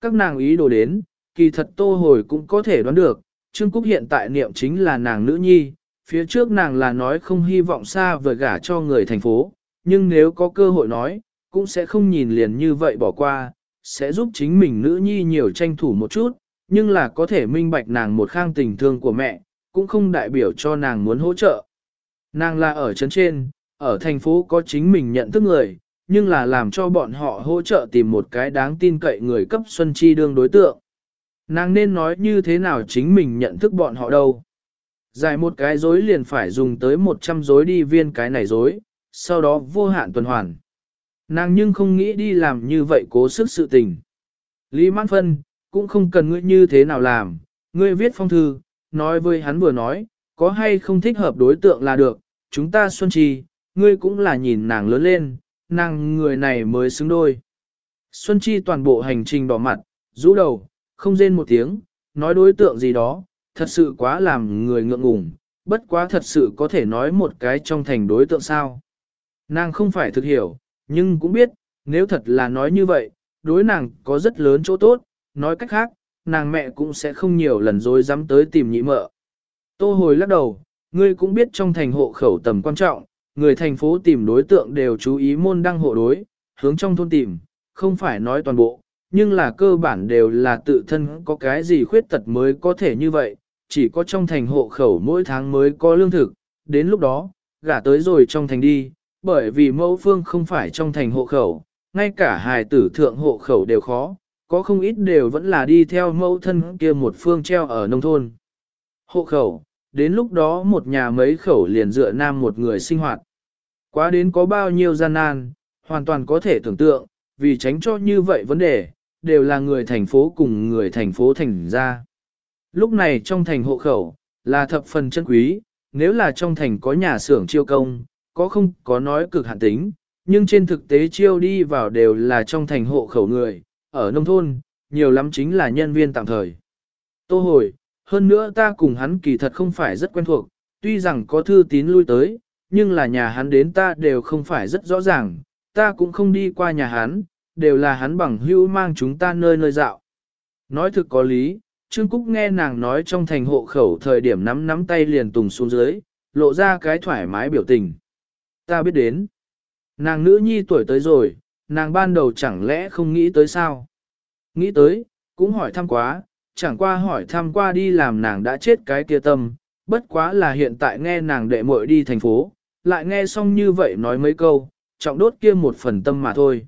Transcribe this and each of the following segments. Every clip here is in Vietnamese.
Các nàng ý đồ đến, kỳ thật tô hồi cũng có thể đoán được, Trương Cúc hiện tại niệm chính là nàng nữ nhi, phía trước nàng là nói không hy vọng xa vời gả cho người thành phố, nhưng nếu có cơ hội nói, cũng sẽ không nhìn liền như vậy bỏ qua, sẽ giúp chính mình nữ nhi nhiều tranh thủ một chút, nhưng là có thể minh bạch nàng một khang tình thương của mẹ, cũng không đại biểu cho nàng muốn hỗ trợ. Nàng là ở chấn trên, ở thành phố có chính mình nhận thức người, nhưng là làm cho bọn họ hỗ trợ tìm một cái đáng tin cậy người cấp Xuân Chi đương đối tượng. Nàng nên nói như thế nào chính mình nhận thức bọn họ đâu. Giải một cái dối liền phải dùng tới 100 dối đi viên cái này dối, sau đó vô hạn tuần hoàn. Nàng nhưng không nghĩ đi làm như vậy cố sức sự tình. Lý Mãn Phân, cũng không cần ngươi như thế nào làm, ngươi viết phong thư, nói với hắn vừa nói, có hay không thích hợp đối tượng là được, chúng ta Xuân Chi, ngươi cũng là nhìn nàng lớn lên, nàng người này mới xứng đôi. Xuân Chi toàn bộ hành trình đỏ mặt, rũ đầu, không rên một tiếng, nói đối tượng gì đó, thật sự quá làm người ngượng ngùng, bất quá thật sự có thể nói một cái trong thành đối tượng sao. Nàng không phải thực hiểu, nhưng cũng biết, nếu thật là nói như vậy, đối nàng có rất lớn chỗ tốt, nói cách khác, nàng mẹ cũng sẽ không nhiều lần dối dám tới tìm nhị mợ. Tô hồi lắc đầu, ngươi cũng biết trong thành hộ khẩu tầm quan trọng, người thành phố tìm đối tượng đều chú ý môn đăng hộ đối, hướng trong thôn tìm, không phải nói toàn bộ, nhưng là cơ bản đều là tự thân có cái gì khuyết tật mới có thể như vậy, chỉ có trong thành hộ khẩu mỗi tháng mới có lương thực, đến lúc đó, gả tới rồi trong thành đi, bởi vì mẫu phương không phải trong thành hộ khẩu, ngay cả hài tử thượng hộ khẩu đều khó, có không ít đều vẫn là đi theo mẫu thân kia một phương treo ở nông thôn. Hộ khẩu, đến lúc đó một nhà mấy khẩu liền dựa nam một người sinh hoạt. Quá đến có bao nhiêu gian nan, hoàn toàn có thể tưởng tượng, vì tránh cho như vậy vấn đề, đều là người thành phố cùng người thành phố thành ra. Lúc này trong thành hộ khẩu, là thập phần chân quý, nếu là trong thành có nhà xưởng chiêu công, có không có nói cực hạn tính, nhưng trên thực tế chiêu đi vào đều là trong thành hộ khẩu người, ở nông thôn, nhiều lắm chính là nhân viên tạm thời. Tô hồi, hơn nữa ta cùng hắn kỳ thật không phải rất quen thuộc, tuy rằng có thư tín lui tới, nhưng là nhà hắn đến ta đều không phải rất rõ ràng, ta cũng không đi qua nhà hắn, đều là hắn bằng hữu mang chúng ta nơi nơi dạo. Nói thực có lý, Trương Cúc nghe nàng nói trong thành hộ khẩu thời điểm nắm nắm tay liền tùng xuống dưới, lộ ra cái thoải mái biểu tình. Ta biết đến. Nàng nữ nhi tuổi tới rồi, nàng ban đầu chẳng lẽ không nghĩ tới sao? Nghĩ tới, cũng hỏi thăm quá, chẳng qua hỏi thăm qua đi làm nàng đã chết cái kia tâm, bất quá là hiện tại nghe nàng đệ muội đi thành phố, lại nghe xong như vậy nói mấy câu, trọng đốt kia một phần tâm mà thôi.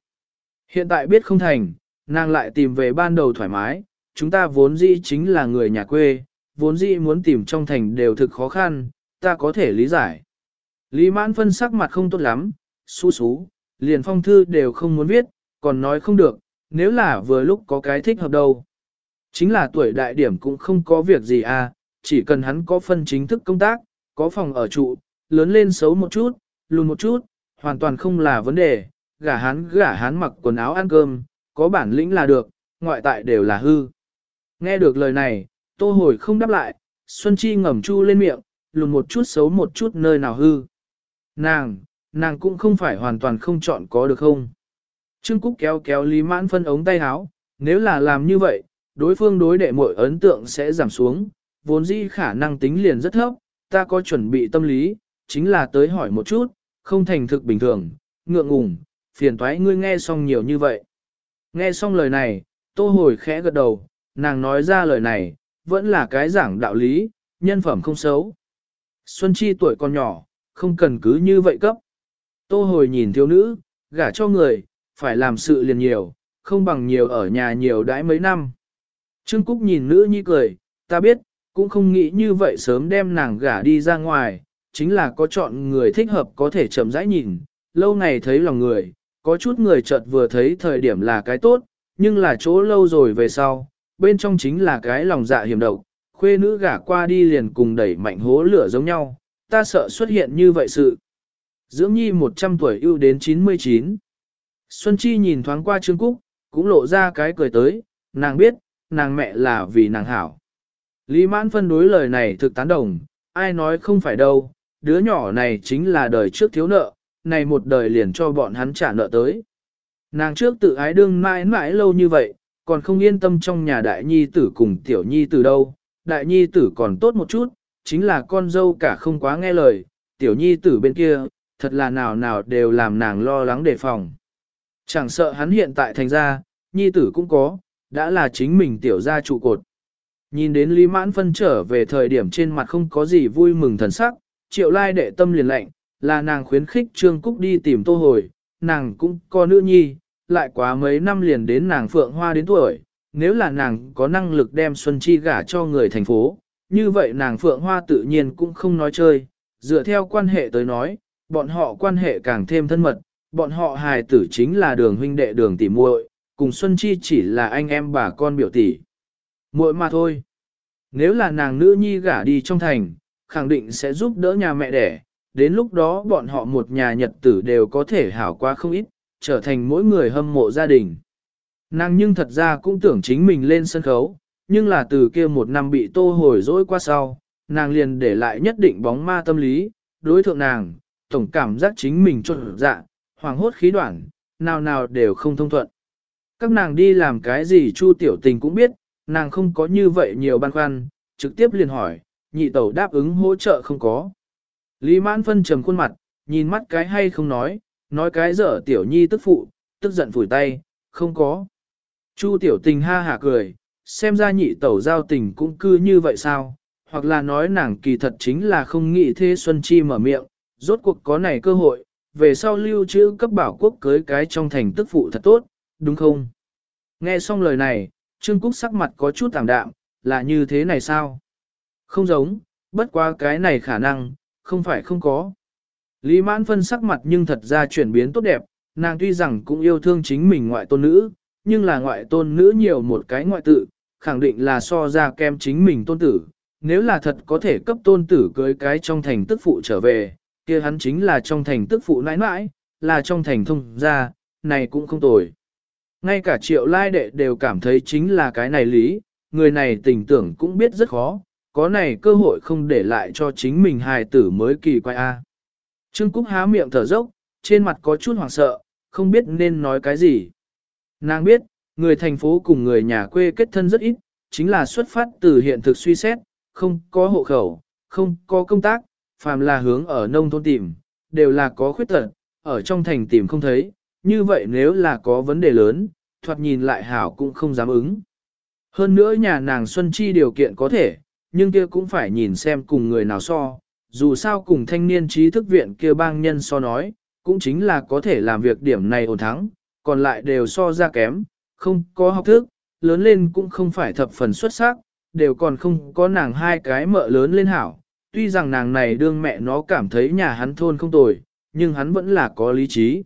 Hiện tại biết không thành, nàng lại tìm về ban đầu thoải mái, chúng ta vốn dĩ chính là người nhà quê, vốn dĩ muốn tìm trong thành đều thực khó khăn, ta có thể lý giải. Lý mãn phân sắc mặt không tốt lắm, xú xú, liền phong thư đều không muốn viết, còn nói không được, nếu là vừa lúc có cái thích hợp đâu. Chính là tuổi đại điểm cũng không có việc gì à, chỉ cần hắn có phân chính thức công tác, có phòng ở trụ, lớn lên xấu một chút, lùn một chút, hoàn toàn không là vấn đề, gả hắn gả hắn mặc quần áo ăn cơm, có bản lĩnh là được, ngoại tại đều là hư. Nghe được lời này, tô hồi không đáp lại, Xuân Chi ngầm chu lên miệng, lùn một chút xấu một chút nơi nào hư. Nàng, nàng cũng không phải hoàn toàn không chọn có được không. Trương Cúc kéo kéo Lý Mãn phân ống tay áo, nếu là làm như vậy, đối phương đối đệ mọi ấn tượng sẽ giảm xuống, vốn dĩ khả năng tính liền rất thấp, ta có chuẩn bị tâm lý, chính là tới hỏi một chút, không thành thực bình thường, ngượng ngùng, phiền toái ngươi nghe xong nhiều như vậy. Nghe xong lời này, tô hồi khẽ gật đầu, nàng nói ra lời này, vẫn là cái giảng đạo lý, nhân phẩm không xấu. Xuân Chi tuổi còn nhỏ, không cần cứ như vậy cấp. Tô hồi nhìn thiếu nữ, gả cho người, phải làm sự liền nhiều, không bằng nhiều ở nhà nhiều đãi mấy năm. Trương Cúc nhìn nữ nhi cười, ta biết, cũng không nghĩ như vậy sớm đem nàng gả đi ra ngoài, chính là có chọn người thích hợp có thể chậm rãi nhìn, lâu ngày thấy lòng người, có chút người chợt vừa thấy thời điểm là cái tốt, nhưng là chỗ lâu rồi về sau, bên trong chính là cái lòng dạ hiểm độc, khuê nữ gả qua đi liền cùng đẩy mạnh hố lửa giống nhau, ta sợ xuất hiện như vậy sự. Dưỡng nhi 100 tuổi ưu đến 99. Xuân Chi nhìn thoáng qua Trương Cúc, cũng lộ ra cái cười tới, nàng biết, nàng mẹ là vì nàng hảo. Lý mãn phân đối lời này thực tán đồng, ai nói không phải đâu, đứa nhỏ này chính là đời trước thiếu nợ, này một đời liền cho bọn hắn trả nợ tới. Nàng trước tự ái đương mãi mãi lâu như vậy, còn không yên tâm trong nhà đại nhi tử cùng tiểu nhi tử đâu, đại nhi tử còn tốt một chút, chính là con dâu cả không quá nghe lời, tiểu nhi tử bên kia, thật là nào nào đều làm nàng lo lắng đề phòng. Chẳng sợ hắn hiện tại thành ra, nhi tử cũng có, đã là chính mình tiểu gia trụ cột. Nhìn đến Lý Mãn Phân trở về thời điểm trên mặt không có gì vui mừng thần sắc, triệu lai đệ tâm liền lạnh, là nàng khuyến khích Trương Cúc đi tìm tô hồi, nàng cũng có nữ nhi, lại quá mấy năm liền đến nàng Phượng Hoa đến tuổi, nếu là nàng có năng lực đem Xuân Chi gả cho người thành phố, như vậy nàng Phượng Hoa tự nhiên cũng không nói chơi, dựa theo quan hệ tới nói, bọn họ quan hệ càng thêm thân mật, bọn họ hài tử chính là đường huynh đệ đường tỷ muội, cùng Xuân Chi chỉ là anh em bà con biểu tỷ. Muội mà thôi. Nếu là nàng nữ nhi gả đi trong thành, khẳng định sẽ giúp đỡ nhà mẹ đẻ, đến lúc đó bọn họ một nhà nhật tử đều có thể hảo qua không ít, trở thành mỗi người hâm mộ gia đình. Nàng nhưng thật ra cũng tưởng chính mình lên sân khấu, nhưng là từ kia một năm bị tô hồi dỗi qua sau, nàng liền để lại nhất định bóng ma tâm lý, đối thượng nàng, tổng cảm giác chính mình trộn dạ, hoàng hốt khí đoạn, nào nào đều không thông thuận. Các nàng đi làm cái gì Chu Tiểu Tình cũng biết, nàng không có như vậy nhiều băn khoăn, trực tiếp liền hỏi, nhị tẩu đáp ứng hỗ trợ không có. Lý mãn phân trầm khuôn mặt, nhìn mắt cái hay không nói, nói cái dở tiểu nhi tức phụ, tức giận phủi tay, không có. Chu tiểu tình ha hả cười, xem ra nhị tẩu giao tình cũng cư như vậy sao, hoặc là nói nàng kỳ thật chính là không nghĩ thế Xuân Chi mở miệng, rốt cuộc có này cơ hội, về sau lưu trữ cấp bảo quốc cưới cái trong thành tức phụ thật tốt, đúng không? Nghe xong lời này, Trương Cúc sắc mặt có chút tạm đạm, là như thế này sao? Không giống, bất quá cái này khả năng, không phải không có. Lý mãn phân sắc mặt nhưng thật ra chuyển biến tốt đẹp, nàng tuy rằng cũng yêu thương chính mình ngoại tôn nữ, nhưng là ngoại tôn nữ nhiều một cái ngoại tự, khẳng định là so ra kem chính mình tôn tử. Nếu là thật có thể cấp tôn tử cưới cái trong thành tức phụ trở về, kia hắn chính là trong thành tức phụ nãi nãi, là trong thành thông gia, này cũng không tồi. Ngay cả triệu lai đệ đều cảm thấy chính là cái này lý, người này tình tưởng cũng biết rất khó, có này cơ hội không để lại cho chính mình hài tử mới kỳ quay a. Trương Cúc há miệng thở dốc, trên mặt có chút hoảng sợ, không biết nên nói cái gì. Nàng biết, người thành phố cùng người nhà quê kết thân rất ít, chính là xuất phát từ hiện thực suy xét, không có hộ khẩu, không có công tác, phàm là hướng ở nông thôn tìm, đều là có khuyết tật, ở trong thành tìm không thấy, như vậy nếu là có vấn đề lớn, thoạt nhìn lại hảo cũng không dám ứng. Hơn nữa nhà nàng Xuân Chi điều kiện có thể, nhưng kia cũng phải nhìn xem cùng người nào so, dù sao cùng thanh niên trí thức viện kia bang nhân so nói, cũng chính là có thể làm việc điểm này ổn thắng, còn lại đều so ra kém, không có học thức, lớn lên cũng không phải thập phần xuất sắc, đều còn không có nàng hai cái mợ lớn lên hảo. Tuy rằng nàng này đương mẹ nó cảm thấy nhà hắn thôn không tồi, nhưng hắn vẫn là có lý trí.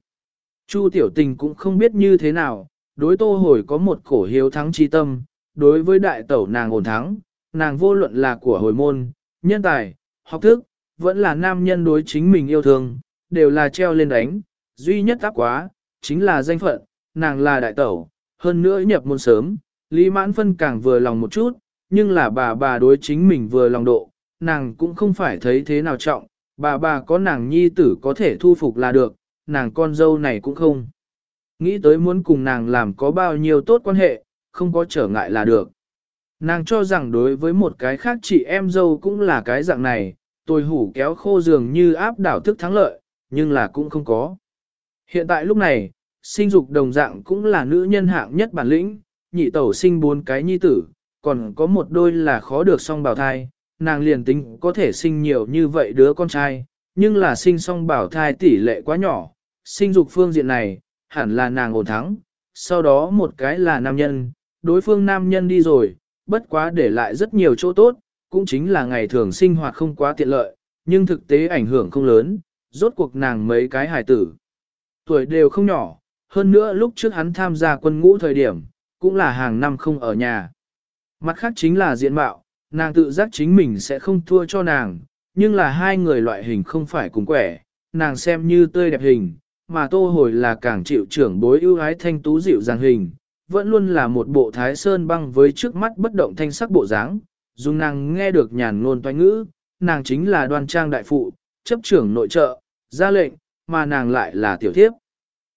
Chu tiểu tình cũng không biết như thế nào, đối tô hồi có một cổ hiếu thắng chi tâm, đối với đại tẩu nàng ổn thắng, nàng vô luận là của hồi môn, nhân tài, học thức, vẫn là nam nhân đối chính mình yêu thương, đều là treo lên đánh, duy nhất áp quá, chính là danh phận, nàng là đại tẩu, hơn nữa nhập môn sớm, Lý Mãn Phân càng vừa lòng một chút, nhưng là bà bà đối chính mình vừa lòng độ, nàng cũng không phải thấy thế nào trọng, bà bà có nàng nhi tử có thể thu phục là được, nàng con dâu này cũng không. Nghĩ tới muốn cùng nàng làm có bao nhiêu tốt quan hệ, không có trở ngại là được. Nàng cho rằng đối với một cái khác chị em dâu cũng là cái dạng này, tôi hủ kéo khô dường như áp đảo thức thắng lợi, nhưng là cũng không có. Hiện tại lúc này, sinh dục đồng dạng cũng là nữ nhân hạng nhất bản lĩnh, nhị tẩu sinh bốn cái nhi tử, còn có một đôi là khó được song bào thai, nàng liền tính có thể sinh nhiều như vậy đứa con trai, nhưng là sinh song bảo thai tỷ lệ quá nhỏ, sinh dục phương diện này, hẳn là nàng ổn thắng, sau đó một cái là nam nhân, đối phương nam nhân đi rồi, bất quá để lại rất nhiều chỗ tốt, cũng chính là ngày thường sinh hoạt không quá tiện lợi, nhưng thực tế ảnh hưởng không lớn, rốt cuộc nàng mấy cái hài tử. Tuổi đều không nhỏ, hơn nữa lúc trước hắn tham gia quân ngũ thời điểm, cũng là hàng năm không ở nhà. Mặt khác chính là diện mạo, nàng tự giác chính mình sẽ không thua cho nàng, nhưng là hai người loại hình không phải cùng quẻ, nàng xem như tươi đẹp hình, mà tô hồi là càng chịu trưởng bối ưu ái thanh tú dịu dàng hình, vẫn luôn là một bộ thái sơn băng với trước mắt bất động thanh sắc bộ dáng. Dùng nàng nghe được nhàn ngôn toanh ngữ, nàng chính là đoan trang đại phụ, chấp trưởng nội trợ, ra lệnh, mà nàng lại là tiểu thiếp.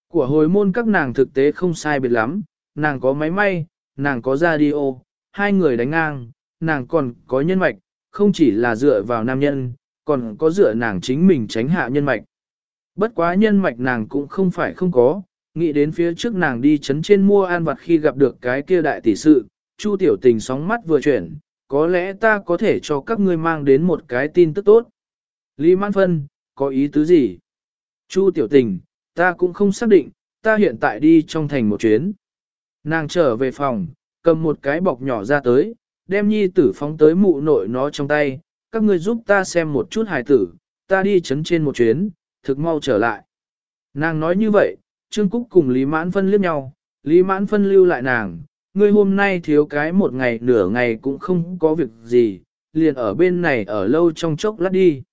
Của hồi môn các nàng thực tế không sai biệt lắm, nàng có máy may, nàng có radio, hai người đánh ngang, nàng còn có nhân mạch, không chỉ là dựa vào nam nhân, còn có dựa nàng chính mình tránh hạ nhân mạch. Bất quá nhân mạch nàng cũng không phải không có, nghĩ đến phía trước nàng đi chấn trên mua an vặt khi gặp được cái kia đại tỷ sự, Chu tiểu tình sóng mắt vừa chuyển, có lẽ ta có thể cho các ngươi mang đến một cái tin tức tốt. Lý Mãn Phân, có ý tứ gì? Chu tiểu tình, ta cũng không xác định, ta hiện tại đi trong thành một chuyến. Nàng trở về phòng, cầm một cái bọc nhỏ ra tới, đem nhi tử phóng tới mụ nội nó trong tay, các ngươi giúp ta xem một chút hài tử, ta đi chấn trên một chuyến, thực mau trở lại. Nàng nói như vậy, Trương Cúc cùng Lý Mãn Phân liếc nhau, Lý Mãn Phân lưu lại nàng, ngươi hôm nay thiếu cái một ngày nửa ngày cũng không có việc gì, liền ở bên này ở lâu trong chốc lát đi.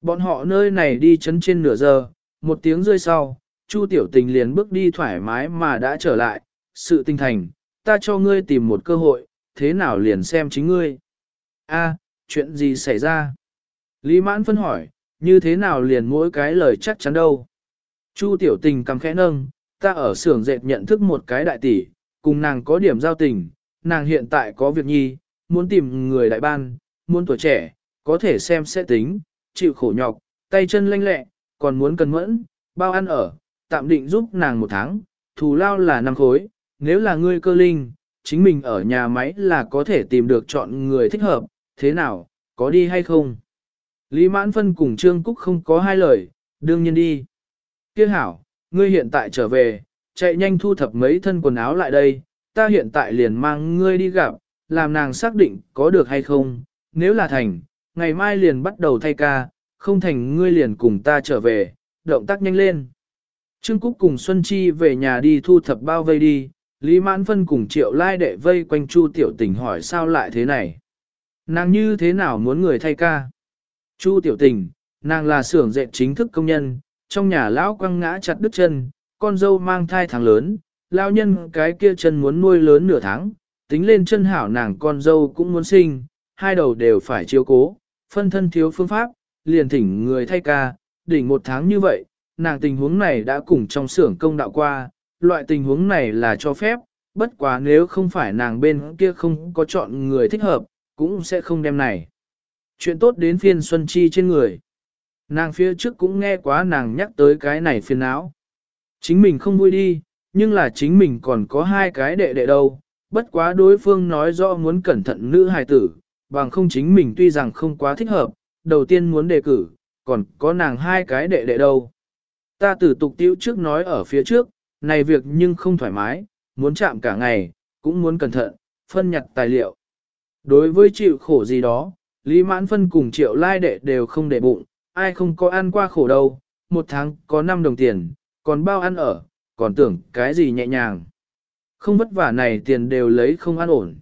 Bọn họ nơi này đi chấn trên nửa giờ, một tiếng rơi sau, Chu Tiểu Tình liền bước đi thoải mái mà đã trở lại, sự tinh thành, ta cho ngươi tìm một cơ hội, thế nào liền xem chính ngươi. A, chuyện gì xảy ra? Lý Mãn phân hỏi, như thế nào liền mỗi cái lời chắc chắn đâu? Chu Tiểu Tình cầm khẽ nâng, ta ở xưởng dệt nhận thức một cái đại tỷ, cùng nàng có điểm giao tình, nàng hiện tại có việc nhi, muốn tìm người đại ban, muốn tuổi trẻ, có thể xem sẽ tính, chịu khổ nhọc, tay chân lanh lẹ, còn muốn cần mẫn, bao ăn ở, tạm định giúp nàng một tháng, thù lao là năm khối, nếu là ngươi cơ linh, chính mình ở nhà máy là có thể tìm được chọn người thích hợp, thế nào, có đi hay không? Lý Mãn Phân cùng Trương Cúc không có hai lời, đương nhiên đi. Kia hảo, ngươi hiện tại trở về, chạy nhanh thu thập mấy thân quần áo lại đây, ta hiện tại liền mang ngươi đi gặp, làm nàng xác định có được hay không, nếu là thành, ngày mai liền bắt đầu thay ca, không thành ngươi liền cùng ta trở về, động tác nhanh lên. Trương Cúc cùng Xuân Chi về nhà đi thu thập bao vây đi, Lý Mãn Phân cùng Triệu Lai đệ vây quanh Chu Tiểu Tình hỏi sao lại thế này. Nàng như thế nào muốn người thay ca? Chu Tiểu Tình, nàng là xưởng dệt chính thức công nhân, trong nhà lão quăng ngã chặt đứt chân, con dâu mang thai tháng lớn, lão nhân cái kia chân muốn nuôi lớn nửa tháng, tính lên chân hảo nàng con dâu cũng muốn sinh, hai đầu đều phải chiếu cố, phân thân thiếu phương pháp, liền thỉnh người thay ca, đỉnh một tháng như vậy, nàng tình huống này đã cùng trong xưởng công đạo qua, loại tình huống này là cho phép, bất quá nếu không phải nàng bên kia không có chọn người thích hợp, cũng sẽ không đem này. Chuyện tốt đến phiên Xuân Chi trên người. Nàng phía trước cũng nghe quá nàng nhắc tới cái này phiền não. Chính mình không vui đi, nhưng là chính mình còn có hai cái đệ đệ đâu, bất quá đối phương nói rõ muốn cẩn thận nữ hài tử, bằng không chính mình tuy rằng không quá thích hợp, đầu tiên muốn đề cử, còn có nàng hai cái đệ đệ đâu. Ta tử tục tiêu trước nói ở phía trước, này việc nhưng không thoải mái, muốn chạm cả ngày, cũng muốn cẩn thận, phân nhặt tài liệu. Đối với chịu khổ gì đó, Lý Mãn Phân cùng triệu lai đệ đều không để bụng, ai không có ăn qua khổ đâu, một tháng có 5 đồng tiền, còn bao ăn ở, còn tưởng cái gì nhẹ nhàng. Không vất vả này tiền đều lấy không an ổn.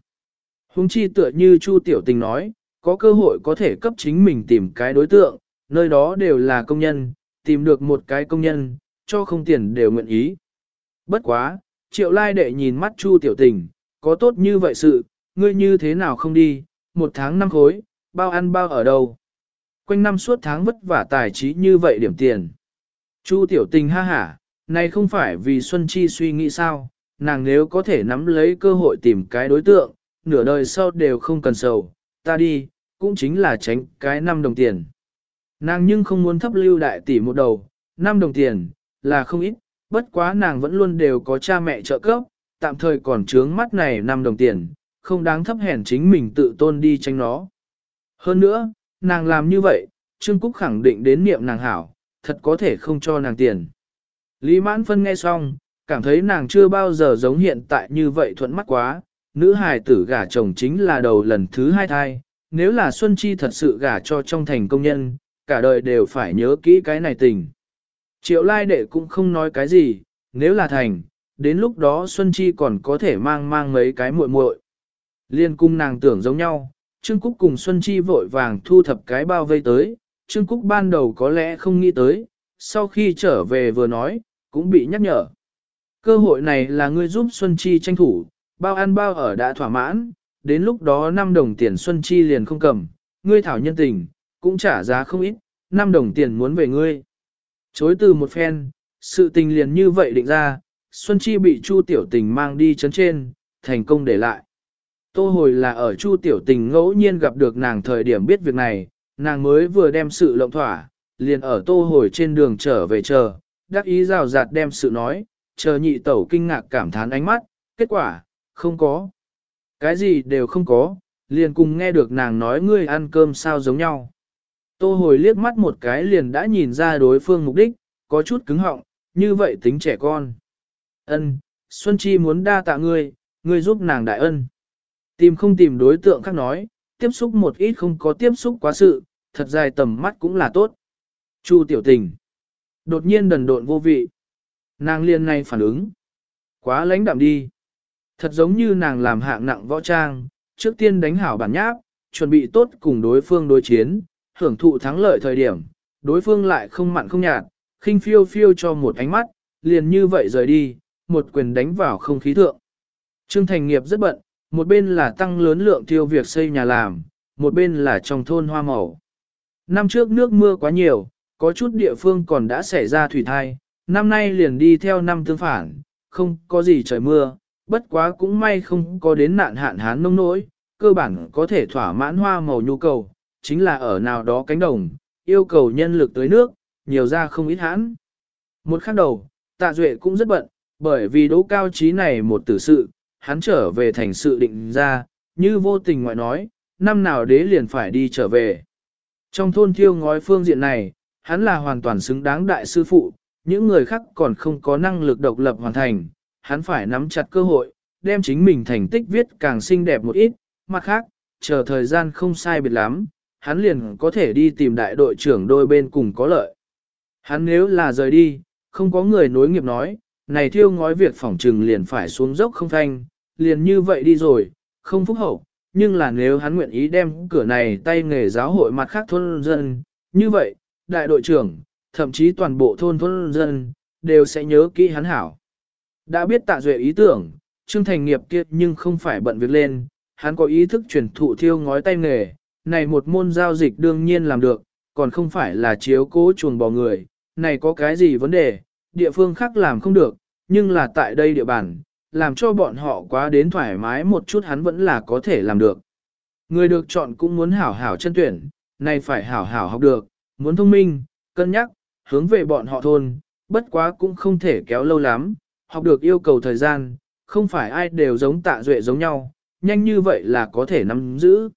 Hùng chi tựa như Chu Tiểu Tình nói, có cơ hội có thể cấp chính mình tìm cái đối tượng, nơi đó đều là công nhân, tìm được một cái công nhân, cho không tiền đều nguyện ý. Bất quá, triệu lai đệ nhìn mắt Chu Tiểu Tình, có tốt như vậy sự, ngươi như thế nào không đi, một tháng năm khối, bao ăn bao ở đâu. Quanh năm suốt tháng vất vả tài trí như vậy điểm tiền. Chu Tiểu Tình ha hả, này không phải vì Xuân Chi suy nghĩ sao, nàng nếu có thể nắm lấy cơ hội tìm cái đối tượng, nửa đời sau đều không cần sầu, ta đi, cũng chính là tránh cái năm đồng tiền. Nàng nhưng không muốn thấp lưu đại tỷ một đầu, 5 đồng tiền, là không ít, bất quá nàng vẫn luôn đều có cha mẹ trợ cấp, tạm thời còn trướng mắt này 5 đồng tiền, không đáng thấp hèn chính mình tự tôn đi tránh nó. Hơn nữa, nàng làm như vậy, Trương Cúc khẳng định đến niệm nàng hảo, thật có thể không cho nàng tiền. Lý Mãn Phân nghe xong, cảm thấy nàng chưa bao giờ giống hiện tại như vậy thuận mắt quá, nữ hài tử gả chồng chính là đầu lần thứ hai thai, nếu là Xuân Chi thật sự gả cho trong thành công nhân, cả đời đều phải nhớ kỹ cái này tình. Triệu lai đệ cũng không nói cái gì, nếu là thành, đến lúc đó Xuân Chi còn có thể mang mang mấy cái muội muội. Liên cung nàng tưởng giống nhau, Trương Cúc cùng Xuân Chi vội vàng thu thập cái bao vây tới, Trương Cúc ban đầu có lẽ không nghĩ tới, sau khi trở về vừa nói, cũng bị nhắc nhở. Cơ hội này là ngươi giúp Xuân Chi tranh thủ, bao ăn bao ở đã thỏa mãn, đến lúc đó 5 đồng tiền Xuân Chi liền không cầm, ngươi thảo nhân tình, cũng trả giá không ít, 5 đồng tiền muốn về ngươi. Chối từ một phen, sự tình liền như vậy định ra, Xuân Chi bị Chu Tiểu Tình mang đi chấn trên, thành công để lại. Tô hồi là ở Chu Tiểu Tình ngẫu nhiên gặp được nàng thời điểm biết việc này, nàng mới vừa đem sự lộng thỏa, liền ở tô hồi trên đường trở về chờ, đắc ý rào rạt đem sự nói, chờ nhị tẩu kinh ngạc cảm thán ánh mắt, kết quả, không có. Cái gì đều không có, liền cùng nghe được nàng nói ngươi ăn cơm sao giống nhau. Tô hồi liếc mắt một cái liền đã nhìn ra đối phương mục đích, có chút cứng họng, như vậy tính trẻ con. Ân, Xuân Chi muốn đa tạ ngươi, ngươi giúp nàng đại ân. Tìm không tìm đối tượng khác nói, tiếp xúc một ít không có tiếp xúc quá sự, thật dài tầm mắt cũng là tốt. Chu tiểu tình. Đột nhiên đần độn vô vị. Nàng liên này phản ứng. Quá lãnh đạm đi. Thật giống như nàng làm hạng nặng võ trang, trước tiên đánh hảo bản nháp, chuẩn bị tốt cùng đối phương đối chiến, hưởng thụ thắng lợi thời điểm. Đối phương lại không mặn không nhạt, khinh phiêu phiêu cho một ánh mắt, liền như vậy rời đi, một quyền đánh vào không khí thượng. Trương Thành Nghiệp rất bận, một bên là tăng lớn lượng tiêu việc xây nhà làm, một bên là trong thôn hoa màu. Năm trước nước mưa quá nhiều, có chút địa phương còn đã xảy ra thủy thai, năm nay liền đi theo năm tương phản, không có gì trời mưa, bất quá cũng may không có đến nạn hạn hán nông nỗi, cơ bản có thể thỏa mãn hoa màu nhu cầu, chính là ở nào đó cánh đồng, yêu cầu nhân lực tới nước, nhiều ra không ít hãn. Một khắc đầu, tạ duệ cũng rất bận, bởi vì đỗ cao trí này một tử sự, hắn trở về thành sự định ra, như vô tình ngoại nói, năm nào đế liền phải đi trở về. Trong thôn thiêu ngói phương diện này, hắn là hoàn toàn xứng đáng đại sư phụ, những người khác còn không có năng lực độc lập hoàn thành, hắn phải nắm chặt cơ hội, đem chính mình thành tích viết càng xinh đẹp một ít, mặt khác, chờ thời gian không sai biệt lắm, hắn liền có thể đi tìm đại đội trưởng đôi bên cùng có lợi. Hắn nếu là rời đi, không có người nối nghiệp nói, này thiêu ngói việc phỏng trừng liền phải xuống dốc không thanh, liền như vậy đi rồi, không phúc hậu, nhưng là nếu hắn nguyện ý đem cửa này tay nghề giáo hội mặt khác thôn dân, như vậy, đại đội trưởng, thậm chí toàn bộ thôn thôn dân, đều sẽ nhớ kỹ hắn hảo. Đã biết tạ duệ ý tưởng, Trương Thành nghiệp kia nhưng không phải bận việc lên, hắn có ý thức truyền thụ thiêu ngói tay nghề, này một môn giao dịch đương nhiên làm được, còn không phải là chiếu cố chuồng bò người, này có cái gì vấn đề, địa phương khác làm không được, nhưng là tại đây địa bàn, làm cho bọn họ quá đến thoải mái một chút hắn vẫn là có thể làm được. Người được chọn cũng muốn hảo hảo chân tuyển, này phải hảo hảo học được, muốn thông minh, cân nhắc, hướng về bọn họ thôn, bất quá cũng không thể kéo lâu lắm, học được yêu cầu thời gian, không phải ai đều giống tạ duệ giống nhau, nhanh như vậy là có thể nắm giữ.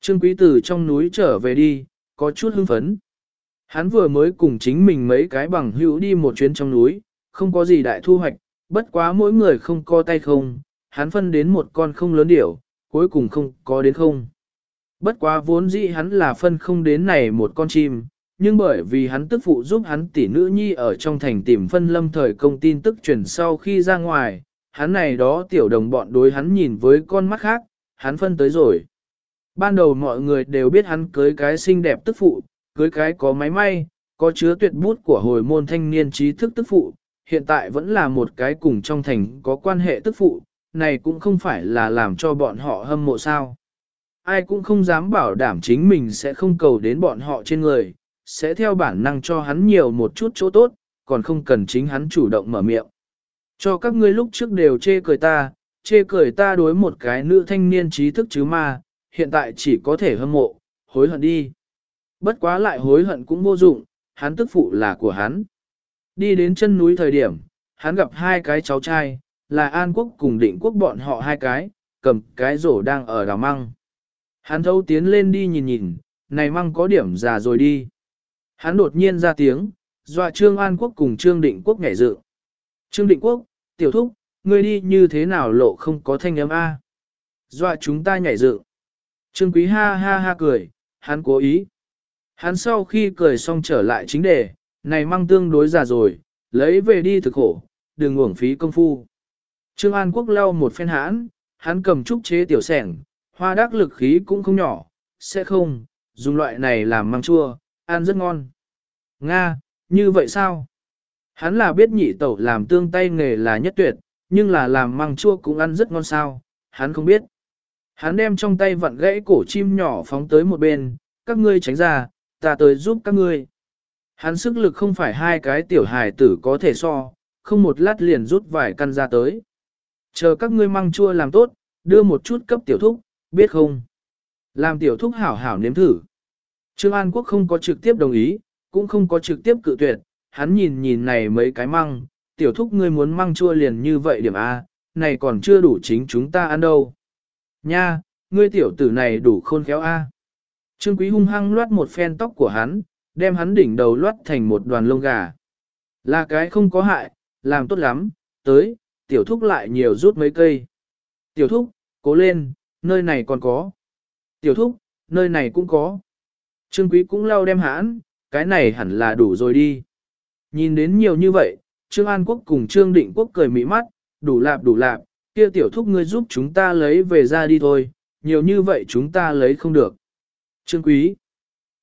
Trương Quý Tử trong núi trở về đi, có chút hưng phấn. Hắn vừa mới cùng chính mình mấy cái bằng hữu đi một chuyến trong núi, không có gì đại thu hoạch, bất quá mỗi người không co tay không, hắn phân đến một con không lớn điểu, cuối cùng không có đến không. Bất quá vốn dĩ hắn là phân không đến này một con chim, nhưng bởi vì hắn tức phụ giúp hắn tỷ nữ nhi ở trong thành tìm phân lâm thời công tin tức truyền sau khi ra ngoài, hắn này đó tiểu đồng bọn đối hắn nhìn với con mắt khác, hắn phân tới rồi. Ban đầu mọi người đều biết hắn cưới cái xinh đẹp tức phụ, cưới cái có máy may, có chứa tuyệt bút của hồi môn thanh niên trí thức tức phụ, hiện tại vẫn là một cái cùng trong thành có quan hệ tức phụ, này cũng không phải là làm cho bọn họ hâm mộ sao. Ai cũng không dám bảo đảm chính mình sẽ không cầu đến bọn họ trên người, sẽ theo bản năng cho hắn nhiều một chút chỗ tốt, còn không cần chính hắn chủ động mở miệng. Cho các ngươi lúc trước đều chê cười ta, chê cười ta đối một cái nữ thanh niên trí thức chứ mà, hiện tại chỉ có thể hâm mộ, hối hận đi. Bất quá lại hối hận cũng vô dụng, hắn tức phụ là của hắn. Đi đến chân núi thời điểm, hắn gặp hai cái cháu trai, là An Quốc cùng định quốc bọn họ hai cái, cầm cái rổ đang ở đào măng. Hắn thâu tiến lên đi nhìn nhìn, này măng có điểm già rồi đi. Hắn đột nhiên ra tiếng, dọa Trương An Quốc cùng Trương Định Quốc nhảy dự. Trương Định Quốc, tiểu thúc, ngươi đi như thế nào lộ không có thanh âm A. Dọa chúng ta nhảy dự. Trương Quý ha ha ha cười, hắn cố ý. Hắn sau khi cười xong trở lại chính đề, này măng tương đối già rồi, lấy về đi thực khổ, đừng uổng phí công phu. Trương An Quốc lau một phen hãn, hắn cầm trúc chế tiểu sẻng, hoa đắc lực khí cũng không nhỏ, sẽ không, dùng loại này làm măng chua, ăn rất ngon. Nga, như vậy sao? Hắn là biết nhị tẩu làm tương tay nghề là nhất tuyệt, nhưng là làm măng chua cũng ăn rất ngon sao, hắn không biết. Hắn đem trong tay vặn gãy cổ chim nhỏ phóng tới một bên, các ngươi tránh ra, ta tới giúp các ngươi. Hắn sức lực không phải hai cái tiểu hài tử có thể so, không một lát liền rút vài căn ra tới. Chờ các ngươi măng chua làm tốt, đưa một chút cấp tiểu thúc, biết không? Làm tiểu thúc hảo hảo nếm thử. Trương An Quốc không có trực tiếp đồng ý, cũng không có trực tiếp cự tuyệt, hắn nhìn nhìn này mấy cái măng, tiểu thúc ngươi muốn măng chua liền như vậy điểm A, này còn chưa đủ chính chúng ta ăn đâu. Nha, ngươi tiểu tử này đủ khôn khéo A. Trương Quý hung hăng loát một phen tóc của hắn, đem hắn đỉnh đầu loát thành một đoàn lông gà. Là cái không có hại, làm tốt lắm, tới, tiểu thúc lại nhiều rút mấy cây. Tiểu thúc, cố lên, nơi này còn có. Tiểu thúc, nơi này cũng có. Trương Quý cũng lau đem hãn, cái này hẳn là đủ rồi đi. Nhìn đến nhiều như vậy, Trương An Quốc cùng Trương Định Quốc cười mỹ mắt, đủ lạp đủ lạp, kia tiểu thúc ngươi giúp chúng ta lấy về ra đi thôi, nhiều như vậy chúng ta lấy không được. Trương Quý,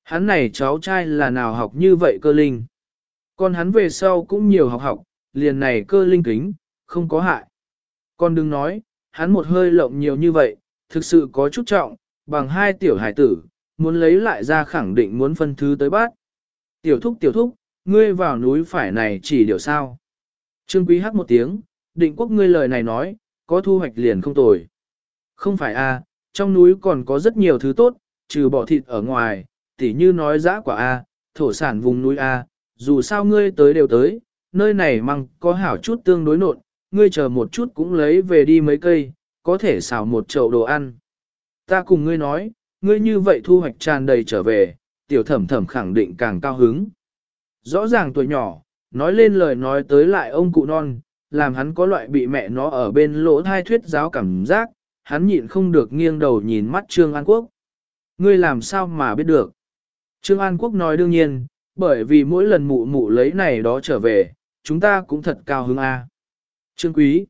hắn này cháu trai là nào học như vậy cơ linh. Còn hắn về sau cũng nhiều học học, liền này cơ linh kính, không có hại. Con đừng nói, hắn một hơi lộng nhiều như vậy, thực sự có chút trọng, bằng hai tiểu hải tử, muốn lấy lại ra khẳng định muốn phân thứ tới bát. Tiểu thúc tiểu thúc, ngươi vào núi phải này chỉ điều sao. Trương Quý hắc một tiếng, định quốc ngươi lời này nói, có thu hoạch liền không tồi. Không phải a, trong núi còn có rất nhiều thứ tốt, trừ bỏ thịt ở ngoài, tỉ như nói giã quả a, thổ sản vùng núi a, dù sao ngươi tới đều tới, nơi này măng có hảo chút tương đối nộn, ngươi chờ một chút cũng lấy về đi mấy cây, có thể xào một chậu đồ ăn. Ta cùng ngươi nói, ngươi như vậy thu hoạch tràn đầy trở về, tiểu thẩm thẩm khẳng định càng cao hứng. Rõ ràng tuổi nhỏ, nói lên lời nói tới lại ông cụ non, làm hắn có loại bị mẹ nó ở bên lỗ thai thuyết giáo cảm giác, hắn nhịn không được nghiêng đầu nhìn mắt Trương An Quốc. Ngươi làm sao mà biết được? Trương An Quốc nói đương nhiên, bởi vì mỗi lần mụ mụ lấy này đó trở về, chúng ta cũng thật cao hứng a. Trương Quý.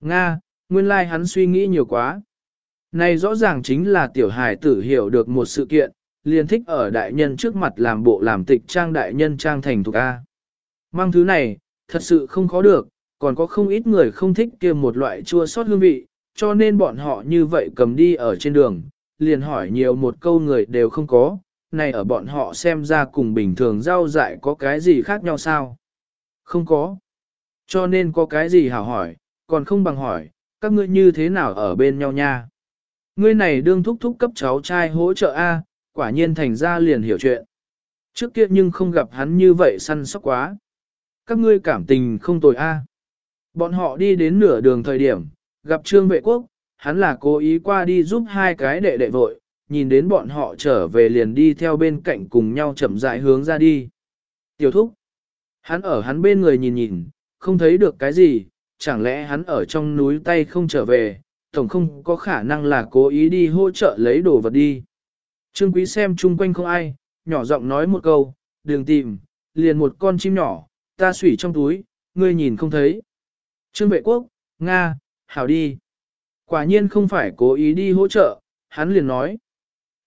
Nga, nguyên lai like hắn suy nghĩ nhiều quá. Này rõ ràng chính là tiểu hài tử hiểu được một sự kiện, liền thích ở đại nhân trước mặt làm bộ làm tịch trang đại nhân trang thành thuộc A. Mang thứ này, thật sự không khó được, còn có không ít người không thích kia một loại chua sót hương vị, cho nên bọn họ như vậy cầm đi ở trên đường, liền hỏi nhiều một câu người đều không có, này ở bọn họ xem ra cùng bình thường rau dại có cái gì khác nhau sao? Không có. Cho nên có cái gì hảo hỏi, còn không bằng hỏi, các ngươi như thế nào ở bên nhau nha? Ngươi này đương thúc thúc cấp cháu trai hỗ trợ A, quả nhiên thành ra liền hiểu chuyện. Trước kia nhưng không gặp hắn như vậy săn sóc quá. Các ngươi cảm tình không tồi A. Bọn họ đi đến nửa đường thời điểm, gặp trương vệ quốc, hắn là cố ý qua đi giúp hai cái đệ đệ vội, nhìn đến bọn họ trở về liền đi theo bên cạnh cùng nhau chậm rãi hướng ra đi. Tiểu thúc, hắn ở hắn bên người nhìn nhìn, không thấy được cái gì, chẳng lẽ hắn ở trong núi tay không trở về, tổng không có khả năng là cố ý đi hỗ trợ lấy đồ vật đi. Trương Quý xem chung quanh không ai, nhỏ giọng nói một câu, đừng tìm, liền một con chim nhỏ, ta sủy trong túi, ngươi nhìn không thấy. Trương vệ quốc, Nga, hảo đi. Quả nhiên không phải cố ý đi hỗ trợ, hắn liền nói.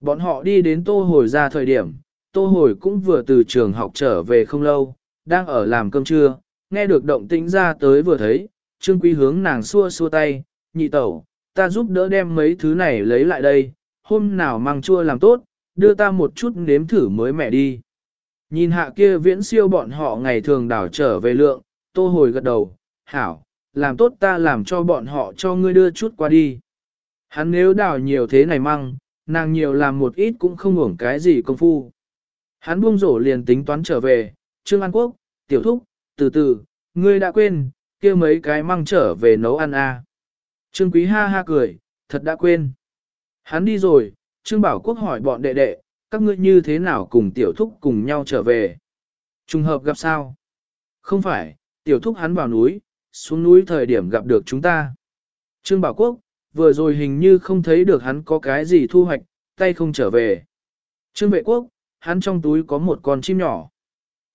Bọn họ đi đến tô hồi ra thời điểm, tô hồi cũng vừa từ trường học trở về không lâu, đang ở làm cơm trưa, nghe được động tĩnh ra tới vừa thấy, trương quý hướng nàng xua xua tay, nhị tẩu, ta giúp đỡ đem mấy thứ này lấy lại đây, hôm nào mang chua làm tốt, đưa ta một chút nếm thử mới mẹ đi. Nhìn hạ kia viễn siêu bọn họ ngày thường đảo trở về lượng, tô hồi gật đầu, hảo, làm tốt ta làm cho bọn họ cho ngươi đưa chút qua đi. Hắn nếu đảo nhiều thế này măng, nàng nhiều làm một ít cũng không hưởng cái gì công phu. Hắn buông rổ liền tính toán trở về, Trương An Quốc, tiểu thúc, từ từ, ngươi đã quên, kia mấy cái mang trở về nấu ăn à. Trương Quý ha ha cười, thật đã quên. Hắn đi rồi, Trương Bảo Quốc hỏi bọn đệ đệ, các ngươi như thế nào cùng tiểu thúc cùng nhau trở về. Trùng hợp gặp sao? Không phải, tiểu thúc hắn vào núi, xuống núi thời điểm gặp được chúng ta. Trương Bảo Quốc, vừa rồi hình như không thấy được hắn có cái gì thu hoạch, tay không trở về. Trương Vệ Quốc, hắn trong túi có một con chim nhỏ.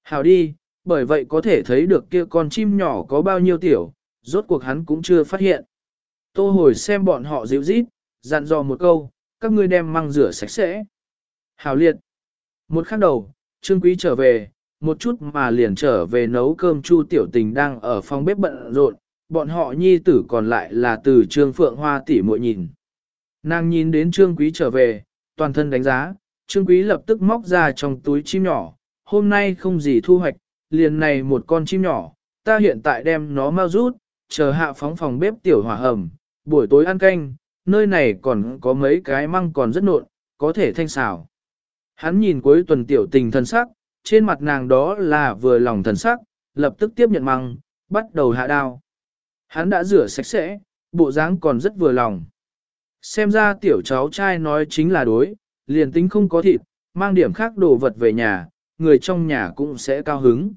Hào đi, bởi vậy có thể thấy được kia con chim nhỏ có bao nhiêu tiểu, rốt cuộc hắn cũng chưa phát hiện. Tô hồi xem bọn họ dịu rít, dặn dò một câu, các ngươi đem măng rửa sạch sẽ. Hào liệt. Một khắc đầu, Trương Quý trở về, một chút mà liền trở về nấu cơm Chu Tiểu Tình đang ở phòng bếp bận rộn, bọn họ nhi tử còn lại là từ Trương Phượng Hoa tỷ muội nhìn. Nàng nhìn đến Trương Quý trở về, toàn thân đánh giá, Trương Quý lập tức móc ra trong túi chim nhỏ, hôm nay không gì thu hoạch, liền này một con chim nhỏ, ta hiện tại đem nó mau rút, chờ hạ phóng phòng bếp tiểu hỏa hầm, buổi tối ăn canh, nơi này còn có mấy cái măng còn rất nộn, có thể thanh xào. Hắn nhìn cuối tuần tiểu tình thần sắc, trên mặt nàng đó là vừa lòng thần sắc, lập tức tiếp nhận măng, bắt đầu hạ đao. Hắn đã rửa sạch sẽ, bộ dáng còn rất vừa lòng. Xem ra tiểu cháu trai nói chính là đối, liền tính không có thịt, mang điểm khác đồ vật về nhà, người trong nhà cũng sẽ cao hứng.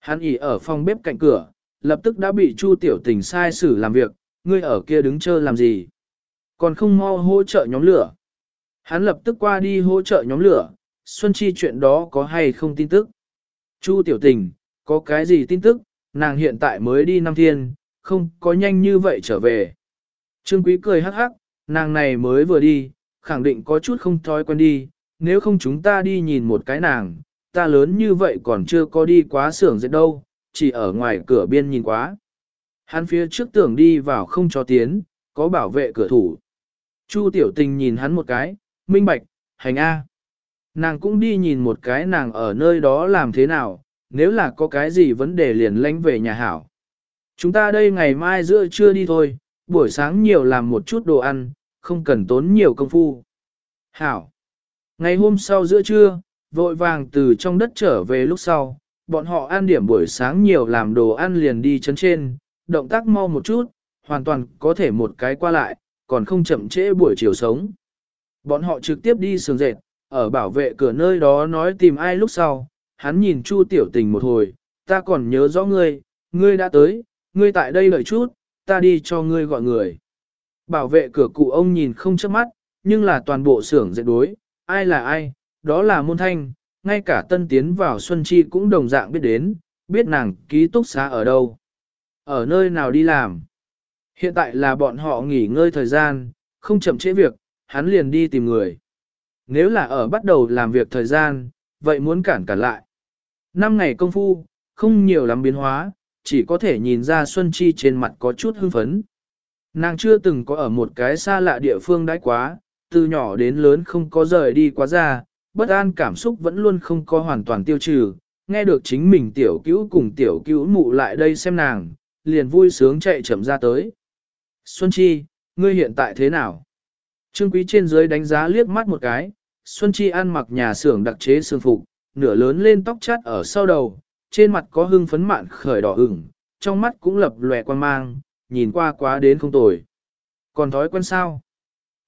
Hắn ỉ ở phòng bếp cạnh cửa, lập tức đã bị Chu tiểu tình sai xử làm việc, ngươi ở kia đứng chờ làm gì. Còn không mau hỗ trợ nhóm lửa. Hắn lập tức qua đi hỗ trợ nhóm lửa, Xuân Chi chuyện đó có hay không tin tức. Chu tiểu tình, có cái gì tin tức, nàng hiện tại mới đi năm thiên, không có nhanh như vậy trở về. Trương Quý cười hắc hắc, nàng này mới vừa đi, khẳng định có chút không thói quen đi, nếu không chúng ta đi nhìn một cái nàng, ta lớn như vậy còn chưa có đi quá xưởng dệt đâu, chỉ ở ngoài cửa biên nhìn quá. Hắn phía trước tưởng đi vào không cho tiến, có bảo vệ cửa thủ. Chu tiểu tình nhìn hắn một cái, minh bạch, hành A. Nàng cũng đi nhìn một cái nàng ở nơi đó làm thế nào, nếu là có cái gì vấn đề liền lánh về nhà hảo. Chúng ta đây ngày mai giữa trưa đi thôi, buổi sáng nhiều làm một chút đồ ăn, không cần tốn nhiều công phu. Hảo. Ngày hôm sau giữa trưa, vội vàng từ trong đất trở về lúc sau, bọn họ ăn điểm buổi sáng nhiều làm đồ ăn liền đi chấn trên, động tác mau một chút, hoàn toàn có thể một cái qua lại, còn không chậm trễ buổi chiều sống. Bọn họ trực tiếp đi sườn dệt, ở bảo vệ cửa nơi đó nói tìm ai lúc sau, hắn nhìn Chu Tiểu Tình một hồi, ta còn nhớ rõ ngươi, ngươi đã tới, ngươi tại đây đợi chút, ta đi cho ngươi gọi người. Bảo vệ cửa cụ ông nhìn không chớp mắt, nhưng là toàn bộ xưởng dệt đối, ai là ai, đó là môn thanh, ngay cả tân tiến vào Xuân Chi cũng đồng dạng biết đến, biết nàng ký túc xá ở đâu, ở nơi nào đi làm. Hiện tại là bọn họ nghỉ ngơi thời gian, không chậm trễ việc, hắn liền đi tìm người. Nếu là ở bắt đầu làm việc thời gian, vậy muốn cản cản lại. Năm ngày công phu, không nhiều lắm biến hóa, chỉ có thể nhìn ra Xuân Chi trên mặt có chút hưng phấn. Nàng chưa từng có ở một cái xa lạ địa phương đãi quá, từ nhỏ đến lớn không có rời đi quá ra, bất an cảm xúc vẫn luôn không có hoàn toàn tiêu trừ, nghe được chính mình tiểu cứu cùng tiểu cứu mụ lại đây xem nàng, liền vui sướng chạy chậm ra tới. Xuân Chi, ngươi hiện tại thế nào? Trương Quý trên dưới đánh giá liếc mắt một cái, Xuân Chi ăn mặc nhà xưởng đặc chế sương phục, nửa lớn lên tóc chát ở sau đầu, trên mặt có hưng phấn mạn khởi đỏ ửng, trong mắt cũng lập lòe quan mang, nhìn qua quá đến không tồi. Còn thói quen sao?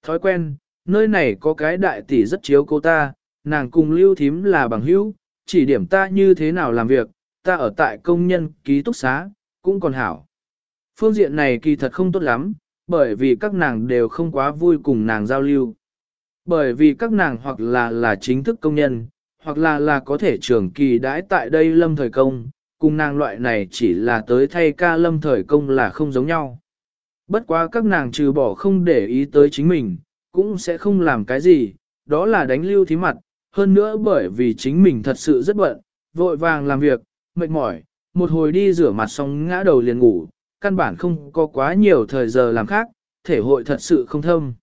Thói quen, nơi này có cái đại tỷ rất chiếu cô ta, nàng cùng lưu thím là bằng hữu, chỉ điểm ta như thế nào làm việc, ta ở tại công nhân ký túc xá, cũng còn hảo. Phương diện này kỳ thật không tốt lắm, bởi vì các nàng đều không quá vui cùng nàng giao lưu. Bởi vì các nàng hoặc là là chính thức công nhân, hoặc là là có thể trường kỳ đãi tại đây lâm thời công, cùng nàng loại này chỉ là tới thay ca lâm thời công là không giống nhau. Bất quá các nàng trừ bỏ không để ý tới chính mình, cũng sẽ không làm cái gì, đó là đánh lưu thí mặt, hơn nữa bởi vì chính mình thật sự rất bận, vội vàng làm việc, mệt mỏi, một hồi đi rửa mặt xong ngã đầu liền ngủ, căn bản không có quá nhiều thời giờ làm khác, thể hội thật sự không thâm.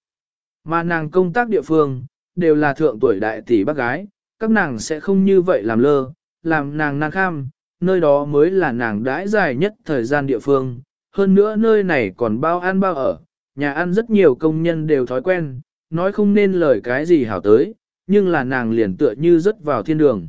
Mà nàng công tác địa phương, đều là thượng tuổi đại tỷ bác gái, các nàng sẽ không như vậy làm lơ, làm nàng nàng kham, nơi đó mới là nàng đãi dài nhất thời gian địa phương. Hơn nữa nơi này còn bao ăn bao ở, nhà ăn rất nhiều công nhân đều thói quen, nói không nên lời cái gì hảo tới, nhưng là nàng liền tựa như rớt vào thiên đường.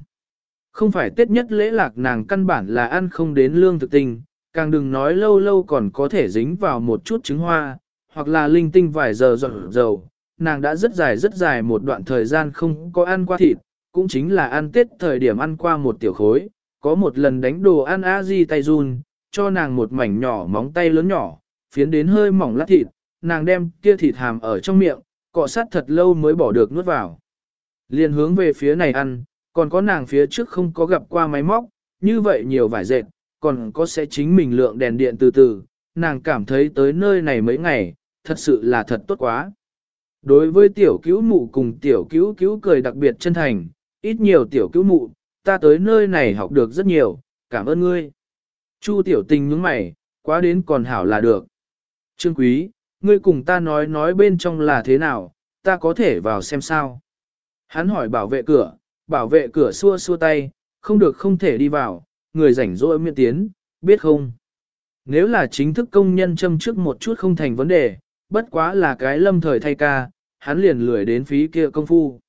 Không phải tết nhất lễ lạc nàng căn bản là ăn không đến lương thực tình, càng đừng nói lâu lâu còn có thể dính vào một chút trứng hoa, hoặc là linh tinh vài giờ dầu dầu. Nàng đã rất dài rất dài một đoạn thời gian không có ăn qua thịt, cũng chính là ăn tết thời điểm ăn qua một tiểu khối, có một lần đánh đồ ăn a di tay run, cho nàng một mảnh nhỏ móng tay lớn nhỏ, phiến đến hơi mỏng lát thịt, nàng đem kia thịt hàm ở trong miệng, cọ sát thật lâu mới bỏ được nuốt vào. Liền hướng về phía này ăn, còn có nàng phía trước không có gặp qua máy móc, như vậy nhiều vải dệt, còn có sẽ chính mình lượng đèn điện từ từ, nàng cảm thấy tới nơi này mấy ngày, thật sự là thật tốt quá. Đối với tiểu cứu mụ cùng tiểu cứu cứu cười đặc biệt chân thành, ít nhiều tiểu cứu mụ, ta tới nơi này học được rất nhiều, cảm ơn ngươi. Chu tiểu tình nhướng mày, quá đến còn hảo là được. Trương quý, ngươi cùng ta nói nói bên trong là thế nào, ta có thể vào xem sao. Hắn hỏi bảo vệ cửa, bảo vệ cửa xua xua tay, không được không thể đi vào, người rảnh rỗi miệng tiến, biết không? Nếu là chính thức công nhân châm trước một chút không thành vấn đề, bất quá là cái lâm thời thay ca, hắn liền lười đến phí kia công phu.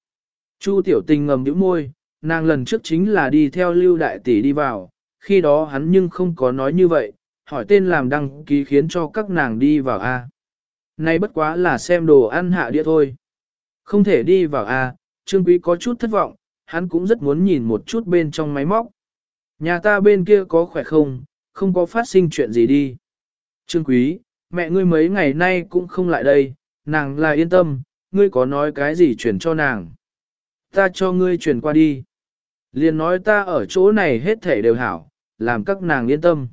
Chu tiểu tình ngầm nhíu môi, nàng lần trước chính là đi theo lưu đại tỷ đi vào, khi đó hắn nhưng không có nói như vậy, hỏi tên làm đăng ký khiến cho các nàng đi vào A. Nay bất quá là xem đồ ăn hạ địa thôi. Không thể đi vào A, Trương Quý có chút thất vọng, hắn cũng rất muốn nhìn một chút bên trong máy móc. Nhà ta bên kia có khỏe không, không có phát sinh chuyện gì đi. Trương Quý, mẹ ngươi mấy ngày nay cũng không lại đây, nàng là yên tâm, ngươi có nói cái gì chuyển cho nàng. Ta cho ngươi truyền qua đi. Liền nói ta ở chỗ này hết thể đều hảo, làm các nàng yên tâm.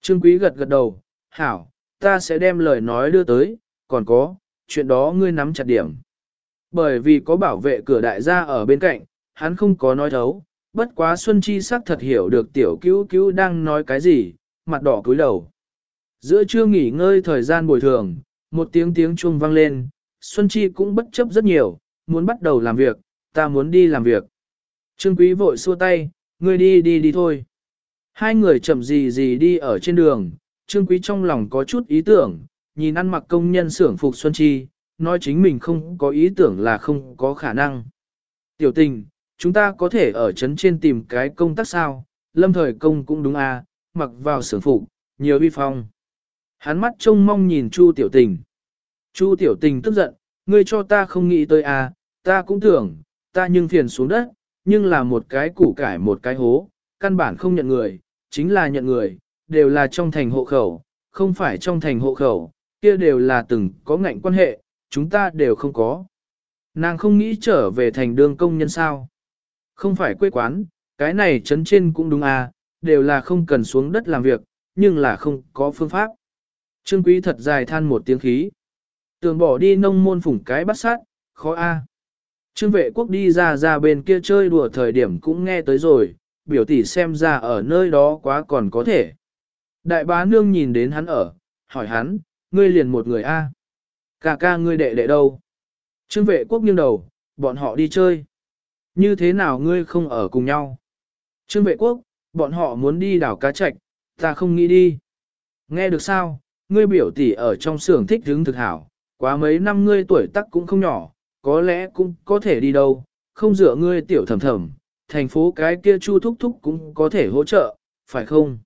Trương Quý gật gật đầu, hảo, ta sẽ đem lời nói đưa tới, còn có, chuyện đó ngươi nắm chặt điểm. Bởi vì có bảo vệ cửa đại gia ở bên cạnh, hắn không có nói thấu, bất quá Xuân Chi sắc thật hiểu được tiểu cứu cứu đang nói cái gì, mặt đỏ cúi đầu. Giữa trưa nghỉ ngơi thời gian bồi thường, một tiếng tiếng chuông vang lên, Xuân Chi cũng bất chấp rất nhiều, muốn bắt đầu làm việc, ta muốn đi làm việc. Trương Quý vội xua tay, ngươi đi đi đi thôi. Hai người chậm gì gì đi ở trên đường, Trương Quý trong lòng có chút ý tưởng, nhìn ăn mặc công nhân xưởng phục Xuân Chi, nói chính mình không có ý tưởng là không có khả năng. Tiểu tình, chúng ta có thể ở trấn trên tìm cái công tác sao, lâm thời công cũng đúng à, mặc vào xưởng phục, nhiều vi phong. Hắn mắt trông mong nhìn Chu tiểu tình. Chu tiểu tình tức giận, ngươi cho ta không nghĩ tới à, ta cũng tưởng, ta nhưng phiền xuống đất, nhưng là một cái củ cải một cái hố, căn bản không nhận người, chính là nhận người, đều là trong thành hộ khẩu, không phải trong thành hộ khẩu, kia đều là từng có ngạnh quan hệ, chúng ta đều không có. Nàng không nghĩ trở về thành đương công nhân sao. Không phải quê quán, cái này chấn trên cũng đúng à, đều là không cần xuống đất làm việc, nhưng là không có phương pháp. Trương Quý thật dài than một tiếng khí. Tường bỏ đi nông môn phủng cái bắt sát, khó a. Trương vệ quốc đi ra ra bên kia chơi đùa thời điểm cũng nghe tới rồi, biểu tỷ xem ra ở nơi đó quá còn có thể. Đại bá nương nhìn đến hắn ở, hỏi hắn, ngươi liền một người a. Cả ca ngươi đệ đệ đâu? Trương vệ quốc nghiêng đầu, bọn họ đi chơi. Như thế nào ngươi không ở cùng nhau? Trương vệ quốc, bọn họ muốn đi đảo cá trạch, ta không nghĩ đi. Nghe được sao, ngươi biểu tỷ ở trong xưởng thích hứng thực hảo, quá mấy năm ngươi tuổi tác cũng không nhỏ, có lẽ cũng có thể đi đâu, không dựa ngươi tiểu thầm thầm, thành phố cái kia chu thúc thúc cũng có thể hỗ trợ, phải không?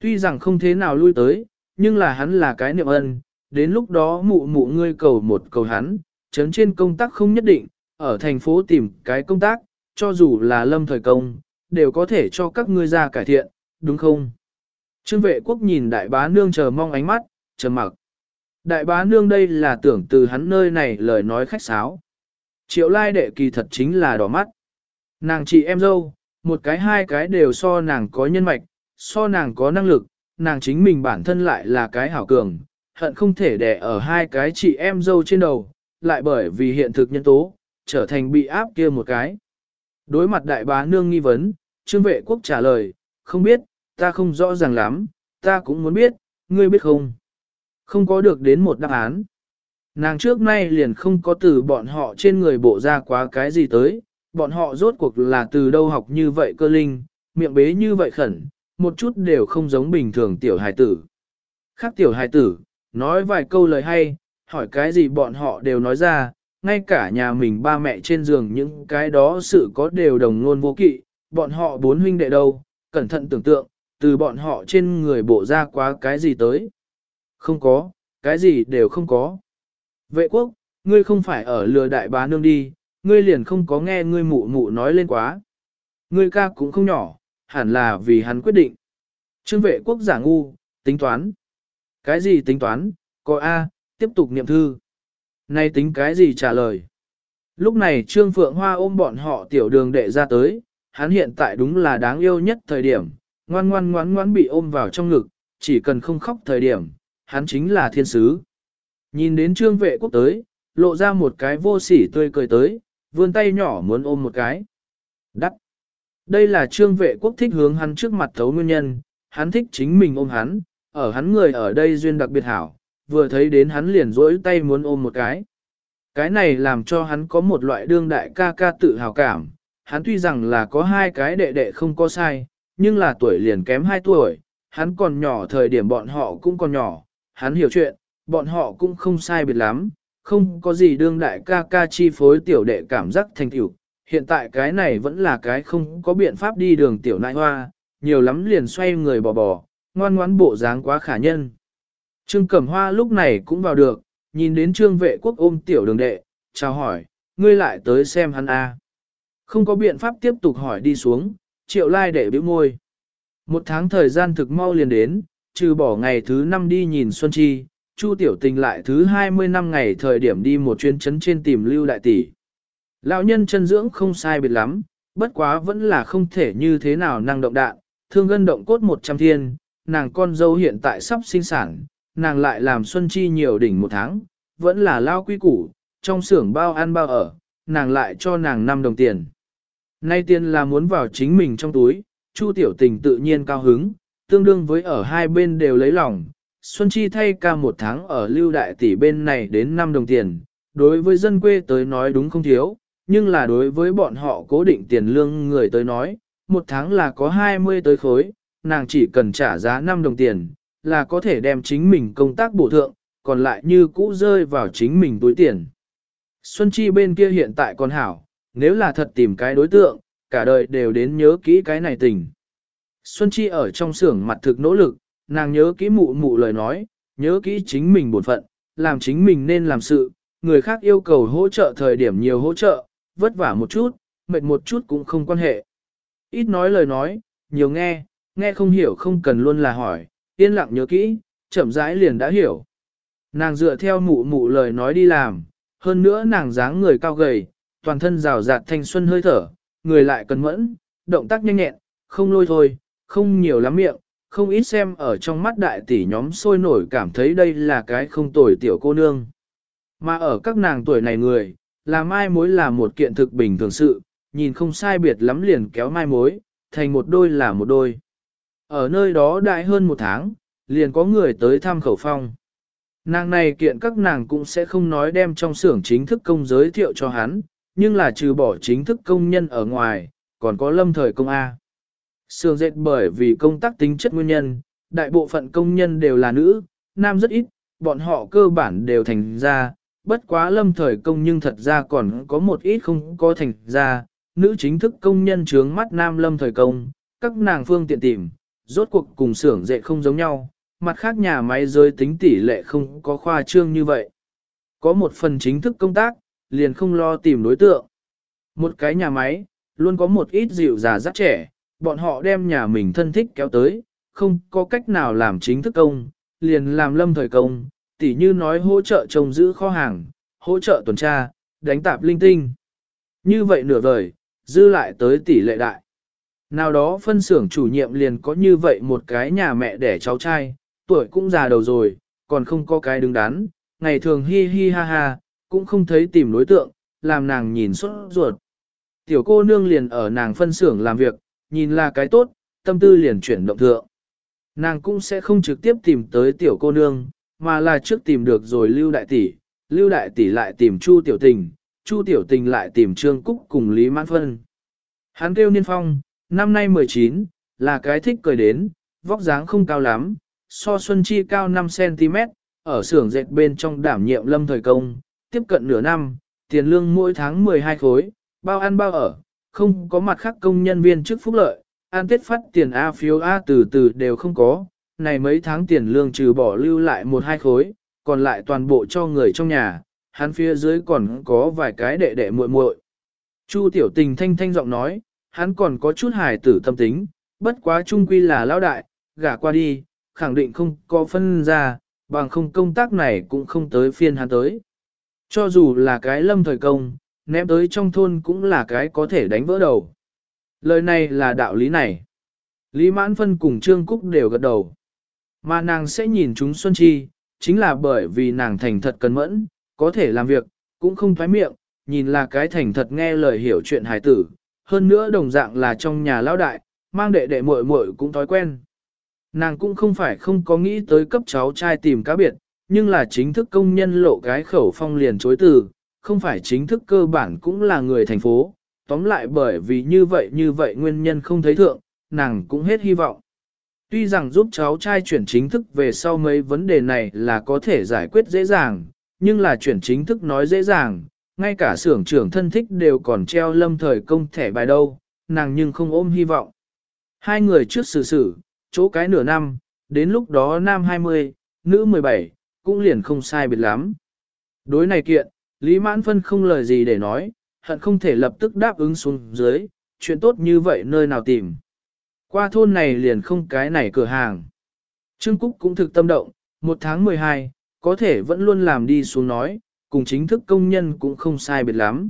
Tuy rằng không thế nào lui tới, nhưng là hắn là cái niệm ân, đến lúc đó mụ mụ ngươi cầu một cầu hắn, chấn trên công tác không nhất định, ở thành phố tìm cái công tác, cho dù là lâm thời công, đều có thể cho các ngươi ra cải thiện, đúng không? Trương vệ quốc nhìn đại bá nương chờ mong ánh mắt, chờ mặc. Đại bá nương đây là tưởng từ hắn nơi này lời nói khách sáo. Triệu lai đệ kỳ thật chính là đỏ mắt. Nàng chị em dâu, một cái hai cái đều so nàng có nhân mạch, so nàng có năng lực, nàng chính mình bản thân lại là cái hảo cường, hận không thể đè ở hai cái chị em dâu trên đầu, lại bởi vì hiện thực nhân tố, trở thành bị áp kia một cái. Đối mặt đại bá nương nghi vấn, trương vệ quốc trả lời, không biết, ta không rõ ràng lắm, ta cũng muốn biết, ngươi biết không? Không có được đến một đáp án. Nàng trước nay liền không có từ bọn họ trên người bộ ra quá cái gì tới, bọn họ rốt cuộc là từ đâu học như vậy cơ linh, miệng bế như vậy khẩn, một chút đều không giống bình thường tiểu hài tử. Khác tiểu hài tử, nói vài câu lời hay, hỏi cái gì bọn họ đều nói ra, ngay cả nhà mình ba mẹ trên giường những cái đó sự có đều đồng ngôn vô kỵ, bọn họ bốn huynh đệ đâu, cẩn thận tưởng tượng, từ bọn họ trên người bộ ra quá cái gì tới. Không có, cái gì đều không có. Vệ quốc, ngươi không phải ở lừa đại bá nương đi, ngươi liền không có nghe ngươi mụ mụ nói lên quá. Ngươi ca cũng không nhỏ, hẳn là vì hắn quyết định. Trương vệ quốc giả ngu, tính toán. Cái gì tính toán, có A, tiếp tục niệm thư. Nay tính cái gì trả lời. Lúc này Trương Phượng Hoa ôm bọn họ tiểu đường đệ ra tới, hắn hiện tại đúng là đáng yêu nhất thời điểm, ngoan ngoan ngoan ngoan bị ôm vào trong ngực, chỉ cần không khóc thời điểm, hắn chính là thiên sứ. Nhìn đến trương vệ quốc tới, lộ ra một cái vô sỉ tươi cười tới, vươn tay nhỏ muốn ôm một cái. Đắc. Đây là trương vệ quốc thích hướng hắn trước mặt thấu nguyên nhân, hắn thích chính mình ôm hắn, ở hắn người ở đây duyên đặc biệt hảo, vừa thấy đến hắn liền rỗi tay muốn ôm một cái. Cái này làm cho hắn có một loại đương đại ca ca tự hào cảm, hắn tuy rằng là có hai cái đệ đệ không có sai, nhưng là tuổi liền kém hai tuổi, hắn còn nhỏ thời điểm bọn họ cũng còn nhỏ, hắn hiểu chuyện, bọn họ cũng không sai biệt lắm, không có gì đương đại ca ca chi phối tiểu đệ cảm giác thành tiểu. Hiện tại cái này vẫn là cái không có biện pháp đi đường tiểu nại hoa, nhiều lắm liền xoay người bò bò, ngoan ngoãn bộ dáng quá khả nhân. Trương Cẩm Hoa lúc này cũng vào được, nhìn đến trương vệ quốc ôm tiểu đường đệ, chào hỏi, ngươi lại tới xem hắn a. Không có biện pháp tiếp tục hỏi đi xuống, triệu lai đệ bĩu môi. Một tháng thời gian thực mau liền đến, trừ bỏ ngày thứ năm đi nhìn Xuân Chi, Chu Tiểu Tình lại thứ 20 năm ngày thời điểm đi một chuyến chấn trên tìm Lưu Đại Tỷ. Lão nhân chân dưỡng không sai biệt lắm, bất quá vẫn là không thể như thế nào năng động đạn, thương gân động cốt 100 thiên, nàng con dâu hiện tại sắp sinh sản, nàng lại làm Xuân Chi nhiều đỉnh một tháng, vẫn là lao quy củ, trong xưởng bao ăn bao ở, nàng lại cho nàng 5 đồng tiền. Nay tiền là muốn vào chính mình trong túi, Chu Tiểu Tình tự nhiên cao hứng, tương đương với ở hai bên đều lấy lòng. Xuân Chi thay ca một tháng ở lưu đại tỷ bên này đến 5 đồng tiền, đối với dân quê tới nói đúng không thiếu, nhưng là đối với bọn họ cố định tiền lương người tới nói, một tháng là có 20 tới khối, nàng chỉ cần trả giá 5 đồng tiền, là có thể đem chính mình công tác bổ thượng, còn lại như cũ rơi vào chính mình túi tiền. Xuân Chi bên kia hiện tại còn hảo, nếu là thật tìm cái đối tượng, cả đời đều đến nhớ kỹ cái này tình. Xuân Chi ở trong xưởng mặt thực nỗ lực, nàng nhớ kỹ mụ mụ lời nói, nhớ kỹ chính mình bổn phận, làm chính mình nên làm sự, người khác yêu cầu hỗ trợ thời điểm nhiều hỗ trợ, vất vả một chút, mệt một chút cũng không quan hệ. Ít nói lời nói, nhiều nghe, nghe không hiểu không cần luôn là hỏi, yên lặng nhớ kỹ, chậm rãi liền đã hiểu. Nàng dựa theo mụ mụ lời nói đi làm, hơn nữa nàng dáng người cao gầy, toàn thân rào rạt thanh xuân hơi thở, người lại cẩn mẫn, động tác nhanh nhẹn, không lôi thôi, không nhiều lắm miệng, không ít xem ở trong mắt đại tỷ nhóm sôi nổi cảm thấy đây là cái không tồi tiểu cô nương. Mà ở các nàng tuổi này người, là mai mối là một kiện thực bình thường sự, nhìn không sai biệt lắm liền kéo mai mối, thành một đôi là một đôi. Ở nơi đó đại hơn một tháng, liền có người tới thăm khẩu phong. Nàng này kiện các nàng cũng sẽ không nói đem trong xưởng chính thức công giới thiệu cho hắn, nhưng là trừ bỏ chính thức công nhân ở ngoài, còn có lâm thời công A. Sườn dệt bởi vì công tác tính chất nguyên nhân, đại bộ phận công nhân đều là nữ, nam rất ít, bọn họ cơ bản đều thành ra, bất quá lâm thời công nhưng thật ra còn có một ít không có thành ra, nữ chính thức công nhân trướng mắt nam lâm thời công, các nàng phương tiện tìm, rốt cuộc cùng xưởng dệt không giống nhau, mặt khác nhà máy giới tính tỷ lệ không có khoa trương như vậy. Có một phần chính thức công tác, liền không lo tìm đối tượng. Một cái nhà máy, luôn có một ít dịu già rất trẻ, bọn họ đem nhà mình thân thích kéo tới, không có cách nào làm chính thức công, liền làm lâm thời công, tỉ như nói hỗ trợ trông giữ kho hàng, hỗ trợ tuần tra, đánh tạp linh tinh. Như vậy nửa vời, dư lại tới tỷ lệ đại. Nào đó phân xưởng chủ nhiệm liền có như vậy một cái nhà mẹ đẻ cháu trai, tuổi cũng già đầu rồi, còn không có cái đứng đắn, ngày thường hi hi ha ha, cũng không thấy tìm đối tượng, làm nàng nhìn sốt ruột. Tiểu cô nương liền ở nàng phân xưởng làm việc, nhìn là cái tốt, tâm tư liền chuyển động thượng. Nàng cũng sẽ không trực tiếp tìm tới tiểu cô nương, mà là trước tìm được rồi Lưu Đại Tỷ, Lưu Đại Tỷ lại tìm Chu Tiểu Tình, Chu Tiểu Tình lại tìm Trương Cúc cùng Lý Mãn Phân. Hắn kêu Niên Phong, năm nay 19, là cái thích cười đến, vóc dáng không cao lắm, so Xuân Chi cao 5cm, ở xưởng dệt bên trong đảm nhiệm lâm thời công, tiếp cận nửa năm, tiền lương mỗi tháng 12 khối, bao ăn bao ở, không có mặt khác công nhân viên chức phúc lợi, an tết phát tiền A phiếu A từ từ đều không có, này mấy tháng tiền lương trừ bỏ lưu lại một hai khối, còn lại toàn bộ cho người trong nhà, hắn phía dưới còn có vài cái đệ đệ muội muội. Chu tiểu tình thanh thanh giọng nói, hắn còn có chút hài tử tâm tính, bất quá trung quy là lão đại, gả qua đi, khẳng định không có phân ra, bằng không công tác này cũng không tới phiên hắn tới. Cho dù là cái lâm thời công, ném tới trong thôn cũng là cái có thể đánh vỡ đầu. Lời này là đạo lý này. Lý Mãn Phân cùng Trương Cúc đều gật đầu. Mà nàng sẽ nhìn chúng Xuân Chi, chính là bởi vì nàng thành thật cẩn mẫn, có thể làm việc, cũng không thoái miệng, nhìn là cái thành thật nghe lời hiểu chuyện hài tử. Hơn nữa đồng dạng là trong nhà lão đại, mang đệ đệ muội muội cũng thói quen. Nàng cũng không phải không có nghĩ tới cấp cháu trai tìm cá biệt, nhưng là chính thức công nhân lộ cái khẩu phong liền chối từ, không phải chính thức cơ bản cũng là người thành phố, tóm lại bởi vì như vậy như vậy nguyên nhân không thấy thượng, nàng cũng hết hy vọng. Tuy rằng giúp cháu trai chuyển chính thức về sau mấy vấn đề này là có thể giải quyết dễ dàng, nhưng là chuyển chính thức nói dễ dàng, ngay cả xưởng trưởng thân thích đều còn treo lâm thời công thẻ bài đâu, nàng nhưng không ôm hy vọng. Hai người trước xử xử, chỗ cái nửa năm, đến lúc đó nam 20, nữ 17, cũng liền không sai biệt lắm. Đối này kiện, Lý Mãn Phân không lời gì để nói, hận không thể lập tức đáp ứng xuống dưới, chuyện tốt như vậy nơi nào tìm. Qua thôn này liền không cái này cửa hàng. Trương Cúc cũng thực tâm động, một tháng 12, có thể vẫn luôn làm đi xuống nói, cùng chính thức công nhân cũng không sai biệt lắm.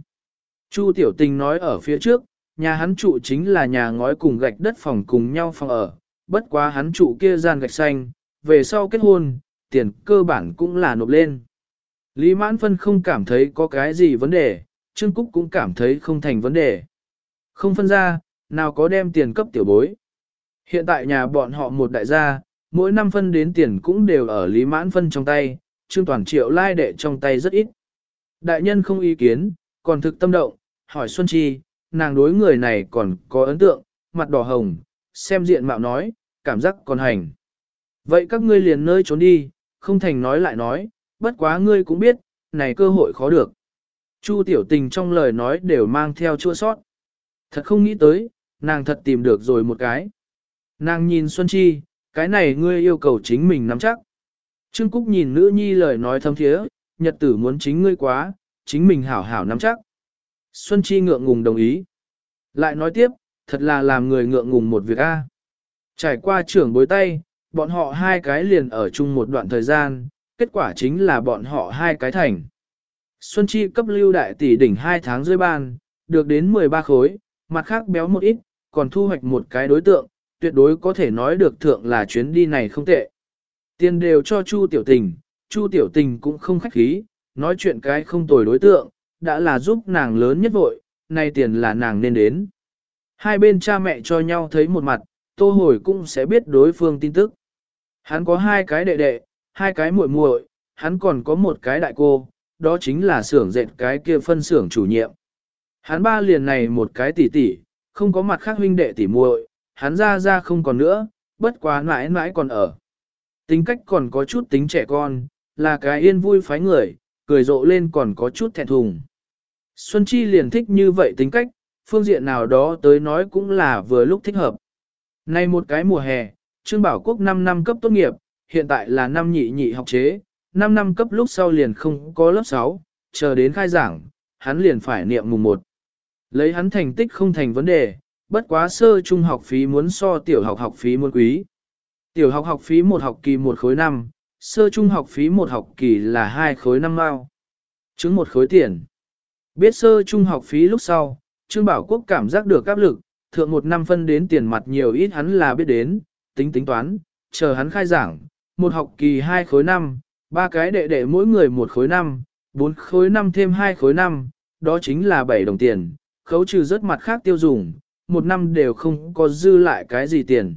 Chu Tiểu Tình nói ở phía trước, nhà hắn trụ chính là nhà ngói cùng gạch đất phòng cùng nhau phòng ở, bất quá hắn trụ kia gian gạch xanh, về sau kết hôn, tiền cơ bản cũng là nộp lên. Lý Mãn Phân không cảm thấy có cái gì vấn đề, Trương Cúc cũng cảm thấy không thành vấn đề. Không phân ra, nào có đem tiền cấp tiểu bối. Hiện tại nhà bọn họ một đại gia, mỗi năm phân đến tiền cũng đều ở Lý Mãn Phân trong tay, Trương Toàn Triệu lai đệ trong tay rất ít. Đại nhân không ý kiến, còn thực tâm động, hỏi Xuân Chi, nàng đối người này còn có ấn tượng, mặt đỏ hồng, xem diện mạo nói, cảm giác còn hành. Vậy các ngươi liền nơi trốn đi, không thành nói lại nói, bất quá ngươi cũng biết, này cơ hội khó được. Chu tiểu tình trong lời nói đều mang theo chua sót. Thật không nghĩ tới, nàng thật tìm được rồi một cái. Nàng nhìn Xuân Chi, cái này ngươi yêu cầu chính mình nắm chắc. Trương Cúc nhìn nữ nhi lời nói thâm thiế, nhật tử muốn chính ngươi quá, chính mình hảo hảo nắm chắc. Xuân Chi ngượng ngùng đồng ý. Lại nói tiếp, thật là làm người ngượng ngùng một việc a. Trải qua trưởng bối tay, bọn họ hai cái liền ở chung một đoạn thời gian, kết quả chính là bọn họ hai cái thành. Xuân Chi cấp lưu đại tỷ đỉnh hai tháng rơi ban, được đến 13 khối, mặt khác béo một ít, còn thu hoạch một cái đối tượng, tuyệt đối có thể nói được thượng là chuyến đi này không tệ. Tiền đều cho Chu Tiểu Tình, Chu Tiểu Tình cũng không khách khí, nói chuyện cái không tồi đối tượng, đã là giúp nàng lớn nhất vội, nay tiền là nàng nên đến. Hai bên cha mẹ cho nhau thấy một mặt, tô hồi cũng sẽ biết đối phương tin tức. Hắn có hai cái đệ đệ, hai cái muội muội, hắn còn có một cái đại cô, đó chính là xưởng dệt cái kia phân xưởng chủ nhiệm. Hắn ba liền này một cái tỷ tỷ, không có mặt khác huynh đệ tỷ muội, hắn ra ra không còn nữa, bất quá mãi mãi còn ở. Tính cách còn có chút tính trẻ con, là cái yên vui phái người, cười rộ lên còn có chút thẹn thùng. Xuân Chi liền thích như vậy tính cách, phương diện nào đó tới nói cũng là vừa lúc thích hợp. Nay một cái mùa hè, Trương Bảo Quốc 5 năm cấp tốt nghiệp, hiện tại là năm nhị nhị học chế, 5 năm cấp lúc sau liền không có lớp 6, chờ đến khai giảng, hắn liền phải niệm mùng 1. Lấy hắn thành tích không thành vấn đề, bất quá sơ trung học phí muốn so tiểu học học phí muốn quý. Tiểu học học phí một học kỳ một khối năm, sơ trung học phí một học kỳ là hai khối năm mao. Chứng một khối tiền. Biết sơ trung học phí lúc sau, Trương Bảo Quốc cảm giác được áp lực, thượng một năm phân đến tiền mặt nhiều ít hắn là biết đến, tính tính toán, chờ hắn khai giảng, một học kỳ hai khối năm, ba cái đệ đệ mỗi người một khối năm, bốn khối năm thêm hai khối năm, đó chính là bảy đồng tiền, khấu trừ rất mặt khác tiêu dùng, một năm đều không có dư lại cái gì tiền.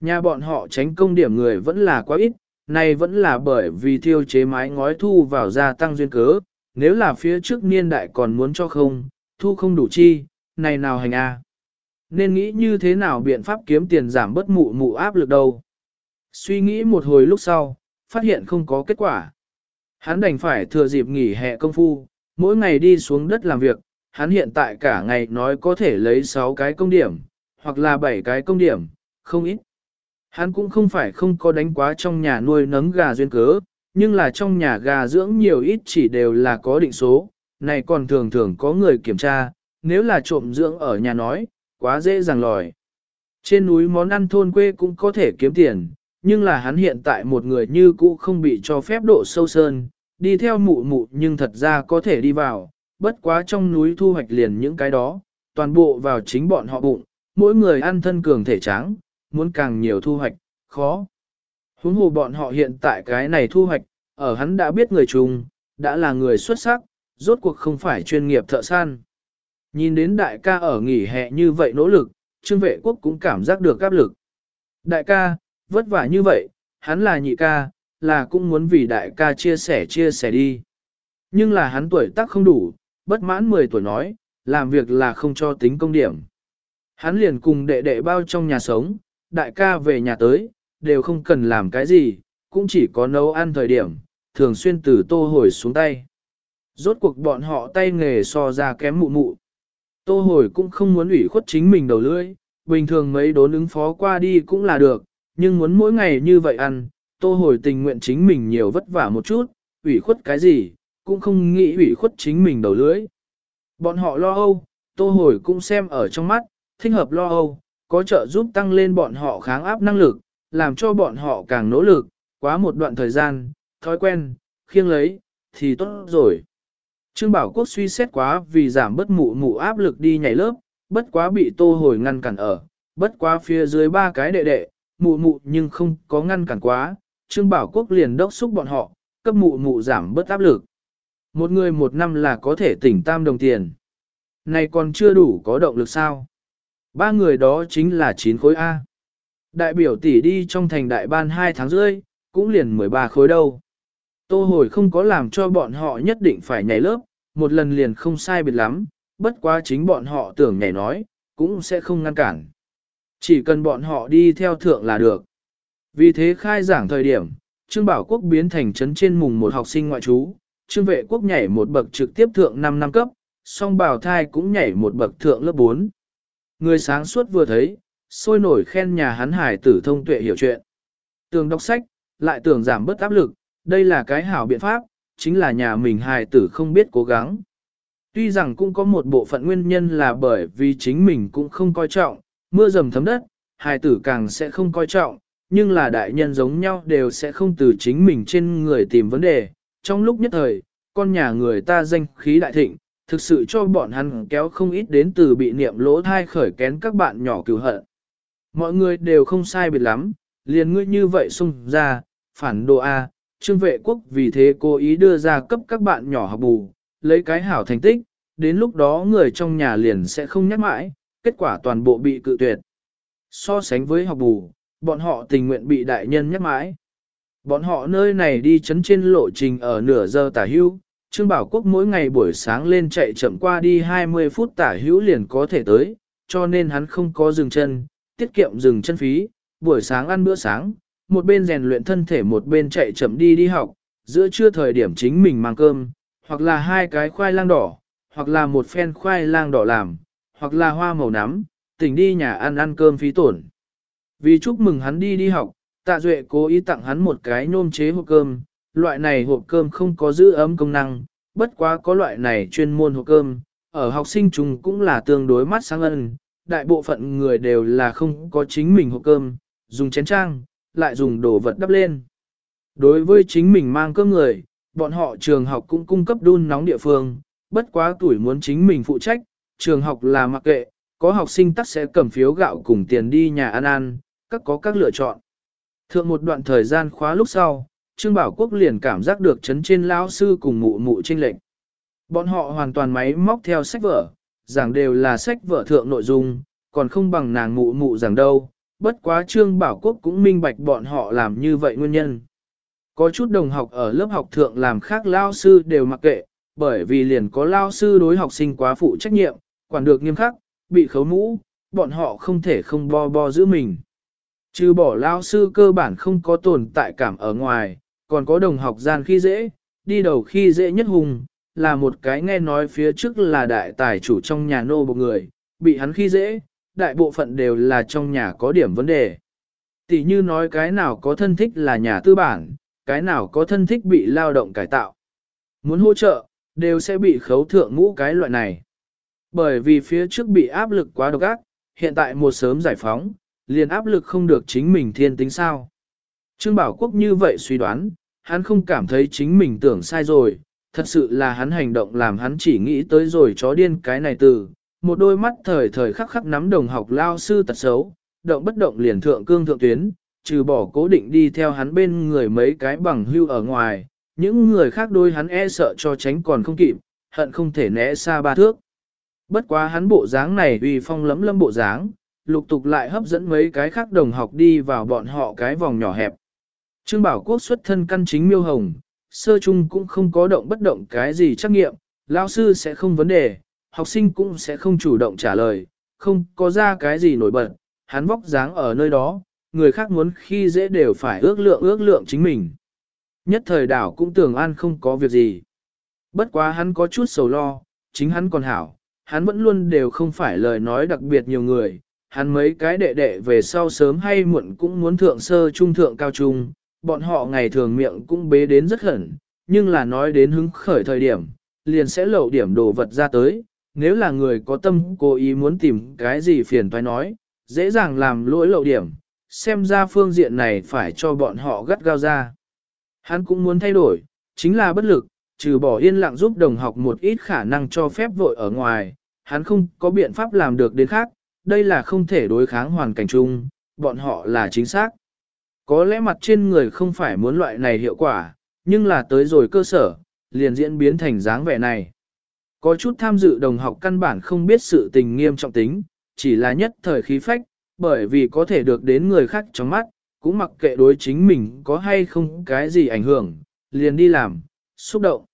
Nhà bọn họ tránh công điểm người vẫn là quá ít, này vẫn là bởi vì thiêu chế mái ngói thu vào gia tăng duyên cớ, nếu là phía trước niên đại còn muốn cho không, thu không đủ chi, này nào hành a Nên nghĩ như thế nào biện pháp kiếm tiền giảm bớt mụ mụ áp lực đâu. Suy nghĩ một hồi lúc sau, phát hiện không có kết quả. Hắn đành phải thừa dịp nghỉ hè công phu, mỗi ngày đi xuống đất làm việc, hắn hiện tại cả ngày nói có thể lấy 6 cái công điểm, hoặc là 7 cái công điểm, không ít. Hắn cũng không phải không có đánh quá trong nhà nuôi nấng gà duyên cớ, nhưng là trong nhà gà dưỡng nhiều ít chỉ đều là có định số, này còn thường thường có người kiểm tra, nếu là trộm dưỡng ở nhà nói, quá dễ dàng lòi. Trên núi món ăn thôn quê cũng có thể kiếm tiền, nhưng là hắn hiện tại một người như cũ không bị cho phép độ sâu sơn, đi theo mụ mụ nhưng thật ra có thể đi vào, bất quá trong núi thu hoạch liền những cái đó, toàn bộ vào chính bọn họ bụng, mỗi người ăn thân cường thể trắng, muốn càng nhiều thu hoạch, khó. Huống hồ bọn họ hiện tại cái này thu hoạch, ở hắn đã biết người trùng, đã là người xuất sắc, rốt cuộc không phải chuyên nghiệp thợ săn. Nhìn đến đại ca ở nghỉ hè như vậy nỗ lực, trương vệ quốc cũng cảm giác được áp lực. Đại ca, vất vả như vậy, hắn là nhị ca, là cũng muốn vì đại ca chia sẻ chia sẻ đi. Nhưng là hắn tuổi tác không đủ, bất mãn 10 tuổi nói, làm việc là không cho tính công điểm. Hắn liền cùng đệ đệ bao trong nhà sống, đại ca về nhà tới, đều không cần làm cái gì, cũng chỉ có nấu ăn thời điểm, thường xuyên từ tô hồi xuống tay. Rốt cuộc bọn họ tay nghề so ra kém mụ mụ. Tô hồi cũng không muốn ủy khuất chính mình đầu lưỡi, bình thường mấy đốn ứng phó qua đi cũng là được, nhưng muốn mỗi ngày như vậy ăn, tô hồi tình nguyện chính mình nhiều vất vả một chút, ủy khuất cái gì, cũng không nghĩ ủy khuất chính mình đầu lưỡi. Bọn họ lo âu, tô hồi cũng xem ở trong mắt, thích hợp lo âu, có trợ giúp tăng lên bọn họ kháng áp năng lực, làm cho bọn họ càng nỗ lực, quá một đoạn thời gian, thói quen, khiêng lấy, thì tốt rồi. Trương Bảo Quốc suy xét quá vì giảm bất mụ mụ áp lực đi nhảy lớp, bất quá bị tô hồi ngăn cản ở, bất quá phía dưới ba cái đệ đệ, mụ mụ nhưng không có ngăn cản quá, Trương Bảo Quốc liền đốc xúc bọn họ, cấp mụ mụ giảm bớt áp lực. Một người một năm là có thể tỉnh tam đồng tiền. Này còn chưa đủ có động lực sao? Ba người đó chính là 9 khối A. Đại biểu tỷ đi trong thành đại ban 2 tháng rưỡi, cũng liền 13 khối đâu. Tô hồi không có làm cho bọn họ nhất định phải nhảy lớp, một lần liền không sai biệt lắm, bất quá chính bọn họ tưởng nhảy nói, cũng sẽ không ngăn cản. Chỉ cần bọn họ đi theo thượng là được. Vì thế khai giảng thời điểm, Trương Bảo Quốc biến thành trấn trên mùng một học sinh ngoại trú, Trương Vệ Quốc nhảy một bậc trực tiếp thượng 5 năm cấp, song Bảo Thai cũng nhảy một bậc thượng lớp 4. Người sáng suốt vừa thấy, sôi nổi khen nhà hắn hải tử thông tuệ hiểu chuyện. Tường đọc sách, lại tưởng giảm bớt áp lực, đây là cái hảo biện pháp, chính là nhà mình hài tử không biết cố gắng. Tuy rằng cũng có một bộ phận nguyên nhân là bởi vì chính mình cũng không coi trọng, mưa dầm thấm đất, hài tử càng sẽ không coi trọng, nhưng là đại nhân giống nhau đều sẽ không từ chính mình trên người tìm vấn đề. Trong lúc nhất thời, con nhà người ta danh khí đại thịnh, thực sự cho bọn hắn kéo không ít đến từ bị niệm lỗ thai khởi kén các bạn nhỏ cứu hận. Mọi người đều không sai biệt lắm, liền ngươi như vậy xung ra, phản đồ A, trương vệ quốc vì thế cố ý đưa ra cấp các bạn nhỏ học bù, lấy cái hảo thành tích, đến lúc đó người trong nhà liền sẽ không nhắc mãi, kết quả toàn bộ bị cự tuyệt. So sánh với học bù, bọn họ tình nguyện bị đại nhân nhắc mãi. Bọn họ nơi này đi chấn trên lộ trình ở nửa giờ tả hữu, Trương Bảo Quốc mỗi ngày buổi sáng lên chạy chậm qua đi 20 phút tả hữu liền có thể tới, cho nên hắn không có dừng chân, tiết kiệm dừng chân phí, buổi sáng ăn bữa sáng, một bên rèn luyện thân thể một bên chạy chậm đi đi học, giữa trưa thời điểm chính mình mang cơm, hoặc là hai cái khoai lang đỏ, hoặc là một phen khoai lang đỏ làm, hoặc là hoa màu nắm, tỉnh đi nhà ăn ăn cơm phí tổn. Vì chúc mừng hắn đi đi học, tạ duệ cố ý tặng hắn một cái nôm chế hộp cơm, loại này hộp cơm không có giữ ấm công năng, bất quá có loại này chuyên môn hộp cơm, ở học sinh chúng cũng là tương đối mắt sáng ân, đại bộ phận người đều là không có chính mình hộp cơm, dùng chén trang, lại dùng đồ vật đắp lên. Đối với chính mình mang cơm người, bọn họ trường học cũng cung cấp đun nóng địa phương, bất quá tuổi muốn chính mình phụ trách, trường học là mặc kệ, có học sinh tắc sẽ cầm phiếu gạo cùng tiền đi nhà ăn ăn, các có các lựa chọn. Thượng một đoạn thời gian khóa lúc sau, Trương Bảo Quốc liền cảm giác được chấn trên lão sư cùng mụ mụ trinh lệnh. Bọn họ hoàn toàn máy móc theo sách vở, giảng đều là sách vở thượng nội dung, còn không bằng nàng mụ mụ giảng đâu, bất quá Trương Bảo Quốc cũng minh bạch bọn họ làm như vậy nguyên nhân. Có chút đồng học ở lớp học thượng làm khác lao sư đều mặc kệ, bởi vì liền có lao sư đối học sinh quá phụ trách nhiệm, quản được nghiêm khắc, bị khấu mũ, bọn họ không thể không bo bo giữ mình. Trừ bỏ lao sư cơ bản không có tồn tại cảm ở ngoài, còn có đồng học gian khi dễ, đi đầu khi dễ nhất hùng, là một cái nghe nói phía trước là đại tài chủ trong nhà nô một người, bị hắn khi dễ, đại bộ phận đều là trong nhà có điểm vấn đề. Tỷ như nói cái nào có thân thích là nhà tư bản, cái nào có thân thích bị lao động cải tạo. Muốn hỗ trợ, đều sẽ bị khấu thượng ngũ cái loại này. Bởi vì phía trước bị áp lực quá độc ác, hiện tại một sớm giải phóng, liền áp lực không được chính mình thiên tính sao. Trương Bảo Quốc như vậy suy đoán, hắn không cảm thấy chính mình tưởng sai rồi, thật sự là hắn hành động làm hắn chỉ nghĩ tới rồi chó điên cái này từ, một đôi mắt thời thời khắc khắc nắm đồng học lao sư tật xấu, động bất động liền thượng cương thượng tuyến, trừ bỏ cố định đi theo hắn bên người mấy cái bằng hưu ở ngoài, những người khác đôi hắn e sợ cho tránh còn không kịp, hận không thể né xa ba thước. Bất quá hắn bộ dáng này uy phong lấm lâm bộ dáng, lục tục lại hấp dẫn mấy cái khác đồng học đi vào bọn họ cái vòng nhỏ hẹp. Trương Bảo Quốc xuất thân căn chính miêu hồng, sơ chung cũng không có động bất động cái gì trắc nghiệm, lao sư sẽ không vấn đề, học sinh cũng sẽ không chủ động trả lời, không có ra cái gì nổi bật, hắn vóc dáng ở nơi đó, người khác muốn khi dễ đều phải ước lượng ước lượng chính mình. Nhất thời đảo cũng tưởng an không có việc gì. Bất quá hắn có chút sầu lo, chính hắn còn hảo, hắn vẫn luôn đều không phải lời nói đặc biệt nhiều người, hắn mấy cái đệ đệ về sau sớm hay muộn cũng muốn thượng sơ trung thượng cao trung, bọn họ ngày thường miệng cũng bế đến rất khẩn, nhưng là nói đến hứng khởi thời điểm, liền sẽ lậu điểm đồ vật ra tới, nếu là người có tâm cố ý muốn tìm cái gì phiền toái nói, dễ dàng làm lỗi lậu điểm, xem ra phương diện này phải cho bọn họ gắt gao ra. Hắn cũng muốn thay đổi, chính là bất lực, trừ bỏ yên lặng giúp đồng học một ít khả năng cho phép vội ở ngoài, hắn không có biện pháp làm được đến khác, đây là không thể đối kháng hoàn cảnh chung, bọn họ là chính xác. Có lẽ mặt trên người không phải muốn loại này hiệu quả, nhưng là tới rồi cơ sở, liền diễn biến thành dáng vẻ này. Có chút tham dự đồng học căn bản không biết sự tình nghiêm trọng tính, chỉ là nhất thời khí phách, bởi vì có thể được đến người khác trong mắt, cũng mặc kệ đối chính mình có hay không cái gì ảnh hưởng, liền đi làm, xúc động.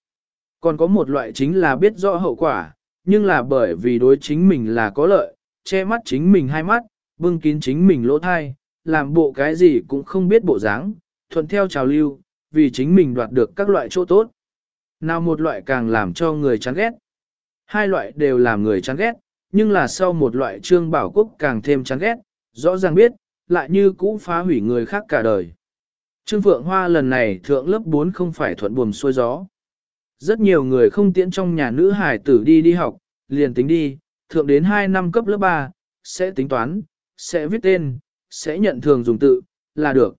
Còn có một loại chính là biết rõ hậu quả, nhưng là bởi vì đối chính mình là có lợi, che mắt chính mình hai mắt, bưng kín chính mình lỗ thai, làm bộ cái gì cũng không biết bộ dáng, thuận theo trào lưu, vì chính mình đoạt được các loại chỗ tốt. Nào một loại càng làm cho người chán ghét. Hai loại đều làm người chán ghét, nhưng là sau một loại trương bảo quốc càng thêm chán ghét, rõ ràng biết, lại như cũ phá hủy người khác cả đời. Trương Phượng Hoa lần này thượng lớp 4 không phải thuận buồm xuôi gió. Rất nhiều người không tiễn trong nhà nữ hải tử đi đi học, liền tính đi, thượng đến 2 năm cấp lớp 3, sẽ tính toán, sẽ viết tên, sẽ nhận thường dùng tự, là được.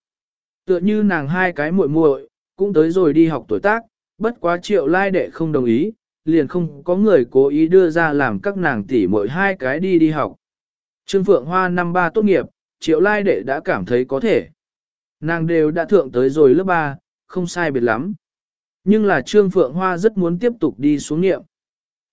Tựa như nàng hai cái muội muội cũng tới rồi đi học tuổi tác, bất quá triệu lai đệ không đồng ý, liền không có người cố ý đưa ra làm các nàng tỷ muội hai cái đi đi học. Trương Phượng Hoa năm ba tốt nghiệp, triệu lai đệ đã cảm thấy có thể. Nàng đều đã thượng tới rồi lớp 3, không sai biệt lắm. Nhưng là Trương Phượng Hoa rất muốn tiếp tục đi xuống nghiệm.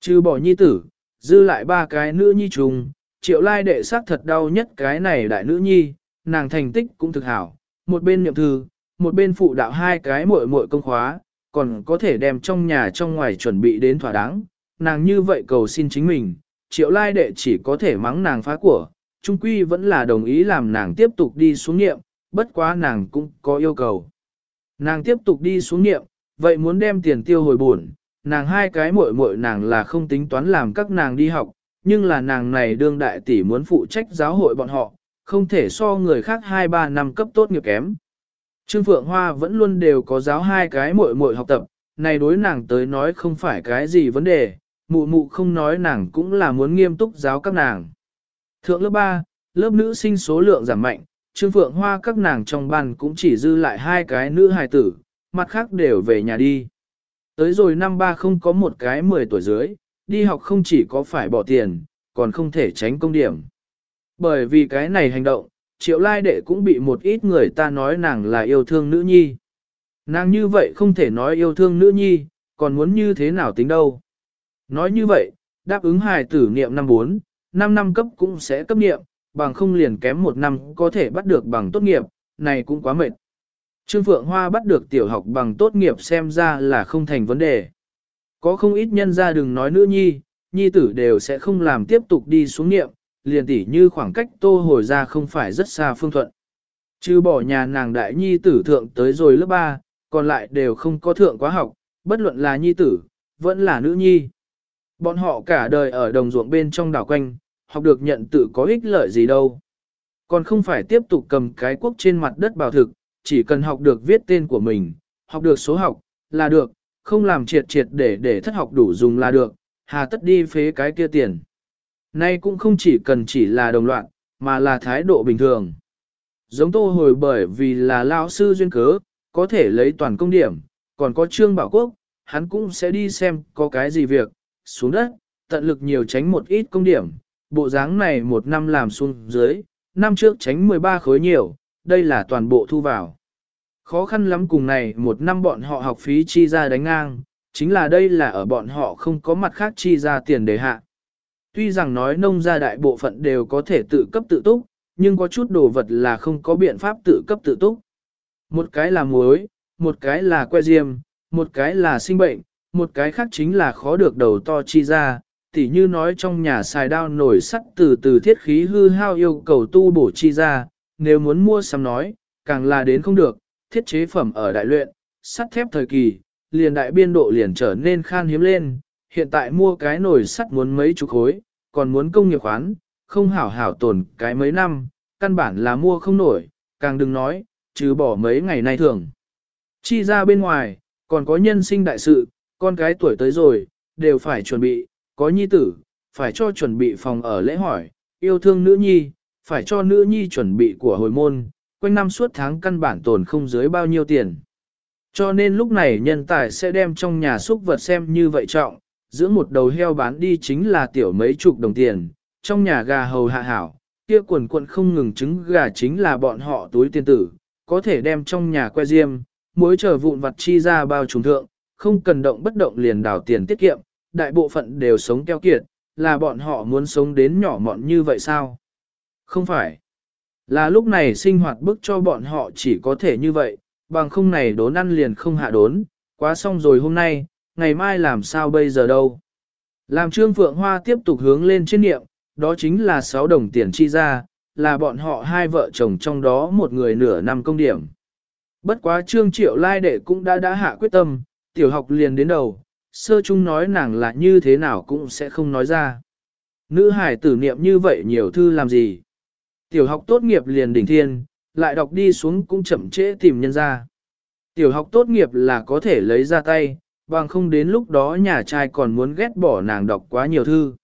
Trừ bỏ nhi tử, dư lại ba cái nữ nhi trùng, triệu lai đệ xác thật đau nhất cái này đại nữ nhi, nàng thành tích cũng thực hảo, một bên niệm thư, một bên phụ đạo hai cái muội muội công khóa, còn có thể đem trong nhà trong ngoài chuẩn bị đến thỏa đáng, nàng như vậy cầu xin chính mình, triệu lai đệ chỉ có thể mắng nàng phá của, trung quy vẫn là đồng ý làm nàng tiếp tục đi xuống nghiệm, bất quá nàng cũng có yêu cầu. Nàng tiếp tục đi xuống nghiệm, vậy muốn đem tiền tiêu hồi buồn, nàng hai cái muội muội nàng là không tính toán làm các nàng đi học, nhưng là nàng này đương đại tỷ muốn phụ trách giáo hội bọn họ, không thể so người khác 2-3 năm cấp tốt nghiệp kém. Trương Phượng Hoa vẫn luôn đều có giáo hai cái muội muội học tập, này đối nàng tới nói không phải cái gì vấn đề, mụ mụ không nói nàng cũng là muốn nghiêm túc giáo các nàng. Thượng lớp 3, lớp nữ sinh số lượng giảm mạnh, Trương Phượng Hoa các nàng trong ban cũng chỉ dư lại hai cái nữ hài tử, mặt khác đều về nhà đi. Tới rồi năm ba không có một cái 10 tuổi dưới, đi học không chỉ có phải bỏ tiền, còn không thể tránh công điểm. Bởi vì cái này hành động, triệu lai đệ cũng bị một ít người ta nói nàng là yêu thương nữ nhi. Nàng như vậy không thể nói yêu thương nữ nhi, còn muốn như thế nào tính đâu. Nói như vậy, đáp ứng hài tử niệm năm 4, 5 năm cấp cũng sẽ cấp niệm, bằng không liền kém một năm có thể bắt được bằng tốt nghiệp, này cũng quá mệt. Trương Phượng Hoa bắt được tiểu học bằng tốt nghiệp xem ra là không thành vấn đề. Có không ít nhân ra đừng nói nữ nhi, nhi tử đều sẽ không làm tiếp tục đi xuống niệm, liền tỉ như khoảng cách tô hồi ra không phải rất xa phương thuận. Chứ bỏ nhà nàng đại nhi tử thượng tới rồi lớp 3, còn lại đều không có thượng quá học, bất luận là nhi tử, vẫn là nữ nhi. Bọn họ cả đời ở đồng ruộng bên trong đảo quanh, học được nhận tự có ích lợi gì đâu. Còn không phải tiếp tục cầm cái quốc trên mặt đất bảo thực, chỉ cần học được viết tên của mình, học được số học, là được, không làm triệt triệt để để thất học đủ dùng là được, hà tất đi phế cái kia tiền. Nay cũng không chỉ cần chỉ là đồng loạn, mà là thái độ bình thường. Giống tô hồi bởi vì là lao sư duyên cớ, có thể lấy toàn công điểm, còn có trương bảo quốc, hắn cũng sẽ đi xem có cái gì việc, xuống đất, tận lực nhiều tránh một ít công điểm, bộ dáng này một năm làm xuống dưới, năm trước tránh 13 khối nhiều, đây là toàn bộ thu vào. Khó khăn lắm cùng này một năm bọn họ học phí chi ra đánh ngang, chính là đây là ở bọn họ không có mặt khác chi ra tiền để hạ. Tuy rằng nói nông gia đại bộ phận đều có thể tự cấp tự túc, nhưng có chút đồ vật là không có biện pháp tự cấp tự túc. Một cái là muối, một cái là que diêm, một cái là sinh bệnh, một cái khác chính là khó được đầu to chi ra, tỉ như nói trong nhà xài đao nổi sắt từ từ thiết khí hư hao yêu cầu tu bổ chi ra, nếu muốn mua sắm nói, càng là đến không được, thiết chế phẩm ở đại luyện, sắt thép thời kỳ, liền đại biên độ liền trở nên khan hiếm lên, hiện tại mua cái nồi sắt muốn mấy chục khối, còn muốn công nghiệp khoán, không hảo hảo tồn cái mấy năm, căn bản là mua không nổi, càng đừng nói, chứ bỏ mấy ngày nay thường. Chi ra bên ngoài, còn có nhân sinh đại sự, con cái tuổi tới rồi, đều phải chuẩn bị, có nhi tử, phải cho chuẩn bị phòng ở lễ hỏi, yêu thương nữ nhi, phải cho nữ nhi chuẩn bị của hồi môn, quanh năm suốt tháng căn bản tồn không dưới bao nhiêu tiền. Cho nên lúc này nhân tài sẽ đem trong nhà xúc vật xem như vậy trọng, giữa một đầu heo bán đi chính là tiểu mấy chục đồng tiền, trong nhà gà hầu hạ hảo, kia quần quận không ngừng trứng gà chính là bọn họ túi tiền tử, có thể đem trong nhà que diêm, muối chờ vụn vặt chi ra bao trùng thượng, không cần động bất động liền đảo tiền tiết kiệm, đại bộ phận đều sống keo kiệt, là bọn họ muốn sống đến nhỏ mọn như vậy sao? Không phải. Là lúc này sinh hoạt bức cho bọn họ chỉ có thể như vậy, bằng không này đốn ăn liền không hạ đốn, quá xong rồi hôm nay, ngày mai làm sao bây giờ đâu. Làm Trương Phượng Hoa tiếp tục hướng lên trên niệm, đó chính là 6 đồng tiền chi ra, là bọn họ hai vợ chồng trong đó một người nửa năm công điểm. Bất quá Trương Triệu Lai Đệ cũng đã đã hạ quyết tâm, tiểu học liền đến đầu, sơ chung nói nàng là như thế nào cũng sẽ không nói ra. Nữ hải tử niệm như vậy nhiều thư làm gì? Tiểu học tốt nghiệp liền đỉnh thiên, lại đọc đi xuống cũng chậm trễ tìm nhân ra. Tiểu học tốt nghiệp là có thể lấy ra tay, bằng không đến lúc đó nhà trai còn muốn ghét bỏ nàng đọc quá nhiều thư.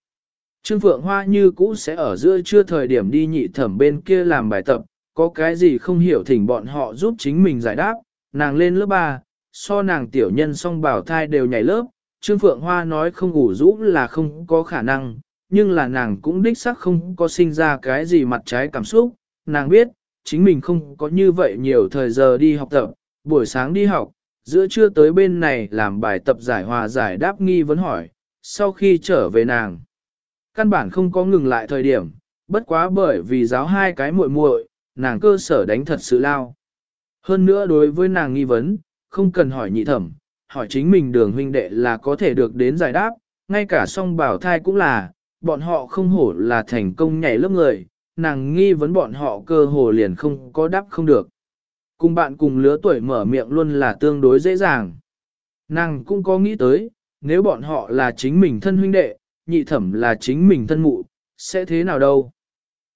Trương Phượng Hoa như cũ sẽ ở giữa trưa thời điểm đi nhị thẩm bên kia làm bài tập, có cái gì không hiểu thỉnh bọn họ giúp chính mình giải đáp, nàng lên lớp 3, so nàng tiểu nhân song bảo thai đều nhảy lớp, Trương Phượng Hoa nói không ngủ rũ là không có khả năng, nhưng là nàng cũng đích xác không có sinh ra cái gì mặt trái cảm xúc, nàng biết, chính mình không có như vậy nhiều thời giờ đi học tập, buổi sáng đi học, giữa trưa tới bên này làm bài tập giải hòa giải đáp nghi vấn hỏi, sau khi trở về nàng. Căn bản không có ngừng lại thời điểm, bất quá bởi vì giáo hai cái muội muội, nàng cơ sở đánh thật sự lao. Hơn nữa đối với nàng nghi vấn, không cần hỏi nhị thẩm, hỏi chính mình đường huynh đệ là có thể được đến giải đáp, ngay cả song bảo thai cũng là, bọn họ không hổ là thành công nhảy lớp người, nàng nghi vấn bọn họ cơ hồ liền không có đáp không được. Cùng bạn cùng lứa tuổi mở miệng luôn là tương đối dễ dàng. Nàng cũng có nghĩ tới, nếu bọn họ là chính mình thân huynh đệ, nhị thẩm là chính mình thân mụ, sẽ thế nào đâu.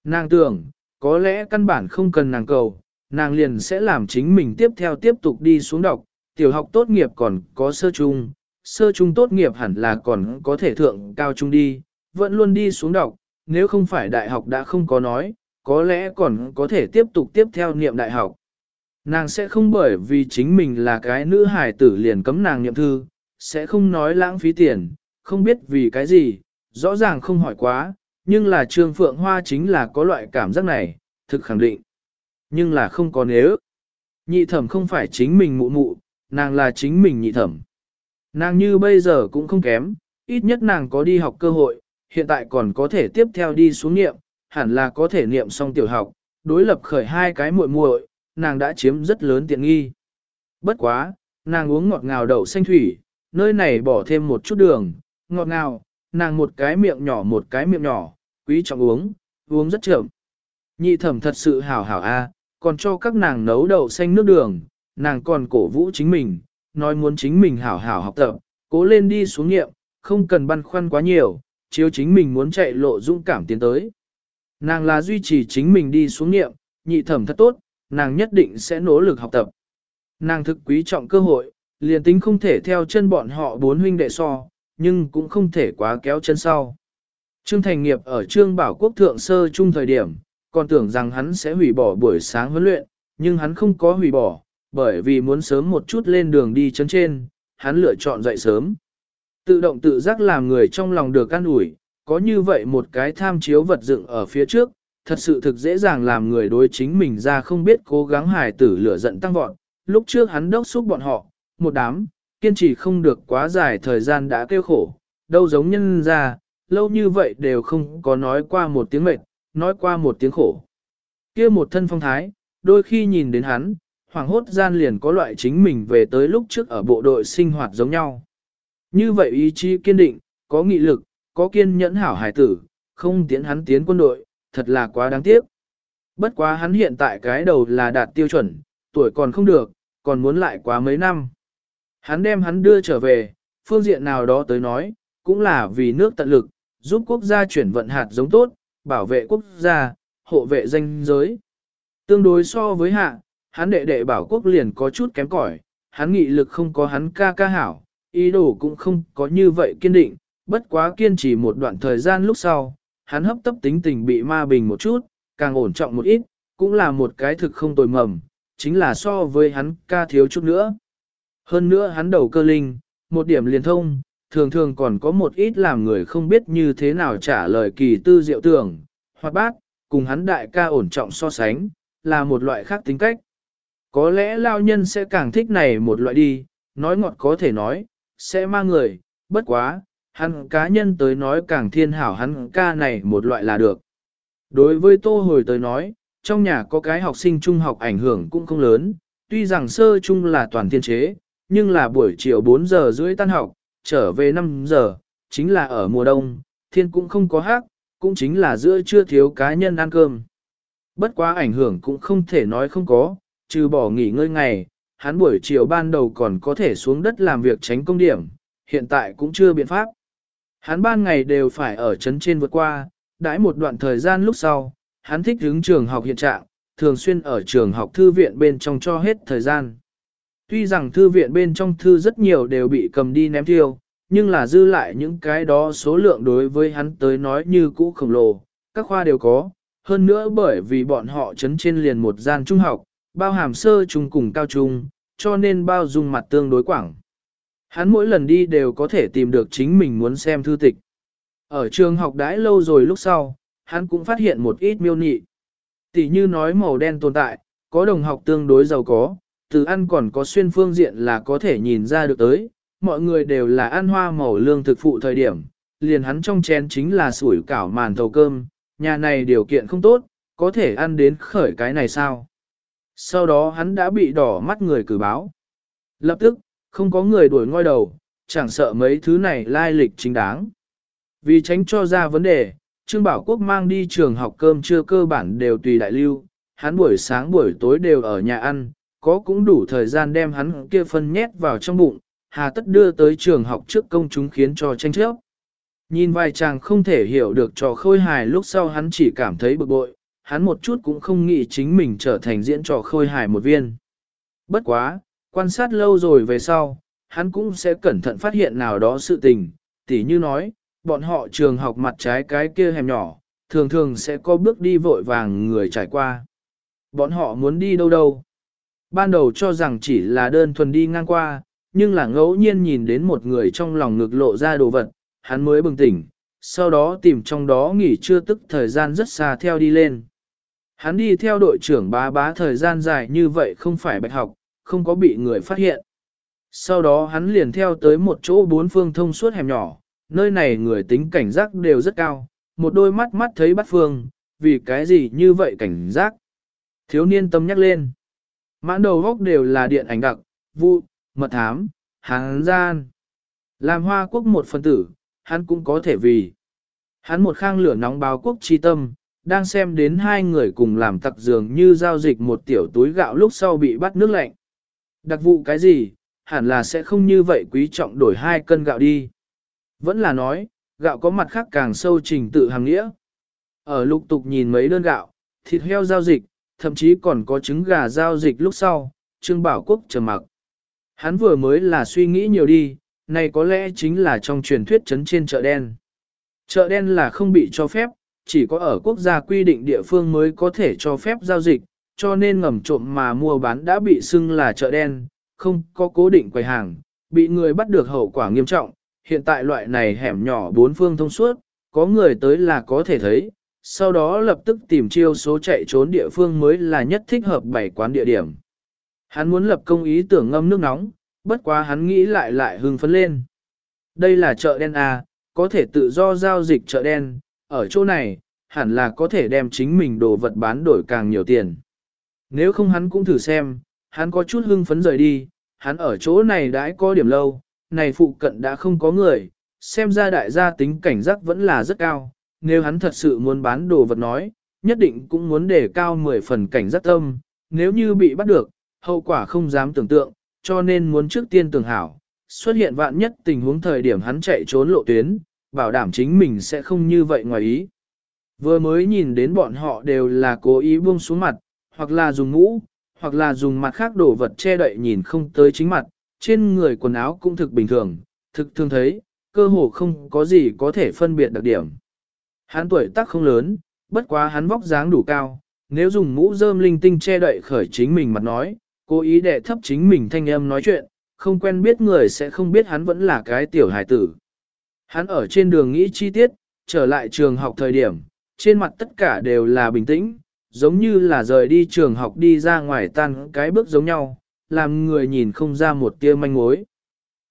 Nàng tưởng, có lẽ căn bản không cần nàng cầu, nàng liền sẽ làm chính mình tiếp theo tiếp tục đi xuống đọc, tiểu học tốt nghiệp còn có sơ trung, sơ trung tốt nghiệp hẳn là còn có thể thượng cao trung đi, vẫn luôn đi xuống đọc, nếu không phải đại học đã không có nói, có lẽ còn có thể tiếp tục tiếp theo niệm đại học. Nàng sẽ không bởi vì chính mình là cái nữ hài tử liền cấm nàng niệm thư, sẽ không nói lãng phí tiền, không biết vì cái gì, rõ ràng không hỏi quá, nhưng là Trương Phượng Hoa chính là có loại cảm giác này, thực khẳng định. Nhưng là không có nếu. Nhị thẩm không phải chính mình mụ mụ, nàng là chính mình nhị thẩm. Nàng như bây giờ cũng không kém, ít nhất nàng có đi học cơ hội, hiện tại còn có thể tiếp theo đi xuống niệm, hẳn là có thể niệm xong tiểu học, đối lập khởi hai cái muội muội, nàng đã chiếm rất lớn tiện nghi. Bất quá, nàng uống ngọt ngào đậu xanh thủy, nơi này bỏ thêm một chút đường, ngọt ngào, nàng một cái miệng nhỏ một cái miệng nhỏ, quý trọng uống, uống rất chậm. Nhị thẩm thật sự hảo hảo a, còn cho các nàng nấu đậu xanh nước đường, nàng còn cổ vũ chính mình, nói muốn chính mình hảo hảo học tập, cố lên đi xuống nghiệm, không cần băn khoăn quá nhiều, chiếu chính mình muốn chạy lộ dũng cảm tiến tới. Nàng là duy trì chính mình đi xuống nghiệm, nhị thẩm thật tốt, nàng nhất định sẽ nỗ lực học tập. Nàng thực quý trọng cơ hội, liền tính không thể theo chân bọn họ bốn huynh đệ so, nhưng cũng không thể quá kéo chân sau. Trương Thành Nghiệp ở Trương Bảo Quốc Thượng Sơ Trung thời điểm, còn tưởng rằng hắn sẽ hủy bỏ buổi sáng huấn luyện, nhưng hắn không có hủy bỏ, bởi vì muốn sớm một chút lên đường đi chấn trên, hắn lựa chọn dậy sớm. Tự động tự giác làm người trong lòng được an ủi, có như vậy một cái tham chiếu vật dựng ở phía trước, thật sự thực dễ dàng làm người đối chính mình ra không biết cố gắng hài tử lửa giận tăng vọt. Lúc trước hắn đốc xúc bọn họ, một đám, kiên trì không được quá dài thời gian đã kêu khổ, đâu giống nhân ra, lâu như vậy đều không có nói qua một tiếng mệt, nói qua một tiếng khổ. kia một thân phong thái, đôi khi nhìn đến hắn, hoàng hốt gian liền có loại chính mình về tới lúc trước ở bộ đội sinh hoạt giống nhau. Như vậy ý chí kiên định, có nghị lực, có kiên nhẫn hảo hải tử, không tiến hắn tiến quân đội, thật là quá đáng tiếc. Bất quá hắn hiện tại cái đầu là đạt tiêu chuẩn, tuổi còn không được, còn muốn lại quá mấy năm. Hắn đem hắn đưa trở về, phương diện nào đó tới nói, cũng là vì nước tận lực, giúp quốc gia chuyển vận hạt giống tốt, bảo vệ quốc gia, hộ vệ danh giới. Tương đối so với hạ, hắn đệ đệ bảo quốc liền có chút kém cỏi, hắn nghị lực không có hắn ca ca hảo, ý đồ cũng không có như vậy kiên định, bất quá kiên trì một đoạn thời gian lúc sau, hắn hấp tấp tính tình bị ma bình một chút, càng ổn trọng một ít, cũng là một cái thực không tồi mầm, chính là so với hắn ca thiếu chút nữa. Hơn nữa hắn đầu cơ linh, một điểm liền thông, thường thường còn có một ít làm người không biết như thế nào trả lời kỳ tư diệu tưởng, hoặc bác, cùng hắn đại ca ổn trọng so sánh, là một loại khác tính cách. Có lẽ lao nhân sẽ càng thích này một loại đi, nói ngọt có thể nói, sẽ mang người, bất quá, hắn cá nhân tới nói càng thiên hảo hắn ca này một loại là được. Đối với tô hồi tới nói, trong nhà có cái học sinh trung học ảnh hưởng cũng không lớn, tuy rằng sơ trung là toàn thiên chế, nhưng là buổi chiều 4 giờ rưỡi tan học, trở về 5 giờ, chính là ở mùa đông, thiên cũng không có hát, cũng chính là giữa trưa thiếu cá nhân ăn cơm. Bất quá ảnh hưởng cũng không thể nói không có, trừ bỏ nghỉ ngơi ngày, hắn buổi chiều ban đầu còn có thể xuống đất làm việc tránh công điểm, hiện tại cũng chưa biện pháp. Hắn ban ngày đều phải ở trấn trên vượt qua, đãi một đoạn thời gian lúc sau, hắn thích hướng trường học hiện trạng, thường xuyên ở trường học thư viện bên trong cho hết thời gian. Tuy rằng thư viện bên trong thư rất nhiều đều bị cầm đi ném tiêu, nhưng là dư lại những cái đó số lượng đối với hắn tới nói như cũ khổng lồ, các khoa đều có, hơn nữa bởi vì bọn họ chấn trên liền một gian trung học, bao hàm sơ trung cùng cao trung, cho nên bao dung mặt tương đối quảng. Hắn mỗi lần đi đều có thể tìm được chính mình muốn xem thư tịch. Ở trường học đãi lâu rồi lúc sau, hắn cũng phát hiện một ít miêu nị. Tỷ như nói màu đen tồn tại, có đồng học tương đối giàu có, từ ăn còn có xuyên phương diện là có thể nhìn ra được tới, mọi người đều là ăn hoa màu lương thực phụ thời điểm, liền hắn trong chén chính là sủi cảo màn thầu cơm, nhà này điều kiện không tốt, có thể ăn đến khởi cái này sao. Sau đó hắn đã bị đỏ mắt người cử báo. Lập tức, không có người đuổi ngoi đầu, chẳng sợ mấy thứ này lai lịch chính đáng. Vì tránh cho ra vấn đề, Trương Bảo Quốc mang đi trường học cơm trưa cơ bản đều tùy đại lưu, hắn buổi sáng buổi tối đều ở nhà ăn, có cũng đủ thời gian đem hắn kia phân nhét vào trong bụng, hà tất đưa tới trường học trước công chúng khiến cho tranh chấp. Nhìn vài chàng không thể hiểu được trò khôi hài lúc sau hắn chỉ cảm thấy bực bội, hắn một chút cũng không nghĩ chính mình trở thành diễn trò khôi hài một viên. Bất quá, quan sát lâu rồi về sau, hắn cũng sẽ cẩn thận phát hiện nào đó sự tình, tỉ như nói, bọn họ trường học mặt trái cái kia hẻm nhỏ, thường thường sẽ có bước đi vội vàng người trải qua. Bọn họ muốn đi đâu đâu. Ban đầu cho rằng chỉ là đơn thuần đi ngang qua, nhưng là ngẫu nhiên nhìn đến một người trong lòng ngực lộ ra đồ vật, hắn mới bừng tỉnh, sau đó tìm trong đó nghỉ trưa tức thời gian rất xa theo đi lên. Hắn đi theo đội trưởng bá bá thời gian dài như vậy không phải bạch học, không có bị người phát hiện. Sau đó hắn liền theo tới một chỗ bốn phương thông suốt hẻm nhỏ, nơi này người tính cảnh giác đều rất cao, một đôi mắt mắt thấy bắt phương, vì cái gì như vậy cảnh giác. Thiếu niên tâm nhắc lên. Mãn đầu góc đều là điện ảnh đặc, vụ, mật thám, hán gian. Làm hoa quốc một phân tử, hắn cũng có thể vì. Hắn một khang lửa nóng báo quốc chi tâm, đang xem đến hai người cùng làm tặc dường như giao dịch một tiểu túi gạo lúc sau bị bắt nước lạnh. Đặc vụ cái gì, hẳn là sẽ không như vậy quý trọng đổi hai cân gạo đi. Vẫn là nói, gạo có mặt khác càng sâu trình tự hàng nghĩa. Ở lục tục nhìn mấy đơn gạo, thịt heo giao dịch, thậm chí còn có trứng gà giao dịch lúc sau, Trương Bảo Quốc trầm mặc. Hắn vừa mới là suy nghĩ nhiều đi, này có lẽ chính là trong truyền thuyết chấn trên chợ đen. Chợ đen là không bị cho phép, chỉ có ở quốc gia quy định địa phương mới có thể cho phép giao dịch, cho nên ngầm trộm mà mua bán đã bị xưng là chợ đen, không có cố định quầy hàng, bị người bắt được hậu quả nghiêm trọng. Hiện tại loại này hẻm nhỏ bốn phương thông suốt, có người tới là có thể thấy, sau đó lập tức tìm chiêu số chạy trốn địa phương mới là nhất thích hợp bảy quán địa điểm. Hắn muốn lập công ý tưởng ngâm nước nóng, bất quá hắn nghĩ lại lại hưng phấn lên. Đây là chợ đen à, có thể tự do giao dịch chợ đen, ở chỗ này, hẳn là có thể đem chính mình đồ vật bán đổi càng nhiều tiền. Nếu không hắn cũng thử xem, hắn có chút hưng phấn rời đi, hắn ở chỗ này đã có điểm lâu, này phụ cận đã không có người, xem ra đại gia tính cảnh giác vẫn là rất cao, nếu hắn thật sự muốn bán đồ vật nói, nhất định cũng muốn đề cao 10 phần cảnh giác tâm, nếu như bị bắt được, hậu quả không dám tưởng tượng, cho nên muốn trước tiên tưởng hảo, xuất hiện vạn nhất tình huống thời điểm hắn chạy trốn lộ tuyến, bảo đảm chính mình sẽ không như vậy ngoài ý. Vừa mới nhìn đến bọn họ đều là cố ý buông xuống mặt, hoặc là dùng mũ, hoặc là dùng mặt khác đổ vật che đậy nhìn không tới chính mặt, trên người quần áo cũng thực bình thường, thực thường thấy, cơ hồ không có gì có thể phân biệt đặc điểm. Hắn tuổi tác không lớn, bất quá hắn vóc dáng đủ cao, nếu dùng mũ rơm linh tinh che đậy khởi chính mình mặt nói, cố ý để thấp chính mình thanh âm nói chuyện, không quen biết người sẽ không biết hắn vẫn là cái tiểu hài tử. Hắn ở trên đường nghĩ chi tiết, trở lại trường học thời điểm, trên mặt tất cả đều là bình tĩnh, giống như là rời đi trường học đi ra ngoài tan cái bước giống nhau, làm người nhìn không ra một tia manh mối.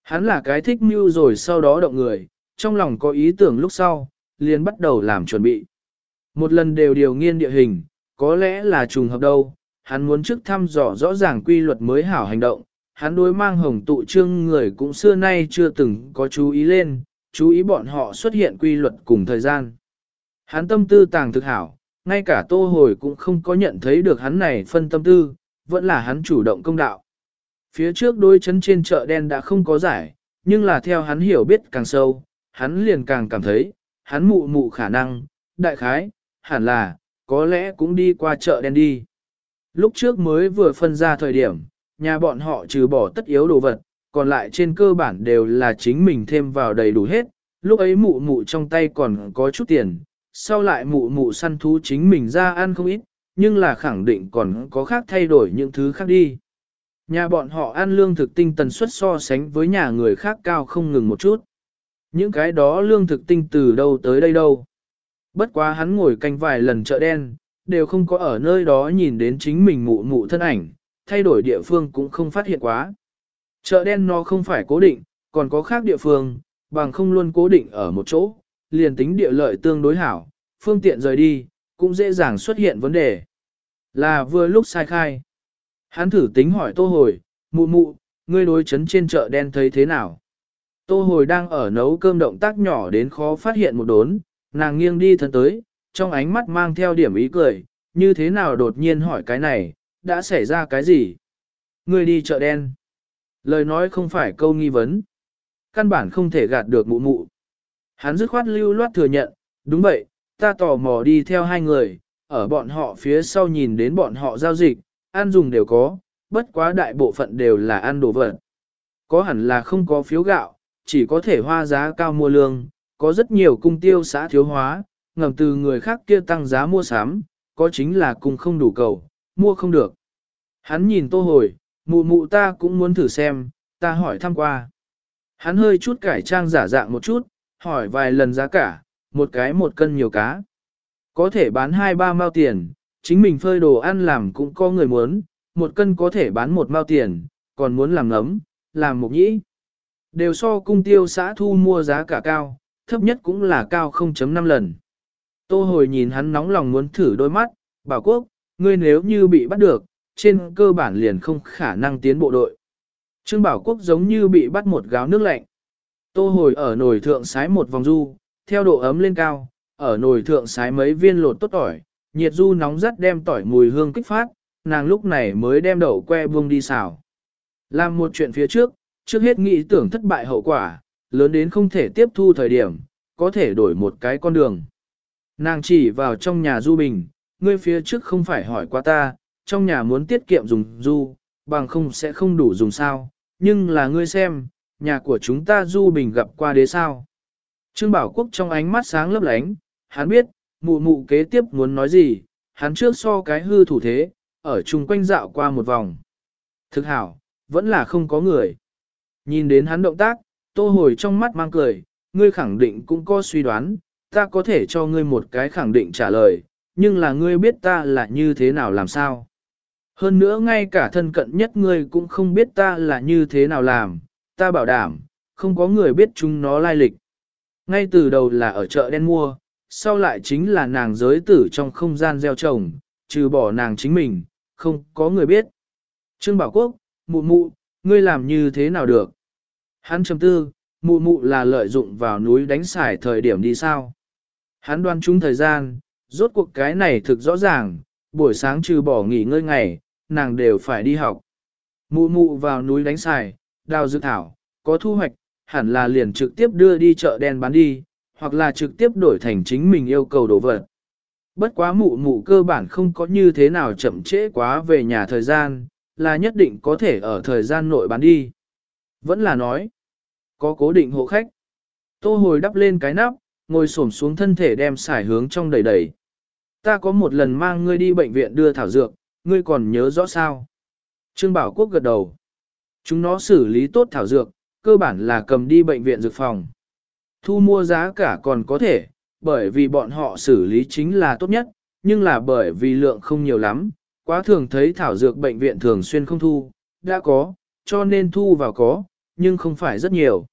Hắn là cái thích mưu rồi sau đó động người, trong lòng có ý tưởng lúc sau, liền bắt đầu làm chuẩn bị. Một lần đều điều nghiên địa hình, có lẽ là trùng hợp đâu, hắn muốn trước thăm dò rõ ràng quy luật mới hảo hành động, hắn đối mang hồng tụ trương người cũng xưa nay chưa từng có chú ý lên, chú ý bọn họ xuất hiện quy luật cùng thời gian. Hắn tâm tư tàng thực hảo, ngay cả tô hồi cũng không có nhận thấy được hắn này phân tâm tư, vẫn là hắn chủ động công đạo. Phía trước đôi chân trên chợ đen đã không có giải, nhưng là theo hắn hiểu biết càng sâu, hắn liền càng cảm thấy, hắn mụ mụ khả năng, đại khái, hẳn là, có lẽ cũng đi qua chợ đen đi. Lúc trước mới vừa phân ra thời điểm, nhà bọn họ trừ bỏ tất yếu đồ vật, còn lại trên cơ bản đều là chính mình thêm vào đầy đủ hết, lúc ấy mụ mụ trong tay còn có chút tiền, sau lại mụ mụ săn thú chính mình ra ăn không ít, nhưng là khẳng định còn có khác thay đổi những thứ khác đi. Nhà bọn họ ăn lương thực tinh tần suất so sánh với nhà người khác cao không ngừng một chút. Những cái đó lương thực tinh từ đâu tới đây đâu. Bất quá hắn ngồi canh vài lần chợ đen, đều không có ở nơi đó nhìn đến chính mình mụ mụ thân ảnh, thay đổi địa phương cũng không phát hiện quá. Chợ đen nó không phải cố định, còn có khác địa phương, bằng không luôn cố định ở một chỗ, liền tính địa lợi tương đối hảo, phương tiện rời đi, cũng dễ dàng xuất hiện vấn đề. Là vừa lúc sai khai. Hắn thử tính hỏi tô hồi, mụ mụ, ngươi đối chấn trên chợ đen thấy thế nào? Tô hồi đang ở nấu cơm động tác nhỏ đến khó phát hiện một đốn, nàng nghiêng đi thân tới, trong ánh mắt mang theo điểm ý cười, như thế nào đột nhiên hỏi cái này, đã xảy ra cái gì? Ngươi đi chợ đen. Lời nói không phải câu nghi vấn. Căn bản không thể gạt được mụ mụ. Hắn dứt khoát lưu loát thừa nhận, đúng vậy, ta tò mò đi theo hai người, ở bọn họ phía sau nhìn đến bọn họ giao dịch, ăn dùng đều có, bất quá đại bộ phận đều là ăn đồ vật. Có hẳn là không có phiếu gạo, chỉ có thể hoa giá cao mua lương, có rất nhiều cung tiêu xã thiếu hóa, ngầm từ người khác kia tăng giá mua sắm, có chính là cùng không đủ cầu, mua không được. Hắn nhìn tô hồi, mụ mụ ta cũng muốn thử xem, ta hỏi thăm qua. Hắn hơi chút cải trang giả dạng một chút, hỏi vài lần giá cả, một cái một cân nhiều cá. Có thể bán hai ba mao tiền, chính mình phơi đồ ăn làm cũng có người muốn, một cân có thể bán một mao tiền, còn muốn làm ngấm, làm mục nhĩ. Đều so cung tiêu xã thu mua giá cả cao, thấp nhất cũng là cao 0.5 lần. Tô hồi nhìn hắn nóng lòng muốn thử đôi mắt, bảo quốc, ngươi nếu như bị bắt được, trên cơ bản liền không khả năng tiến bộ đội. Trương Bảo Quốc giống như bị bắt một gáo nước lạnh. Tô hồi ở nồi thượng sái một vòng du, theo độ ấm lên cao, ở nồi thượng sái mấy viên lột tốt tỏi, nhiệt du nóng rất đem tỏi mùi hương kích phát, nàng lúc này mới đem đậu que buông đi xào. Làm một chuyện phía trước, trước hết nghĩ tưởng thất bại hậu quả, lớn đến không thể tiếp thu thời điểm, có thể đổi một cái con đường. Nàng chỉ vào trong nhà du bình, ngươi phía trước không phải hỏi qua ta, trong nhà muốn tiết kiệm dùng du, bằng không sẽ không đủ dùng sao, nhưng là ngươi xem, nhà của chúng ta du bình gặp qua đế sao. Trương Bảo Quốc trong ánh mắt sáng lấp lánh, hắn biết, mụ mụ kế tiếp muốn nói gì, hắn trước so cái hư thủ thế, ở chung quanh dạo qua một vòng. Thực hảo, vẫn là không có người. Nhìn đến hắn động tác, tô hồi trong mắt mang cười, ngươi khẳng định cũng có suy đoán, ta có thể cho ngươi một cái khẳng định trả lời, nhưng là ngươi biết ta là như thế nào làm sao. Hơn nữa ngay cả thân cận nhất ngươi cũng không biết ta là như thế nào làm, ta bảo đảm, không có người biết chúng nó lai lịch. Ngay từ đầu là ở chợ đen mua, sau lại chính là nàng giới tử trong không gian gieo trồng, trừ bỏ nàng chính mình, không có người biết. Trương Bảo Quốc, mụ mụ, ngươi làm như thế nào được? Hắn trầm tư, mụ mụ là lợi dụng vào núi đánh xài thời điểm đi sao. Hắn đoan trúng thời gian, rốt cuộc cái này thực rõ ràng, buổi sáng trừ bỏ nghỉ ngơi ngày, nàng đều phải đi học. Mụ mụ vào núi đánh xài, đào dự thảo, có thu hoạch, hẳn là liền trực tiếp đưa đi chợ đen bán đi, hoặc là trực tiếp đổi thành chính mình yêu cầu đồ vật. Bất quá mụ mụ cơ bản không có như thế nào chậm trễ quá về nhà thời gian, là nhất định có thể ở thời gian nội bán đi. Vẫn là nói, có cố định hộ khách. Tô hồi đắp lên cái nắp, ngồi xổm xuống thân thể đem xài hướng trong đầy đầy. Ta có một lần mang ngươi đi bệnh viện đưa thảo dược, ngươi còn nhớ rõ sao? Trương Bảo Quốc gật đầu. Chúng nó xử lý tốt thảo dược, cơ bản là cầm đi bệnh viện dược phòng. Thu mua giá cả còn có thể, bởi vì bọn họ xử lý chính là tốt nhất, nhưng là bởi vì lượng không nhiều lắm, quá thường thấy thảo dược bệnh viện thường xuyên không thu, đã có, cho nên thu vào có, nhưng không phải rất nhiều.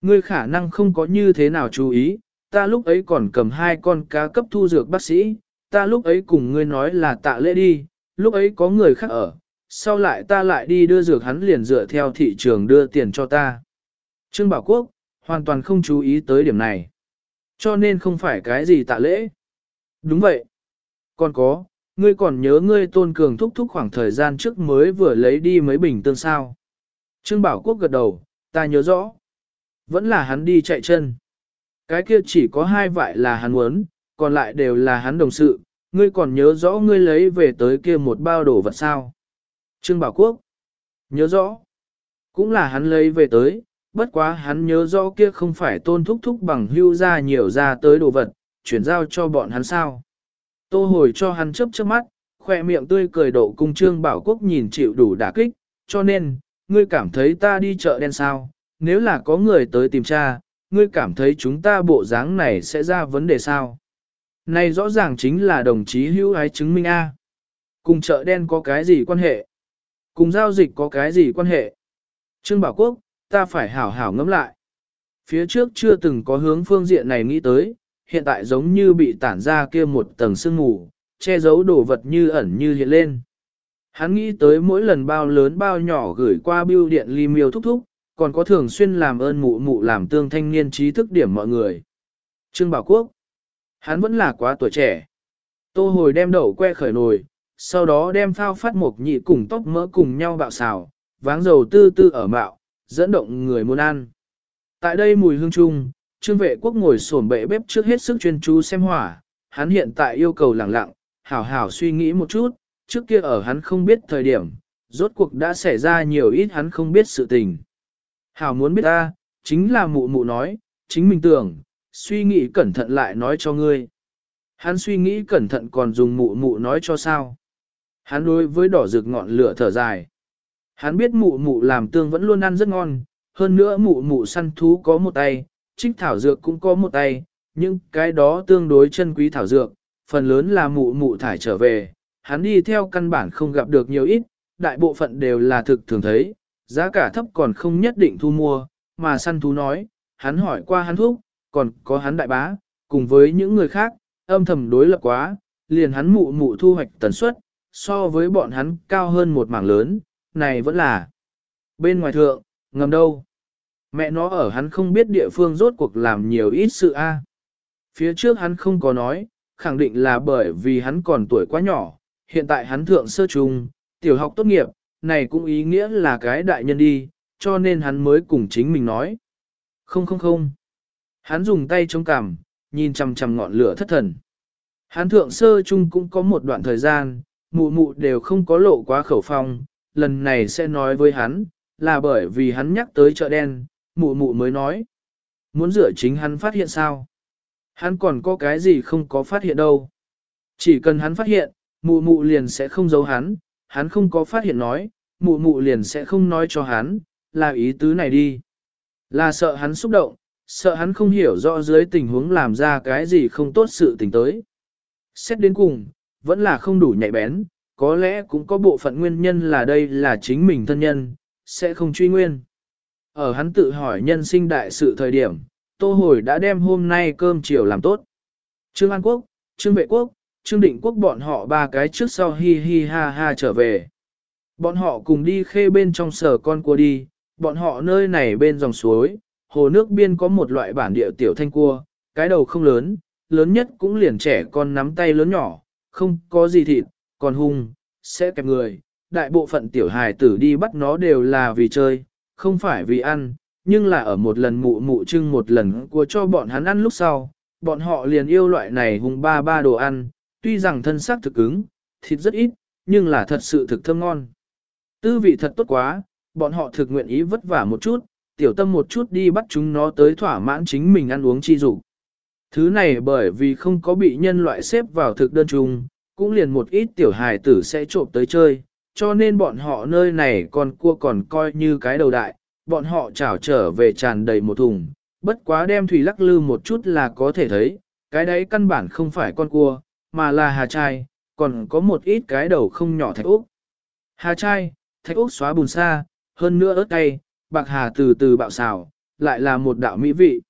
Ngươi khả năng không có như thế nào chú ý, ta lúc ấy còn cầm hai con cá cấp thu dược bác sĩ, ta lúc ấy cùng ngươi nói là tạ lễ đi, lúc ấy có người khác ở, sau lại ta lại đi đưa dược hắn liền dựa theo thị trường đưa tiền cho ta. Trương Bảo Quốc, hoàn toàn không chú ý tới điểm này. Cho nên không phải cái gì tạ lễ. Đúng vậy. Còn có, ngươi còn nhớ ngươi tôn cường thúc thúc khoảng thời gian trước mới vừa lấy đi mấy bình tương sao. Trương Bảo Quốc gật đầu, ta nhớ rõ. Vẫn là hắn đi chạy chân. Cái kia chỉ có hai vại là hắn muốn, còn lại đều là hắn đồng sự. Ngươi còn nhớ rõ ngươi lấy về tới kia một bao đồ vật sao. Trương Bảo Quốc. Nhớ rõ. Cũng là hắn lấy về tới, bất quá hắn nhớ rõ kia không phải tôn thúc thúc bằng hưu ra nhiều ra tới đồ vật, chuyển giao cho bọn hắn sao. Tô hồi cho hắn chớp chớp mắt, khoe miệng tươi cười độ cung trương bảo quốc nhìn chịu đủ đả kích, cho nên, ngươi cảm thấy ta đi chợ đen sao, nếu là có người tới tìm cha, ngươi cảm thấy chúng ta bộ dáng này sẽ ra vấn đề sao. Này rõ ràng chính là đồng chí hữu ái chứng minh A. Cùng chợ đen có cái gì quan hệ? Cùng giao dịch có cái gì quan hệ? Trương Bảo Quốc, ta phải hảo hảo ngẫm lại. Phía trước chưa từng có hướng phương diện này nghĩ tới, hiện tại giống như bị tản ra kia một tầng sương mù, che giấu đồ vật như ẩn như hiện lên. Hắn nghĩ tới mỗi lần bao lớn bao nhỏ gửi qua bưu điện ly miêu thúc thúc, còn có thường xuyên làm ơn mụ mụ làm tương thanh niên trí thức điểm mọi người. Trương Bảo Quốc, hắn vẫn là quá tuổi trẻ. Tô hồi đem đậu que khởi nồi, sau đó đem phao phát mộc nhị cùng tóc mỡ cùng nhau bạo xào, váng dầu tư tư ở mạo, dẫn động người muốn ăn. Tại đây mùi hương chung, trương vệ quốc ngồi sổm bệ bếp trước hết sức chuyên chú xem hỏa, hắn hiện tại yêu cầu lặng lặng, hảo hảo suy nghĩ một chút, trước kia ở hắn không biết thời điểm, rốt cuộc đã xảy ra nhiều ít hắn không biết sự tình. Hảo muốn biết ta, chính là mụ mụ nói, chính mình tưởng, suy nghĩ cẩn thận lại nói cho ngươi. Hắn suy nghĩ cẩn thận còn dùng mụ mụ nói cho sao. Hắn đối với đỏ rực ngọn lửa thở dài. Hắn biết mụ mụ làm tương vẫn luôn ăn rất ngon, hơn nữa mụ mụ săn thú có một tay, trích thảo dược cũng có một tay, nhưng cái đó tương đối chân quý thảo dược, phần lớn là mụ mụ thải trở về, hắn đi theo căn bản không gặp được nhiều ít, đại bộ phận đều là thực thường thấy, giá cả thấp còn không nhất định thu mua, mà săn thú nói, hắn hỏi qua hắn thuốc, còn có hắn đại bá, cùng với những người khác, âm thầm đối lập quá, liền hắn mụ mụ thu hoạch tần suất, so với bọn hắn cao hơn một mảng lớn, này vẫn là bên ngoài thượng, ngầm đâu. Mẹ nó ở hắn không biết địa phương rốt cuộc làm nhiều ít sự a. Phía trước hắn không có nói, khẳng định là bởi vì hắn còn tuổi quá nhỏ, hiện tại hắn thượng sơ trung, tiểu học tốt nghiệp, này cũng ý nghĩa là cái đại nhân đi, cho nên hắn mới cùng chính mình nói. Không không không. Hắn dùng tay chống cằm, nhìn chằm chằm ngọn lửa thất thần. Hắn thượng sơ trung cũng có một đoạn thời gian, mụ mụ đều không có lộ quá khẩu phong, lần này sẽ nói với hắn, là bởi vì hắn nhắc tới chợ đen, mụ mụ mới nói. Muốn rửa chính hắn phát hiện sao? Hắn còn có cái gì không có phát hiện đâu. Chỉ cần hắn phát hiện, mụ mụ liền sẽ không giấu hắn, hắn không có phát hiện nói, mụ mụ liền sẽ không nói cho hắn, là ý tứ này đi. Là sợ hắn xúc động, sợ hắn không hiểu rõ dưới tình huống làm ra cái gì không tốt sự tình tới. Xét đến cùng, vẫn là không đủ nhạy bén, có lẽ cũng có bộ phận nguyên nhân là đây là chính mình thân nhân, sẽ không truy nguyên. Ở hắn tự hỏi nhân sinh đại sự thời điểm, Tô Hồi đã đem hôm nay cơm chiều làm tốt. Trương An Quốc, Trương Vệ Quốc, Trương Định Quốc bọn họ ba cái trước sau hi hi ha ha trở về. Bọn họ cùng đi khê bên trong sở con cua đi, bọn họ nơi này bên dòng suối, hồ nước biên có một loại bản địa tiểu thanh cua, cái đầu không lớn, lớn nhất cũng liền trẻ con nắm tay lớn nhỏ, không có gì thịt, còn hung, sẽ kẹp người. Đại bộ phận tiểu hài tử đi bắt nó đều là vì chơi, không phải vì ăn, nhưng là ở một lần mụ mụ trưng một lần của cho bọn hắn ăn lúc sau, bọn họ liền yêu loại này hung ba ba đồ ăn, tuy rằng thân xác thực ứng, thịt rất ít, nhưng là thật sự thực thơm ngon. Tư vị thật tốt quá, bọn họ thực nguyện ý vất vả một chút, tiểu tâm một chút đi bắt chúng nó tới thỏa mãn chính mình ăn uống chi dục. Thứ này bởi vì không có bị nhân loại xếp vào thực đơn chung, cũng liền một ít tiểu hài tử sẽ trộm tới chơi, cho nên bọn họ nơi này còn cua còn coi như cái đầu đại, bọn họ trảo trở về tràn đầy một thùng, bất quá đem thủy lắc lư một chút là có thể thấy, cái đấy căn bản không phải con cua, mà là hà trai, còn có một ít cái đầu không nhỏ thạch úc. Hà trai, thạch úc xóa bùn xa, hơn nữa ớt cay, bạc hà từ từ bạo xào, lại là một đạo mỹ vị.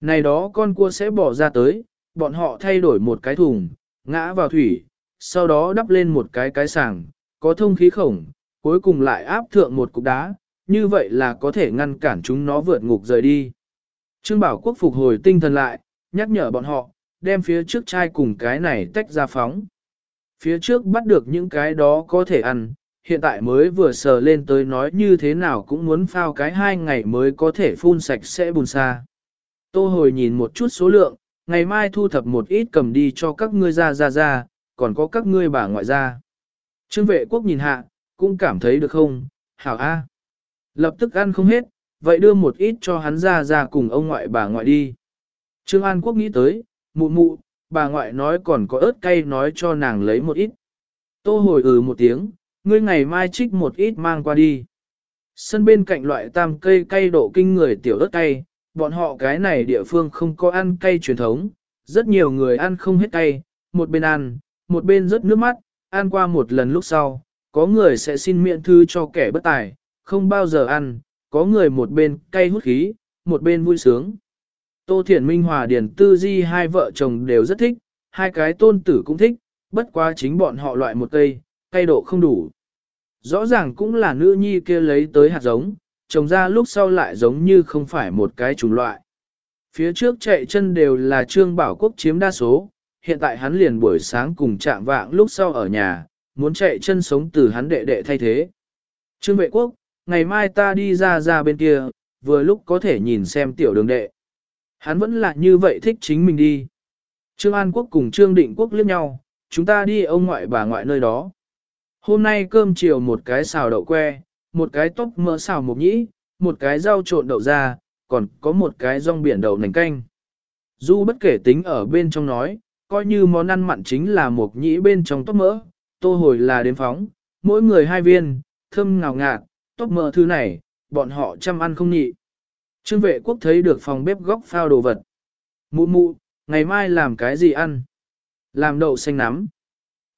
Này đó con cua sẽ bỏ ra tới, bọn họ thay đổi một cái thùng, ngã vào thủy, sau đó đắp lên một cái cái sàng, có thông khí khổng, cuối cùng lại áp thượng một cục đá, như vậy là có thể ngăn cản chúng nó vượt ngục rời đi. Trương Bảo Quốc phục hồi tinh thần lại, nhắc nhở bọn họ, đem phía trước chai cùng cái này tách ra phóng. Phía trước bắt được những cái đó có thể ăn, hiện tại mới vừa sờ lên tới nói như thế nào cũng muốn phao cái hai ngày mới có thể phun sạch sẽ bùn xa. Tô hồi nhìn một chút số lượng, ngày mai thu thập một ít cầm đi cho các ngươi ra ra ra, còn có các ngươi bà ngoại ra. Trương vệ quốc nhìn hạ, cũng cảm thấy được không, hảo a. Lập tức ăn không hết, vậy đưa một ít cho hắn ra ra cùng ông ngoại bà ngoại đi. Trương An Quốc nghĩ tới, mụ mụ, bà ngoại nói còn có ớt cay nói cho nàng lấy một ít. Tô hồi ừ một tiếng, ngươi ngày mai trích một ít mang qua đi. Sân bên cạnh loại tam cây cay độ kinh người tiểu ớt cay, bọn họ cái này địa phương không có ăn cay truyền thống, rất nhiều người ăn không hết cay, một bên ăn, một bên rớt nước mắt, ăn qua một lần lúc sau, có người sẽ xin miễn thư cho kẻ bất tài, không bao giờ ăn, có người một bên cay hút khí, một bên vui sướng. Tô Thiển Minh Hòa Điển Tư Di hai vợ chồng đều rất thích, hai cái tôn tử cũng thích, bất quá chính bọn họ loại một cây, cay độ không đủ. Rõ ràng cũng là nữ nhi kia lấy tới hạt giống, trồng ra lúc sau lại giống như không phải một cái chủng loại. Phía trước chạy chân đều là Trương Bảo Quốc chiếm đa số, hiện tại hắn liền buổi sáng cùng chạm vạng lúc sau ở nhà, muốn chạy chân sống từ hắn đệ đệ thay thế. Trương Vệ Quốc, ngày mai ta đi ra ra bên kia, vừa lúc có thể nhìn xem tiểu đường đệ. Hắn vẫn là như vậy thích chính mình đi. Trương An Quốc cùng Trương Định Quốc liếc nhau, chúng ta đi ông ngoại bà ngoại nơi đó. Hôm nay cơm chiều một cái xào đậu que, một cái tóc mỡ xào mộc nhĩ, một cái rau trộn đậu ra, còn có một cái rong biển đậu nành canh. Dù bất kể tính ở bên trong nói, coi như món ăn mặn chính là mộc nhĩ bên trong tóc mỡ, tô hồi là đến phóng, mỗi người hai viên, thơm ngào ngạt, tóc mỡ thứ này, bọn họ chăm ăn không nhị. Trương vệ quốc thấy được phòng bếp góc phao đồ vật. Mụ mụ, ngày mai làm cái gì ăn? Làm đậu xanh nắm.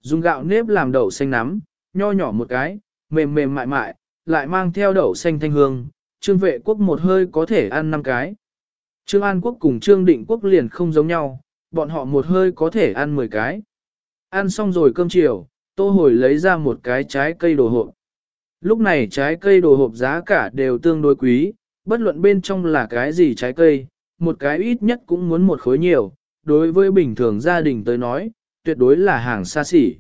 Dùng gạo nếp làm đậu xanh nắm, nho nhỏ một cái, mềm mềm mại mại, lại mang theo đậu xanh thanh hương, trương vệ quốc một hơi có thể ăn năm cái. Trương An Quốc cùng Trương Định Quốc liền không giống nhau, bọn họ một hơi có thể ăn 10 cái. Ăn xong rồi cơm chiều, tô hồi lấy ra một cái trái cây đồ hộp. Lúc này trái cây đồ hộp giá cả đều tương đối quý, bất luận bên trong là cái gì trái cây, một cái ít nhất cũng muốn một khối nhiều, đối với bình thường gia đình tới nói, tuyệt đối là hàng xa xỉ.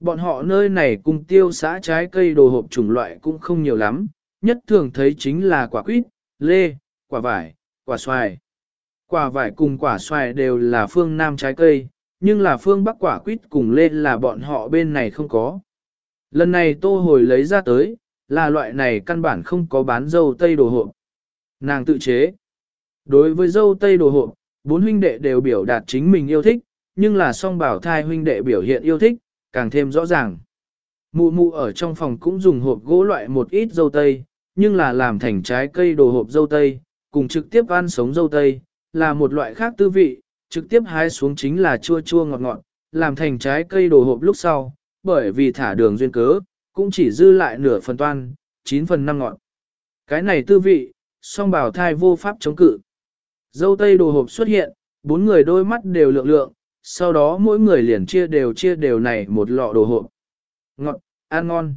Bọn họ nơi này cùng tiêu xã trái cây đồ hộp chủng loại cũng không nhiều lắm, nhất thường thấy chính là quả quýt, lê, quả vải, quả xoài. Quả vải cùng quả xoài đều là phương nam trái cây, nhưng là phương bắc quả quýt cùng lê là bọn họ bên này không có. Lần này tô hồi lấy ra tới, là loại này căn bản không có bán dâu tây đồ hộp. Nàng tự chế. Đối với dâu tây đồ hộp, bốn huynh đệ đều biểu đạt chính mình yêu thích, nhưng là song bảo thai huynh đệ biểu hiện yêu thích, càng thêm rõ ràng. Mụ mụ ở trong phòng cũng dùng hộp gỗ loại một ít dâu tây, nhưng là làm thành trái cây đồ hộp dâu tây, cùng trực tiếp ăn sống dâu tây, là một loại khác tư vị, trực tiếp hái xuống chính là chua chua ngọt ngọt, làm thành trái cây đồ hộp lúc sau, bởi vì thả đường duyên cớ, cũng chỉ dư lại nửa phần toan, 9 phần 5 ngọt. Cái này tư vị, song bảo thai vô pháp chống cự. Dâu tây đồ hộp xuất hiện, bốn người đôi mắt đều lượng lượng, sau đó mỗi người liền chia đều chia đều này một lọ đồ hộp. Ngọt, ăn ngon.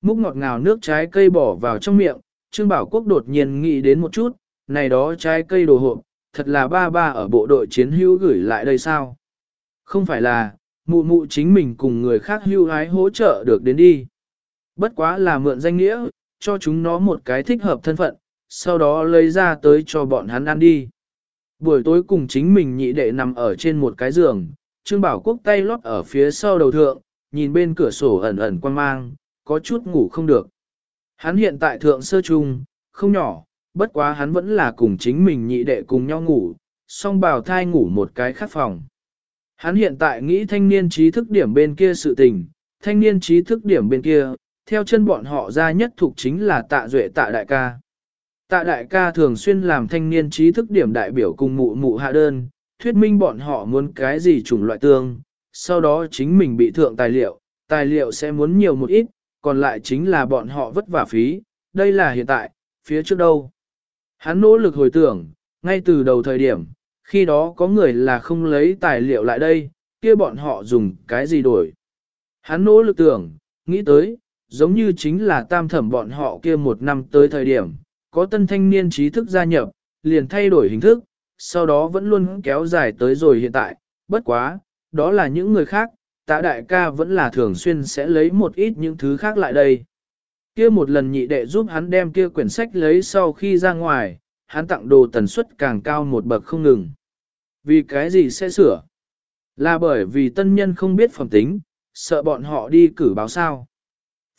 Múc ngọt ngào nước trái cây bỏ vào trong miệng, Trương Bảo Quốc đột nhiên nghĩ đến một chút, này đó trái cây đồ hộp, thật là ba ba ở bộ đội chiến hữu gửi lại đây sao? Không phải là, mụ mụ chính mình cùng người khác hưu hái hỗ trợ được đến đi. Bất quá là mượn danh nghĩa, cho chúng nó một cái thích hợp thân phận, sau đó lấy ra tới cho bọn hắn ăn đi. Buổi tối cùng chính mình nhị đệ nằm ở trên một cái giường, Trương Bảo Quốc tay lót ở phía sau đầu thượng, nhìn bên cửa sổ ẩn ẩn quan mang, có chút ngủ không được. Hắn hiện tại thượng sơ trung, không nhỏ, bất quá hắn vẫn là cùng chính mình nhị đệ cùng nhau ngủ, song bào thai ngủ một cái khác phòng. Hắn hiện tại nghĩ thanh niên trí thức điểm bên kia sự tình, thanh niên trí thức điểm bên kia, theo chân bọn họ ra nhất thuộc chính là tạ duệ tạ đại ca. Tạ đại ca thường xuyên làm thanh niên trí thức điểm đại biểu cùng mụ mụ hạ đơn, thuyết minh bọn họ muốn cái gì chủng loại tương, sau đó chính mình bị thượng tài liệu, tài liệu sẽ muốn nhiều một ít, còn lại chính là bọn họ vất vả phí, đây là hiện tại, phía trước đâu. Hắn nỗ lực hồi tưởng, ngay từ đầu thời điểm, khi đó có người là không lấy tài liệu lại đây, kia bọn họ dùng cái gì đổi. Hắn nỗ lực tưởng, nghĩ tới, giống như chính là tam thẩm bọn họ kia một năm tới thời điểm, có tân thanh niên trí thức gia nhập, liền thay đổi hình thức, sau đó vẫn luôn kéo dài tới rồi hiện tại, bất quá, đó là những người khác, tạ đại ca vẫn là thường xuyên sẽ lấy một ít những thứ khác lại đây. Kia một lần nhị đệ giúp hắn đem kia quyển sách lấy sau khi ra ngoài, hắn tặng đồ tần suất càng cao một bậc không ngừng. Vì cái gì sẽ sửa? Là bởi vì tân nhân không biết phẩm tính, sợ bọn họ đi cử báo sao.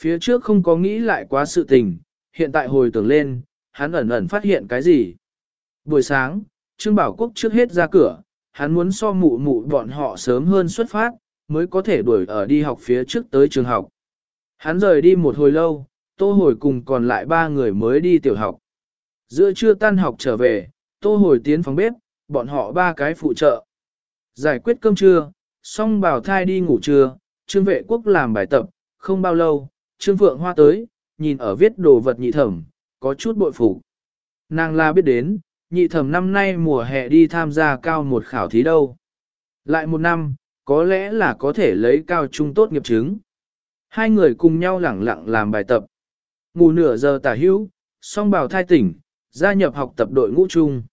Phía trước không có nghĩ lại quá sự tình, hiện tại hồi tưởng lên, hắn ẩn ẩn phát hiện cái gì. Buổi sáng, Trương Bảo Quốc trước hết ra cửa, hắn muốn so mụ mụ bọn họ sớm hơn xuất phát, mới có thể đuổi ở đi học phía trước tới trường học. Hắn rời đi một hồi lâu, tô hồi cùng còn lại ba người mới đi tiểu học. Giữa trưa tan học trở về, tô hồi tiến phòng bếp, bọn họ ba cái phụ trợ. Giải quyết cơm trưa, xong bảo thai đi ngủ trưa, trương vệ quốc làm bài tập, không bao lâu, trương vượng hoa tới, nhìn ở viết đồ vật nhị thẩm, có chút bội phục. Nàng la biết đến, nhị thẩm năm nay mùa hè đi tham gia cao một khảo thí đâu. Lại một năm, có lẽ là có thể lấy cao trung tốt nghiệp chứng. Hai người cùng nhau lẳng lặng làm bài tập. Ngủ nửa giờ tả hữu, song bảo thai tỉnh, gia nhập học tập đội ngũ chung.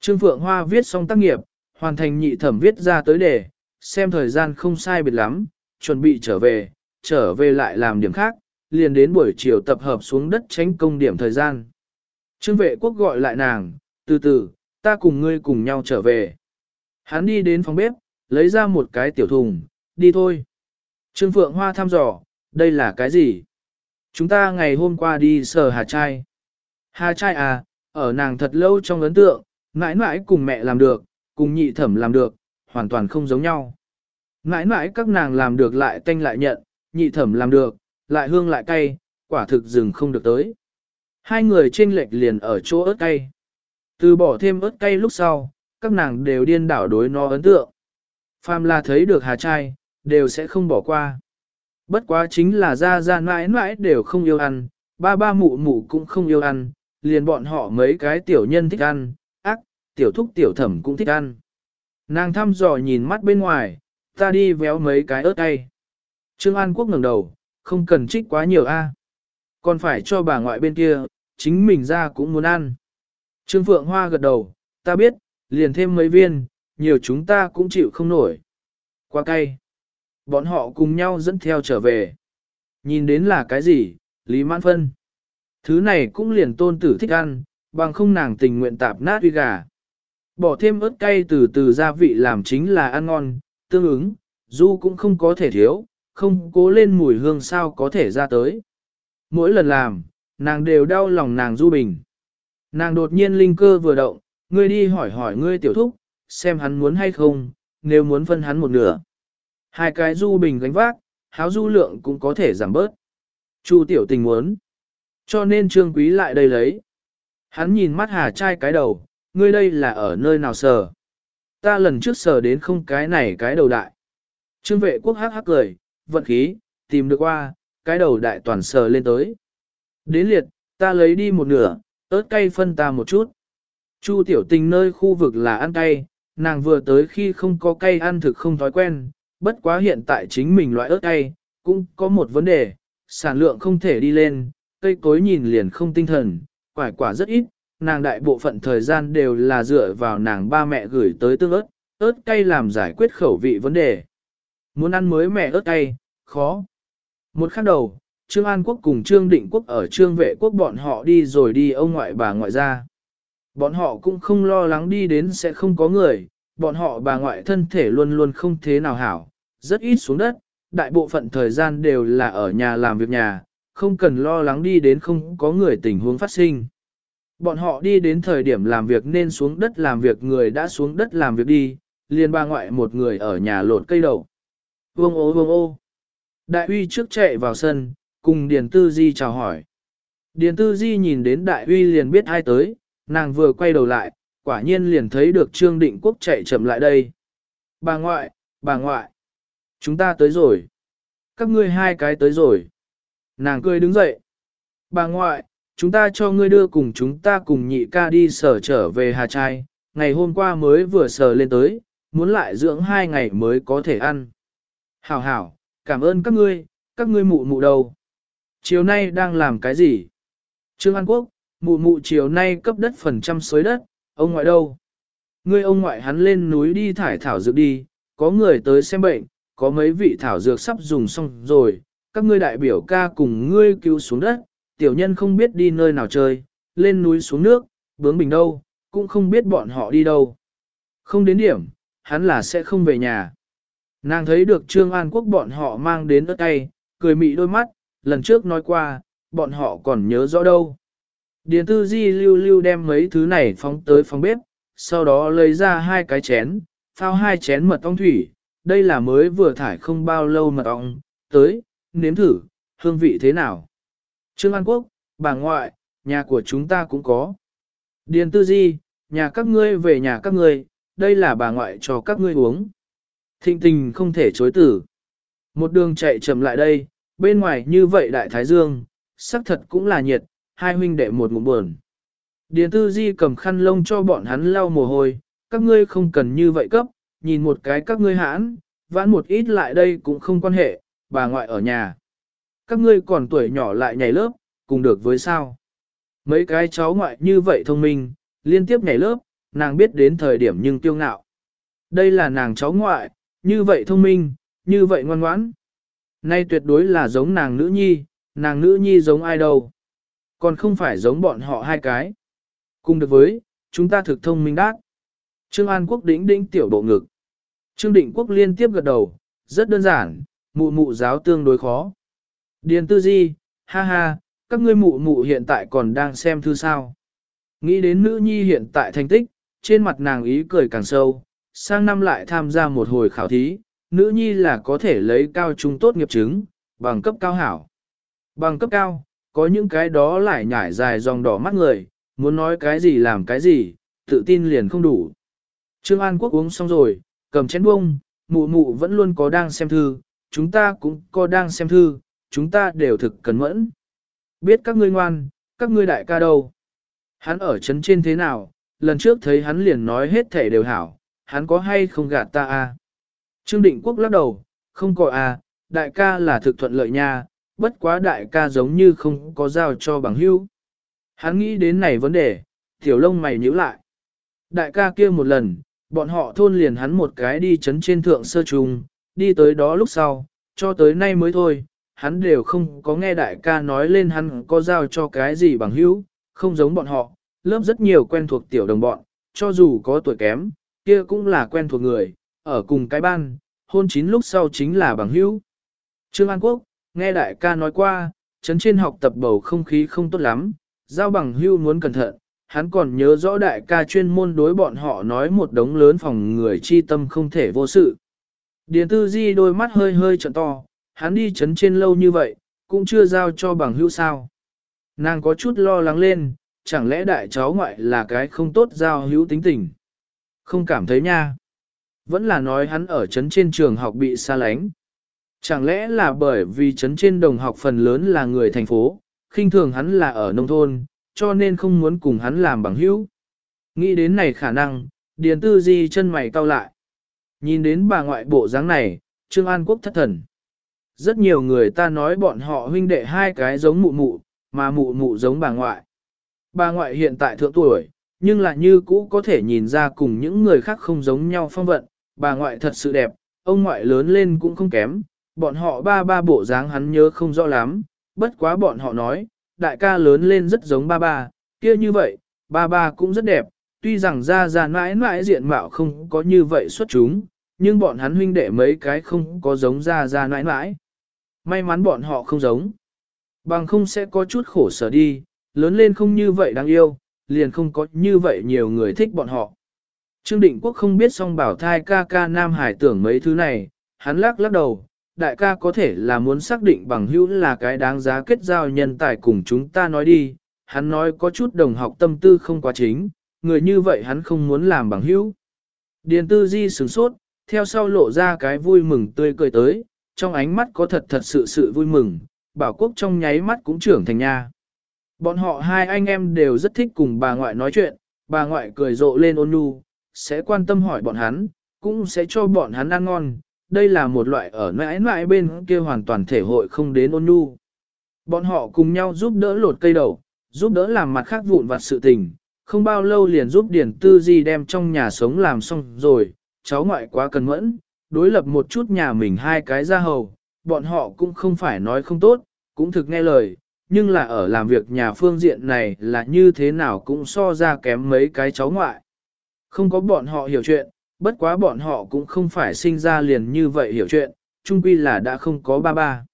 Trương Phượng Hoa viết xong tác nghiệp, hoàn thành nhị thẩm viết ra tới đề, xem thời gian không sai biệt lắm, chuẩn bị trở về, trở về lại làm điểm khác, liền đến buổi chiều tập hợp xuống đất tránh công điểm thời gian. Trương vệ quốc gọi lại nàng, từ từ, ta cùng ngươi cùng nhau trở về. Hắn đi đến phòng bếp, lấy ra một cái tiểu thùng, đi thôi. Trương Phượng Hoa thăm dò, đây là cái gì? Chúng ta ngày hôm qua đi sờ hà trai. Hà trai à, ở nàng thật lâu trong ấn tượng, mãi mãi cùng mẹ làm được, cùng nhị thẩm làm được, hoàn toàn không giống nhau. Mãi mãi các nàng làm được lại tanh lại nhận, nhị thẩm làm được, lại hương lại cay, quả thực dừng không được tới. Hai người trên lệch liền ở chỗ ớt cay. Từ bỏ thêm ớt cay lúc sau, các nàng đều điên đảo đối nó ấn tượng. Phàm là thấy được hà trai, đều sẽ không bỏ qua. Bất quá chính là ra ra mãi mãi đều không yêu ăn, ba ba mụ mụ cũng không yêu ăn, liền bọn họ mấy cái tiểu nhân thích ăn, ác, tiểu thúc tiểu thẩm cũng thích ăn. Nàng thăm dò nhìn mắt bên ngoài, ta đi véo mấy cái ớt cay. Trương An Quốc ngẩng đầu, không cần trích quá nhiều a, Còn phải cho bà ngoại bên kia, chính mình ra cũng muốn ăn. Trương Phượng Hoa gật đầu, ta biết, liền thêm mấy viên, nhiều chúng ta cũng chịu không nổi. Qua cay. Bọn họ cùng nhau dẫn theo trở về. Nhìn đến là cái gì, Lý Mãn Phân. Thứ này cũng liền tôn tử thích ăn, bằng không nàng tình nguyện tạp nát uy gà. Bỏ thêm ớt cay từ từ gia vị làm chính là ăn ngon, tương ứng, du cũng không có thể thiếu, không cố lên mùi hương sao có thể ra tới. Mỗi lần làm, nàng đều đau lòng nàng du bình. Nàng đột nhiên linh cơ vừa động, ngươi đi hỏi hỏi ngươi tiểu thúc, xem hắn muốn hay không, nếu muốn phân hắn một nửa. Hai cái du bình gánh vác, háo du lượng cũng có thể giảm bớt. Chu tiểu tình muốn. Cho nên trương quý lại đây lấy. Hắn nhìn mắt hà trai cái đầu, ngươi đây là ở nơi nào sờ. Ta lần trước sờ đến không cái này cái đầu đại. Trương vệ quốc hắc hắc cười, vận khí, tìm được qua, cái đầu đại toàn sờ lên tới. Đến liệt, ta lấy đi một nửa, ớt cay phân ta một chút. Chu tiểu tình nơi khu vực là ăn cay, nàng vừa tới khi không có cay ăn thực không thói quen, bất quá hiện tại chính mình loại ớt cay, cũng có một vấn đề, sản lượng không thể đi lên, cây cối nhìn liền không tinh thần, quả quả rất ít, nàng đại bộ phận thời gian đều là dựa vào nàng ba mẹ gửi tới tương ớt, ớt cay làm giải quyết khẩu vị vấn đề. Muốn ăn mới mẹ ớt cay, khó. Một khắc đầu, Trương An Quốc cùng Trương Định Quốc ở Trương Vệ Quốc bọn họ đi rồi đi ông ngoại bà ngoại ra. Bọn họ cũng không lo lắng đi đến sẽ không có người, bọn họ bà ngoại thân thể luôn luôn không thế nào hảo, rất ít xuống đất, đại bộ phận thời gian đều là ở nhà làm việc nhà, không cần lo lắng đi đến không có người tình huống phát sinh. Bọn họ đi đến thời điểm làm việc nên xuống đất làm việc người đã xuống đất làm việc đi, liền bà ngoại một người ở nhà lột cây đầu. Vương ô vương ô. Đại uy trước chạy vào sân, cùng Điền Tư Di chào hỏi. Điền Tư Di nhìn đến đại uy liền biết ai tới, nàng vừa quay đầu lại, quả nhiên liền thấy được Trương Định Quốc chạy chậm lại đây. Bà ngoại, bà ngoại, chúng ta tới rồi. Các ngươi hai cái tới rồi. Nàng cười đứng dậy. Bà ngoại, chúng ta cho ngươi đưa cùng chúng ta cùng nhị ca đi sở trở về Hà Trai, ngày hôm qua mới vừa sở lên tới, muốn lại dưỡng hai ngày mới có thể ăn. Hảo hảo, cảm ơn các ngươi, các ngươi mụ mụ đâu. Chiều nay đang làm cái gì? Trương An Quốc, mụ mụ chiều nay cấp đất phần trăm xới đất, ông ngoại đâu? Ngươi ông ngoại hắn lên núi đi thải thảo dược đi, có người tới xem bệnh, có mấy vị thảo dược sắp dùng xong rồi, các ngươi đại biểu ca cùng ngươi cứu xuống đất, tiểu nhân không biết đi nơi nào chơi, lên núi xuống nước, bướng bình đâu, cũng không biết bọn họ đi đâu. Không đến điểm, hắn là sẽ không về nhà. Nàng thấy được Trương An Quốc bọn họ mang đến ớt tay, cười mị đôi mắt, lần trước nói qua, bọn họ còn nhớ rõ đâu. Điền tư di lưu lưu đem mấy thứ này phóng tới phòng bếp, sau đó lấy ra hai cái chén, phao hai chén mật ong thủy, đây là mới vừa thải không bao lâu mật ong, tới, nếm thử, hương vị thế nào. Trương An Quốc, bà ngoại, nhà của chúng ta cũng có. Điền tư di, nhà các ngươi về nhà các ngươi, đây là bà ngoại cho các ngươi uống. Thịnh tình không thể chối tử. Một đường chạy chậm lại đây, bên ngoài như vậy đại thái dương, sắc thật cũng là nhiệt, hai huynh đệ một ngụm buồn. Điền tư di cầm khăn lông cho bọn hắn lau mồ hôi, các ngươi không cần như vậy cấp, nhìn một cái các ngươi hãn, vãn một ít lại đây cũng không quan hệ, bà ngoại ở nhà. Các ngươi còn tuổi nhỏ lại nhảy lớp, cùng được với sao. Mấy cái cháu ngoại như vậy thông minh, liên tiếp nhảy lớp, nàng biết đến thời điểm nhưng tiêu ngạo. Đây là nàng cháu ngoại, như vậy thông minh, như vậy ngoan ngoãn. Nay tuyệt đối là giống nàng nữ nhi, nàng nữ nhi giống ai đâu. Còn không phải giống bọn họ hai cái. Cùng được với, chúng ta thực thông minh đát. Trương An Quốc đĩnh đĩnh tiểu bộ ngực. Trương Định Quốc liên tiếp gật đầu, rất đơn giản, mụ mụ giáo tương đối khó. Điền tư di, ha ha, các ngươi mụ mụ hiện tại còn đang xem thư sao. Nghĩ đến nữ nhi hiện tại thành tích, trên mặt nàng ý cười càng sâu, sang năm lại tham gia một hồi khảo thí, nữ nhi là có thể lấy cao trung tốt nghiệp chứng, bằng cấp cao hảo. Bằng cấp cao, có những cái đó lại nhảy dài dòng đỏ mắt người, muốn nói cái gì làm cái gì, tự tin liền không đủ. Trương An Quốc uống xong rồi, cầm chén bông, mụ mụ vẫn luôn có đang xem thư, chúng ta cũng có đang xem thư, chúng ta đều thực cẩn mẫn. Biết các ngươi ngoan, các ngươi đại ca đâu. Hắn ở chấn trên thế nào, lần trước thấy hắn liền nói hết thể đều hảo, hắn có hay không gạt ta? À? Trương Định Quốc lắc đầu, không có à, đại ca là thực thuận lợi nha, bất quá đại ca giống như không có giao cho bằng hữu. Hắn nghĩ đến này vấn đề, tiểu lông mày nhíu lại. Đại ca kia một lần, bọn họ thôn liền hắn một cái đi chấn trên thượng sơ trùng, đi tới đó lúc sau, cho tới nay mới thôi, hắn đều không có nghe đại ca nói lên hắn có giao cho cái gì bằng hữu, không giống bọn họ, lớp rất nhiều quen thuộc tiểu đồng bọn, cho dù có tuổi kém, kia cũng là quen thuộc người, ở cùng cái ban, hôn chín lúc sau chính là bằng hữu. Trương An Quốc, nghe đại ca nói qua, chấn trên học tập bầu không khí không tốt lắm, giao bằng hữu muốn cẩn thận, hắn còn nhớ rõ đại ca chuyên môn đối bọn họ nói một đống lớn phòng người chi tâm không thể vô sự. Điền tư di đôi mắt hơi hơi trận to, hắn đi chấn trên lâu như vậy, cũng chưa giao cho bằng hữu sao. Nàng có chút lo lắng lên, chẳng lẽ đại cháu ngoại là cái không tốt giao hữu tính tình. Không cảm thấy nha. Vẫn là nói hắn ở chấn trên trường học bị xa lánh. Chẳng lẽ là bởi vì chấn trên đồng học phần lớn là người thành phố, khinh thường hắn là ở nông thôn, cho nên không muốn cùng hắn làm bằng hữu. Nghĩ đến này khả năng, Điền Tư Di chân mày cau lại. Nhìn đến bà ngoại bộ dáng này, Trương An Quốc thất thần. Rất nhiều người ta nói bọn họ huynh đệ hai cái giống mụ mụ, mà mụ mụ giống bà ngoại. Bà ngoại hiện tại thượng tuổi, nhưng là như cũ có thể nhìn ra cùng những người khác không giống nhau phong vận, bà ngoại thật sự đẹp, ông ngoại lớn lên cũng không kém, bọn họ ba ba bộ dáng hắn nhớ không rõ lắm, bất quá bọn họ nói, đại ca lớn lên rất giống ba ba, kia như vậy, ba ba cũng rất đẹp, tuy rằng ra ra mãi mãi diện mạo không có như vậy xuất chúng, nhưng bọn hắn huynh đệ mấy cái không có giống ra ra mãi mãi. May mắn bọn họ không giống. Bằng không sẽ có chút khổ sở đi, lớn lên không như vậy đáng yêu, liền không có như vậy nhiều người thích bọn họ. Trương Định Quốc không biết song bảo thai ca ca Nam Hải tưởng mấy thứ này, hắn lắc lắc đầu, đại ca có thể là muốn xác định bằng hữu là cái đáng giá kết giao nhân tài cùng chúng ta nói đi, hắn nói có chút đồng học tâm tư không quá chính, người như vậy hắn không muốn làm bằng hữu. Điền tư di sửng sốt, theo sau lộ ra cái vui mừng tươi cười tới, trong ánh mắt có thật thật sự sự vui mừng, bảo quốc trong nháy mắt cũng trưởng thành nha. Bọn họ hai anh em đều rất thích cùng bà ngoại nói chuyện, bà ngoại cười rộ lên ôn nhu, sẽ quan tâm hỏi bọn hắn, cũng sẽ cho bọn hắn ăn ngon. Đây là một loại ở mãi mãi bên kia hoàn toàn thể hội không đến ôn nhu. Bọn họ cùng nhau giúp đỡ lột cây đầu, giúp đỡ làm mặt khác vụn vặt sự tình, không bao lâu liền giúp Điền Tư Di đem trong nhà sống làm xong rồi, cháu ngoại quá cần mẫn, đối lập một chút nhà mình hai cái ra hầu, bọn họ cũng không phải nói không tốt, cũng thực nghe lời, nhưng là ở làm việc nhà phương diện này là như thế nào cũng so ra kém mấy cái cháu ngoại. Không có bọn họ hiểu chuyện, bất quá bọn họ cũng không phải sinh ra liền như vậy hiểu chuyện, chung quy là đã không có ba ba.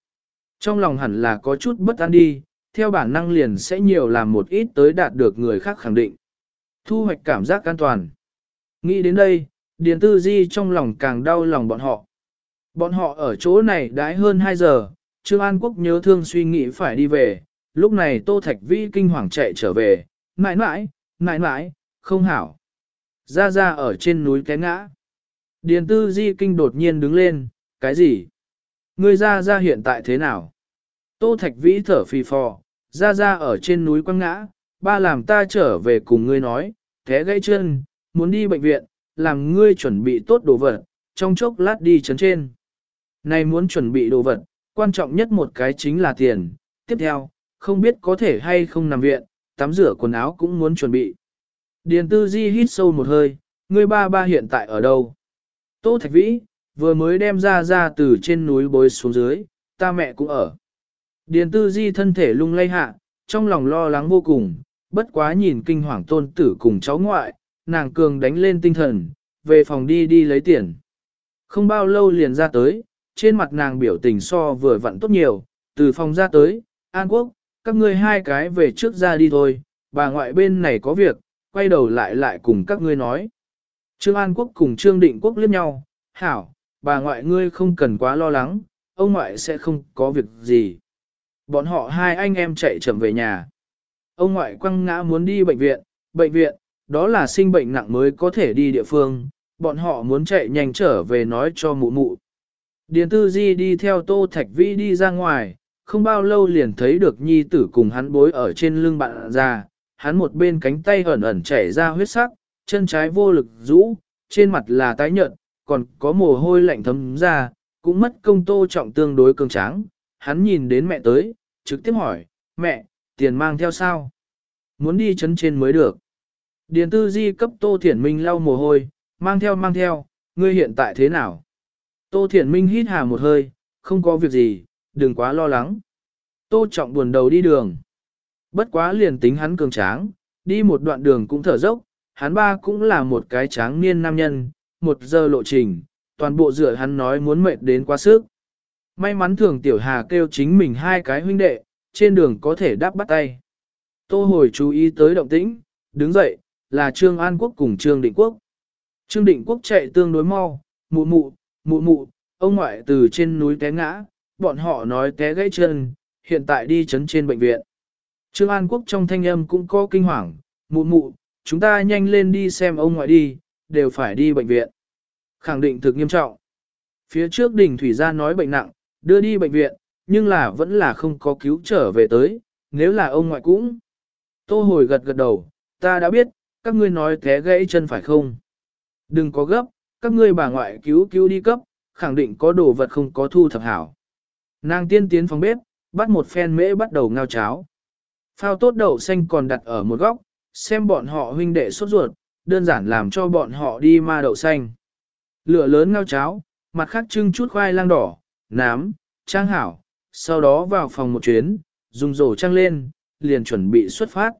Trong lòng hẳn là có chút bất an đi, theo bản năng liền sẽ nhiều làm một ít tới đạt được người khác khẳng định. Thu hoạch cảm giác an toàn. Nghĩ đến đây, Điền Tư Di trong lòng càng đau lòng bọn họ. Bọn họ ở chỗ này đãi hơn 2 giờ, Trương An Quốc nhớ thương suy nghĩ phải đi về, lúc này Tô Thạch Vĩ kinh hoàng chạy trở về, mãi mãi, mãi mãi, không hảo. Ra ra ở trên núi cái ngã. Điền Tư Di kinh đột nhiên đứng lên, cái gì? Ngươi ra ra hiện tại thế nào? Tô Thạch Vĩ thở phì phò, ra ra ở trên núi quăng ngã, ba làm ta trở về cùng ngươi nói, thế gãy chân, muốn đi bệnh viện, làm ngươi chuẩn bị tốt đồ vật, trong chốc lát đi chấn trên. Này muốn chuẩn bị đồ vật, quan trọng nhất một cái chính là tiền, tiếp theo, không biết có thể hay không nằm viện, tắm rửa quần áo cũng muốn chuẩn bị. Điền tư di hít sâu một hơi, ngươi ba ba hiện tại ở đâu? Tô Thạch Vĩ, vừa mới đem ra ra từ trên núi bối xuống dưới, ta mẹ cũng ở. Điền tư di thân thể lung lay hạ, trong lòng lo lắng vô cùng, bất quá nhìn kinh hoàng tôn tử cùng cháu ngoại, nàng cường đánh lên tinh thần, về phòng đi đi lấy tiền. Không bao lâu liền ra tới, trên mặt nàng biểu tình so vừa vặn tốt nhiều, từ phòng ra tới, An Quốc, các ngươi hai cái về trước ra đi thôi, bà ngoại bên này có việc, quay đầu lại lại cùng các ngươi nói. Trương An Quốc cùng Trương Định Quốc liếc nhau, hảo, bà ngoại ngươi không cần quá lo lắng, ông ngoại sẽ không có việc gì. Bọn họ hai anh em chạy chậm về nhà. Ông ngoại quăng ngã muốn đi bệnh viện, bệnh viện, đó là sinh bệnh nặng mới có thể đi địa phương, bọn họ muốn chạy nhanh trở về nói cho mụ mụ. Điền Tư Di đi theo Tô Thạch Vĩ đi ra ngoài, không bao lâu liền thấy được nhi tử cùng hắn bối ở trên lưng bạn già, hắn một bên cánh tay ẩn ẩn chảy ra huyết sắc, chân trái vô lực rũ, trên mặt là tái nhợt, còn có mồ hôi lạnh thấm ra, cũng mất công tô trọng tương đối cường tráng. Hắn nhìn đến mẹ tới, trực tiếp hỏi, mẹ, tiền mang theo sao? Muốn đi chấn trên mới được. Điền tư di cấp Tô Thiển Minh lau mồ hôi, mang theo mang theo, ngươi hiện tại thế nào? Tô Thiển Minh hít hà một hơi, không có việc gì, đừng quá lo lắng. Tô Trọng buồn đầu đi đường. Bất quá liền tính hắn cường tráng, đi một đoạn đường cũng thở dốc, hắn ba cũng là một cái tráng niên nam nhân, một giờ lộ trình, toàn bộ dựa hắn nói muốn mệt đến quá sức. May mắn thường tiểu hà kêu chính mình hai cái huynh đệ, trên đường có thể đáp bắt tay. Tô hồi chú ý tới động tĩnh, đứng dậy, là Trương An Quốc cùng Trương Định Quốc. Trương Định Quốc chạy tương đối mau, mụ mụ, mụ mụ, ông ngoại từ trên núi té ngã, bọn họ nói té gãy chân, hiện tại đi chấn trên bệnh viện. Trương An Quốc trong thanh âm cũng có kinh hoàng, mụ mụ, chúng ta nhanh lên đi xem ông ngoại đi, đều phải đi bệnh viện. Khẳng định thực nghiêm trọng. Phía trước đỉnh thủy gia nói bệnh nặng, đưa đi bệnh viện, nhưng là vẫn là không có cứu trở về tới, nếu là ông ngoại cũng. Tô hồi gật gật đầu, ta đã biết, các ngươi nói té gãy chân phải không? Đừng có gấp, các ngươi bà ngoại cứu cứu đi cấp, khẳng định có đồ vật không có thu thập hảo. Nàng tiên tiến phòng bếp, bắt một phen mễ bắt đầu ngao cháo. Phao tốt đậu xanh còn đặt ở một góc, xem bọn họ huynh đệ sốt ruột, đơn giản làm cho bọn họ đi ma đậu xanh. Lửa lớn ngao cháo, mặt khác trưng chút khoai lang đỏ, nám, trang hảo, sau đó vào phòng một chuyến, dùng rổ trang lên, liền chuẩn bị xuất phát.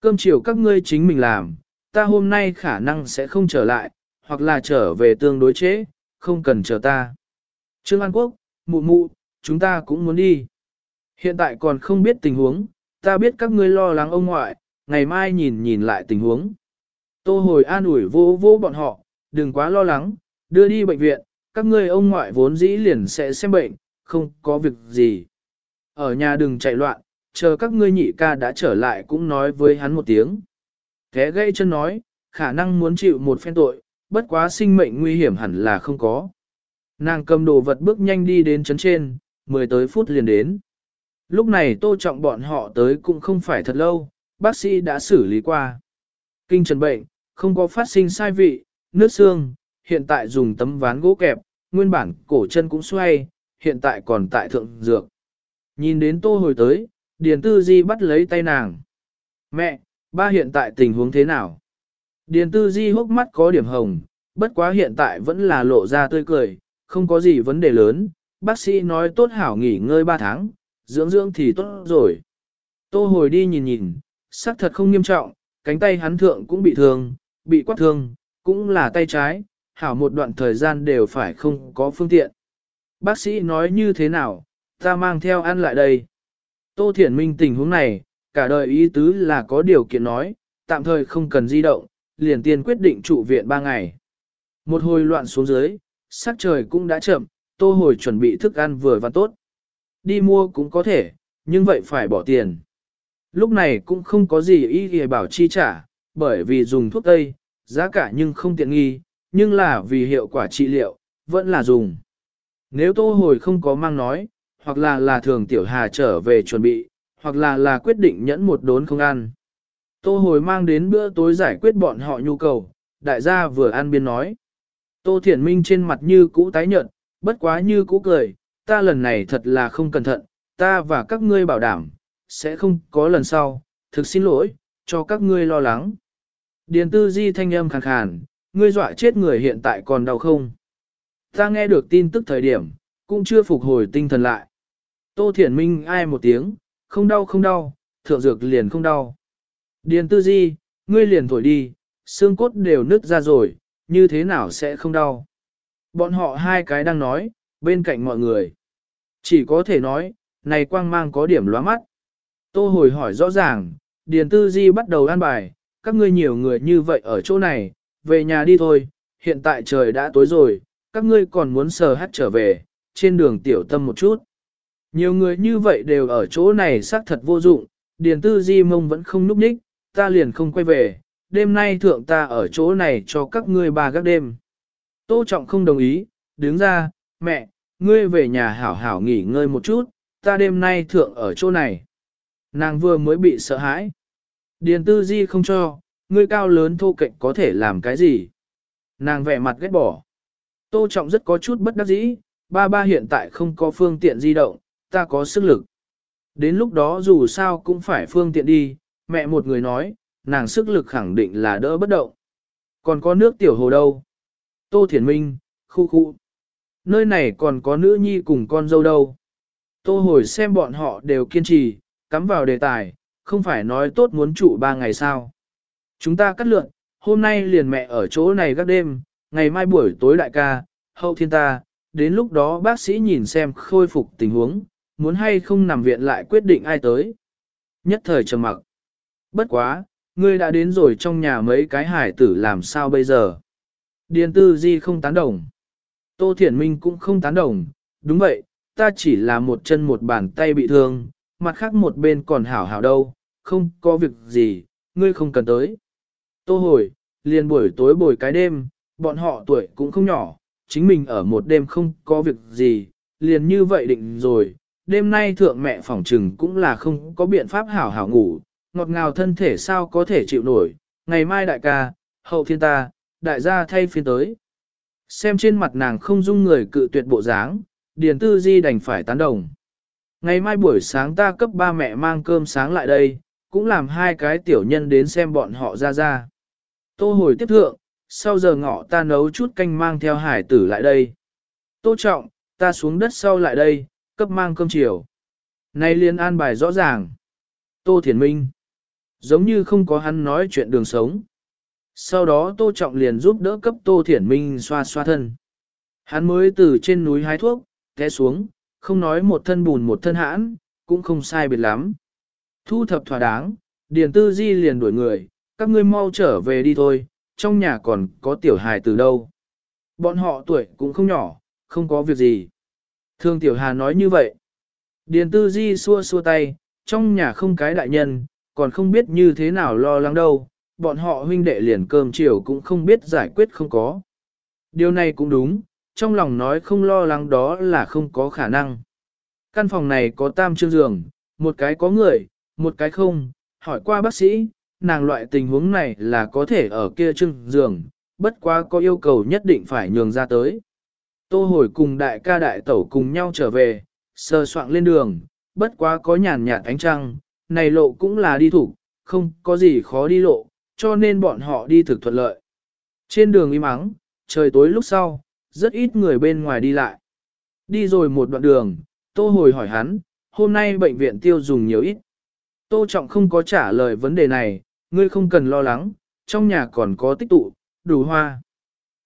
Cơm chiều các ngươi chính mình làm, ta hôm nay khả năng sẽ không trở lại, hoặc là trở về tương đối chế, không cần chờ ta. Trương An Quốc, mụ mụ, chúng ta cũng muốn đi. Hiện tại còn không biết tình huống, ta biết các ngươi lo lắng ông ngoại, ngày mai nhìn nhìn lại tình huống. Tô hồi an ủi vô vô bọn họ, đừng quá lo lắng, đưa đi bệnh viện, các ngươi ông ngoại vốn dĩ liền sẽ xem bệnh, không có việc gì. Ở nhà đừng chạy loạn, chờ các ngươi nhị ca đã trở lại cũng nói với hắn một tiếng. Thế gây chân nói, khả năng muốn chịu một phen tội, bất quá sinh mệnh nguy hiểm hẳn là không có. Nàng cầm đồ vật bước nhanh đi đến chấn trên, mười tới phút liền đến. Lúc này tô trọng bọn họ tới cũng không phải thật lâu, bác sĩ đã xử lý qua. Kinh trần bệnh, không có phát sinh sai vị, nước xương, hiện tại dùng tấm ván gỗ kẹp, nguyên bản cổ chân cũng xoay, hiện tại còn tại thượng dược. Nhìn đến tô hồi tới, Điền Tư Di bắt lấy tay nàng. Mẹ, ba hiện tại tình huống thế nào? Điền Tư Di hốc mắt có điểm hồng, bất quá hiện tại vẫn là lộ ra tươi cười, không có gì vấn đề lớn, bác sĩ nói tốt hảo nghỉ ngơi 3 tháng, dưỡng dưỡng thì tốt rồi. Tô hồi đi nhìn nhìn, xác thật không nghiêm trọng, cánh tay hắn thượng cũng bị thương, bị quát thương, cũng là tay trái, hảo một đoạn thời gian đều phải không có phương tiện. Bác sĩ nói như thế nào, ta mang theo ăn lại đây. Tô Thiển Minh tình huống này, cả đời ý tứ là có điều kiện nói, tạm thời không cần di động, liền tiên quyết định trụ viện 3 ngày. Một hồi loạn xuống dưới, sắc trời cũng đã chậm, tô hồi chuẩn bị thức ăn vừa và tốt. Đi mua cũng có thể, nhưng vậy phải bỏ tiền. Lúc này cũng không có gì ý nghĩa bảo chi trả, bởi vì dùng thuốc tây, giá cả nhưng không tiện nghi, nhưng là vì hiệu quả trị liệu, vẫn là dùng. Nếu tô hồi không có mang nói, hoặc là là thường tiểu hà trở về chuẩn bị, hoặc là là quyết định nhẫn một đốn không ăn. Tô hồi mang đến bữa tối giải quyết bọn họ nhu cầu, đại gia vừa ăn biên nói. Tô Thiển Minh trên mặt như cũ tái nhợt, bất quá như cũ cười, ta lần này thật là không cẩn thận, ta và các ngươi bảo đảm, sẽ không có lần sau, thực xin lỗi, cho các ngươi lo lắng. Điền tư di thanh âm khàn khàn, ngươi dọa chết người hiện tại còn đau không? Ta nghe được tin tức thời điểm, cũng chưa phục hồi tinh thần lại. Tô Thiển Minh ai một tiếng, không đau không đau, thượng dược liền không đau. Điền tư di, ngươi liền thổi đi, xương cốt đều nứt ra rồi, như thế nào sẽ không đau. Bọn họ hai cái đang nói, bên cạnh mọi người. Chỉ có thể nói, này quang mang có điểm lóa mắt. Tô hồi hỏi rõ ràng, Điền Tư Di bắt đầu an bài, các ngươi nhiều người như vậy ở chỗ này, về nhà đi thôi, hiện tại trời đã tối rồi, các ngươi còn muốn sờ hát trở về, trên đường tiểu tâm một chút. Nhiều người như vậy đều ở chỗ này xác thật vô dụng, Điền Tư Di mông vẫn không núp ních, ta liền không quay về, đêm nay thượng ta ở chỗ này cho các ngươi ba gác đêm. Tô Trọng không đồng ý, đứng ra, mẹ, ngươi về nhà hảo hảo nghỉ ngơi một chút, ta đêm nay thượng ở chỗ này. Nàng vừa mới bị sợ hãi. Điền tư di không cho, ngươi cao lớn thô kệch có thể làm cái gì. Nàng vẻ mặt ghét bỏ. Tô Trọng rất có chút bất đắc dĩ, ba ba hiện tại không có phương tiện di động, ta có sức lực. Đến lúc đó dù sao cũng phải phương tiện đi, mẹ một người nói, nàng sức lực khẳng định là đỡ bất động. Còn có nước tiểu hồ đâu? Tô Thiển Minh, khu khu. Nơi này còn có nữ nhi cùng con dâu đâu. Tô hồi xem bọn họ đều kiên trì, cắm vào đề tài, không phải nói tốt muốn trụ ba ngày sao. Chúng ta cắt lượn, hôm nay liền mẹ ở chỗ này các đêm, ngày mai buổi tối đại ca, hậu thiên ta, đến lúc đó bác sĩ nhìn xem khôi phục tình huống, muốn hay không nằm viện lại quyết định ai tới. Nhất thời trầm mặc. Bất quá, ngươi đã đến rồi trong nhà mấy cái hải tử làm sao bây giờ. Điền tư di không tán đồng. Tô Thiển Minh cũng không tán đồng, đúng vậy, ta chỉ là một chân một bàn tay bị thương, mặt khác một bên còn hảo hảo đâu, không có việc gì, ngươi không cần tới. Tô hồi, liền buổi tối buổi cái đêm, bọn họ tuổi cũng không nhỏ, chính mình ở một đêm không có việc gì, liền như vậy định rồi, đêm nay thượng mẹ phỏng trừng cũng là không có biện pháp hảo hảo ngủ, ngọt ngào thân thể sao có thể chịu nổi, ngày mai đại ca, hậu thiên ta, đại gia thay phiên tới. Xem trên mặt nàng không dung người cự tuyệt bộ dáng, Điền Tư Di đành phải tán đồng. Ngày mai buổi sáng ta cấp ba mẹ mang cơm sáng lại đây, cũng làm hai cái tiểu nhân đến xem bọn họ ra ra. Tô hồi tiếp thượng, sau giờ ngọ ta nấu chút canh mang theo hải tử lại đây. Tô trọng, ta xuống đất sau lại đây, cấp mang cơm chiều. Nay liên an bài rõ ràng. Tô Thiền Minh. Giống như không có hắn nói chuyện đường sống. Sau đó Tô Trọng liền giúp đỡ cấp Tô Thiển Minh xoa xoa thân. Hắn mới từ trên núi hái thuốc, té xuống, không nói một thân bùn một thân hãn, cũng không sai biệt lắm. Thu thập thỏa đáng, Điền Tư Di liền đuổi người, các ngươi mau trở về đi thôi, trong nhà còn có tiểu hài từ đâu. Bọn họ tuổi cũng không nhỏ, không có việc gì. Thương tiểu hà nói như vậy. Điền Tư Di xua xua tay, trong nhà không cái đại nhân, còn không biết như thế nào lo lắng đâu, bọn họ huynh đệ liền cơm chiều cũng không biết giải quyết không có. Điều này cũng đúng, trong lòng nói không lo lắng đó là không có khả năng. Căn phòng này có tam chương giường, một cái có người, một cái không, hỏi qua bác sĩ, nàng loại tình huống này là có thể ở kia chương giường, bất quá có yêu cầu nhất định phải nhường ra tới. Tô hồi cùng đại ca đại tẩu cùng nhau trở về, sơ soạn lên đường, bất quá có nhàn nhạt ánh trăng, này lộ cũng là đi thủ, không có gì khó đi lộ, cho nên bọn họ đi thực thuận lợi. Trên đường im ắng, trời tối lúc sau, rất ít người bên ngoài đi lại. Đi rồi một đoạn đường, Tô hồi hỏi hắn, hôm nay bệnh viện tiêu dùng nhiều ít. Tô Trọng không có trả lời vấn đề này, ngươi không cần lo lắng, trong nhà còn có tích tụ, đủ hoa.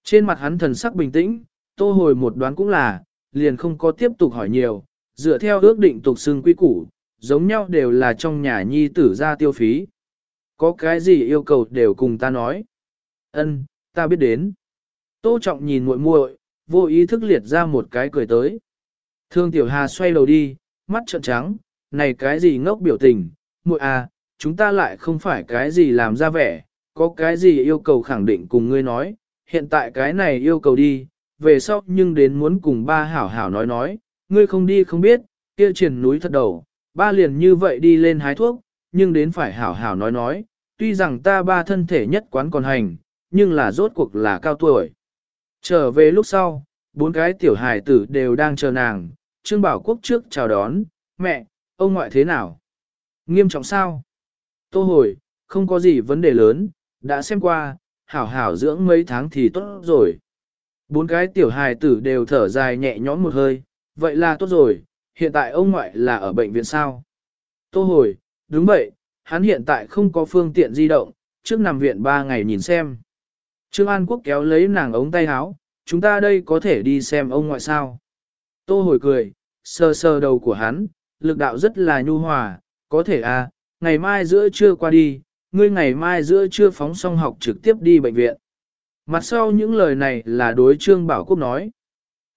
Trên mặt hắn thần sắc bình tĩnh, Tô hồi một đoán cũng là, liền không có tiếp tục hỏi nhiều, dựa theo ước định tục xưng quy củ, giống nhau đều là trong nhà nhi tử ra tiêu phí. Có cái gì yêu cầu đều cùng ta nói. Ân, ta biết đến. Tô Trọng nhìn muội muội, vô ý thức liệt ra một cái cười tới. Thương Tiểu Hà xoay đầu đi, mắt trợn trắng, này cái gì ngốc biểu tình, muội à, chúng ta lại không phải cái gì làm ra vẻ, có cái gì yêu cầu khẳng định cùng ngươi nói, hiện tại cái này yêu cầu đi, về sau nhưng đến muốn cùng ba hảo hảo nói nói, ngươi không đi không biết, kia triển núi thật đầu, ba liền như vậy đi lên hái thuốc, nhưng đến phải hảo hảo nói nói, tuy rằng ta ba thân thể nhất quán còn hành, nhưng là rốt cuộc là cao tuổi. Trở về lúc sau, bốn cái tiểu hài tử đều đang chờ nàng, Trương Bảo Quốc trước chào đón, mẹ, ông ngoại thế nào? Nghiêm trọng sao? Tô hồi, không có gì vấn đề lớn, đã xem qua, hảo hảo dưỡng mấy tháng thì tốt rồi. Bốn cái tiểu hài tử đều thở dài nhẹ nhõm một hơi, vậy là tốt rồi, hiện tại ông ngoại là ở bệnh viện sao? Tô hồi, đúng vậy, hắn hiện tại không có phương tiện di động, trước nằm viện ba ngày nhìn xem. Trương An Quốc kéo lấy nàng ống tay áo, chúng ta đây có thể đi xem ông ngoại sao. Tô hồi cười, sờ sờ đầu của hắn, lực đạo rất là nhu hòa, có thể à, ngày mai giữa trưa qua đi, ngươi ngày mai giữa trưa phóng xong học trực tiếp đi bệnh viện. Mặt sau những lời này là đối Trương Bảo Quốc nói.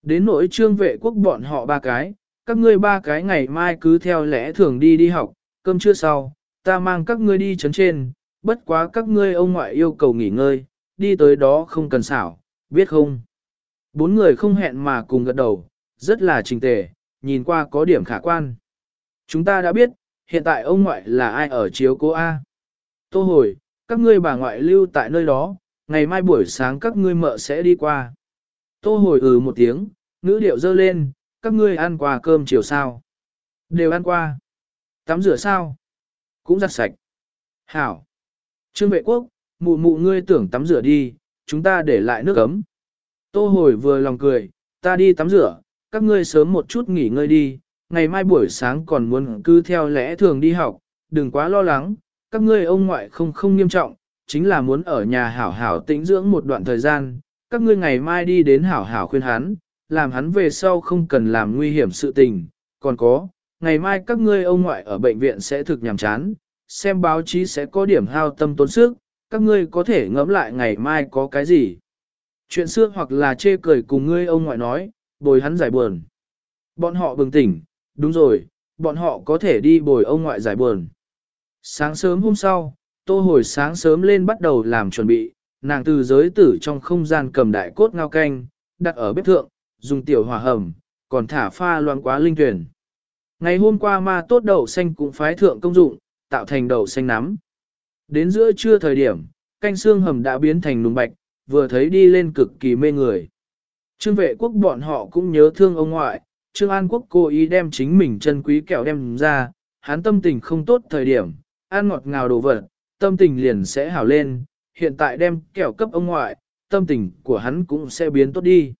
Đến nỗi Trương vệ quốc bọn họ ba cái, các ngươi ba cái ngày mai cứ theo lẽ thường đi đi học, cơm trưa sau, ta mang các ngươi đi chấn trên, bất quá các ngươi ông ngoại yêu cầu nghỉ ngơi, đi tới đó không cần xảo, biết không? Bốn người không hẹn mà cùng gật đầu, rất là trình tề, nhìn qua có điểm khả quan. Chúng ta đã biết, hiện tại ông ngoại là ai ở chiếu cố A. Tô hồi, các ngươi bà ngoại lưu tại nơi đó, ngày mai buổi sáng các ngươi mợ sẽ đi qua. Tô hồi ừ một tiếng, ngữ điệu dơ lên, các ngươi ăn qua cơm chiều sao? Đều ăn qua. Tắm rửa sao? Cũng giặt sạch. Hảo. Trương vệ quốc, mụ mụ ngươi tưởng tắm rửa đi, chúng ta để lại nước ấm. Tô hồi vừa lòng cười, ta đi tắm rửa, các ngươi sớm một chút nghỉ ngơi đi, ngày mai buổi sáng còn muốn cứ theo lẽ thường đi học, đừng quá lo lắng, các ngươi ông ngoại không không nghiêm trọng, chính là muốn ở nhà hảo hảo tĩnh dưỡng một đoạn thời gian, các ngươi ngày mai đi đến hảo hảo khuyên hắn, làm hắn về sau không cần làm nguy hiểm sự tình, còn có, ngày mai các ngươi ông ngoại ở bệnh viện sẽ thực nhàm chán, xem báo chí sẽ có điểm hao tâm tốn sức, các ngươi có thể ngẫm lại ngày mai có cái gì. Chuyện xưa hoặc là chê cười cùng ngươi ông ngoại nói, bồi hắn giải buồn. Bọn họ bừng tỉnh, đúng rồi, bọn họ có thể đi bồi ông ngoại giải buồn. Sáng sớm hôm sau, tô hồi sáng sớm lên bắt đầu làm chuẩn bị, nàng từ giới tử trong không gian cầm đại cốt ngao canh, đặt ở bếp thượng, dùng tiểu hỏa hầm, còn thả pha loãng quá linh tuyển. Ngày hôm qua ma tốt đậu xanh cũng phái thượng công dụng, tạo thành đậu xanh nắm. Đến giữa trưa thời điểm, canh xương hầm đã biến thành nùng bạch, vừa thấy đi lên cực kỳ mê người. Trương vệ quốc bọn họ cũng nhớ thương ông ngoại, Trương An Quốc cố ý đem chính mình chân quý kẹo đem ra, hắn tâm tình không tốt thời điểm, ăn ngọt ngào đồ vật, tâm tình liền sẽ hảo lên, hiện tại đem kẹo cấp ông ngoại, tâm tình của hắn cũng sẽ biến tốt đi.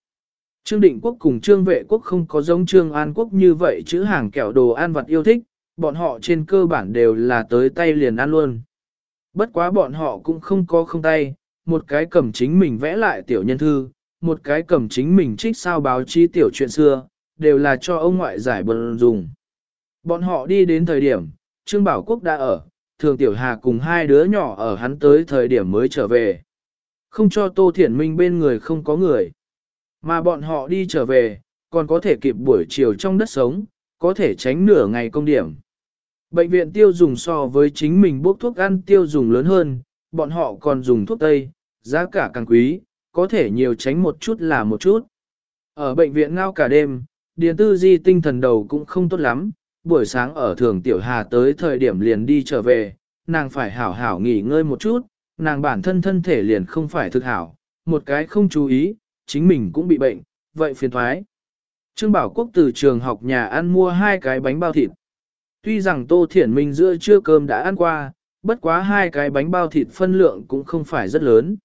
Trương Định Quốc cùng Trương Vệ Quốc không có giống Trương An Quốc như vậy chữ hàng kẹo đồ ăn vặt yêu thích, bọn họ trên cơ bản đều là tới tay liền ăn luôn. Bất quá bọn họ cũng không có không tay, một cái cầm chính mình vẽ lại tiểu nhân thư, một cái cầm chính mình trích sao báo chi tiểu chuyện xưa, đều là cho ông ngoại giải bần dùng. Bọn họ đi đến thời điểm, Trương Bảo Quốc đã ở, thường tiểu hà cùng hai đứa nhỏ ở hắn tới thời điểm mới trở về. Không cho Tô Thiển Minh bên người không có người. Mà bọn họ đi trở về, còn có thể kịp buổi chiều trong đất sống, có thể tránh nửa ngày công điểm. Bệnh viện tiêu dùng so với chính mình bốc thuốc ăn tiêu dùng lớn hơn, bọn họ còn dùng thuốc tây, giá cả càng quý, có thể nhiều tránh một chút là một chút. Ở bệnh viện ngao cả đêm, Điền Tư Di tinh thần đầu cũng không tốt lắm, buổi sáng ở thường Tiểu Hà tới thời điểm liền đi trở về, nàng phải hảo hảo nghỉ ngơi một chút, nàng bản thân thân thể liền không phải thực hảo, một cái không chú ý, chính mình cũng bị bệnh, vậy phiền thoái. Trương Bảo Quốc từ trường học nhà ăn mua hai cái bánh bao thịt. Tuy rằng Tô Thiển Minh giữa trưa cơm đã ăn qua, bất quá hai cái bánh bao thịt phân lượng cũng không phải rất lớn.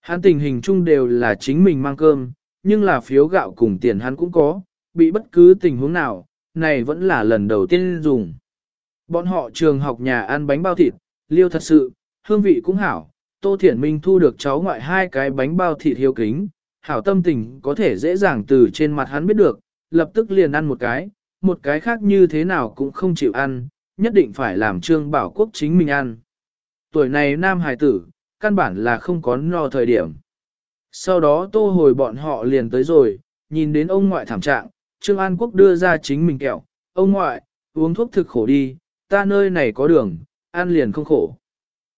Hắn tình hình chung đều là chính mình mang cơm, nhưng là phiếu gạo cùng tiền hắn cũng có, bị bất cứ tình huống nào, này vẫn là lần đầu tiên dùng. Bọn họ trường học nhà ăn bánh bao thịt, liêu thật sự, hương vị cũng hảo. Tô Thiển Minh thu được cháu ngoại hai cái bánh bao thịt hiếu kính, hảo tâm tình có thể dễ dàng từ trên mặt hắn biết được, lập tức liền ăn một cái, một cái khác như thế nào cũng không chịu ăn, nhất định phải làm trương bảo quốc chính mình ăn. Tuổi này nam hài tử, căn bản là không có no thời điểm. Sau đó tô hồi bọn họ liền tới rồi, nhìn đến ông ngoại thảm trạng, Trương An Quốc đưa ra chính mình kẹo, ông ngoại, uống thuốc thực khổ đi, ta nơi này có đường, ăn liền không khổ.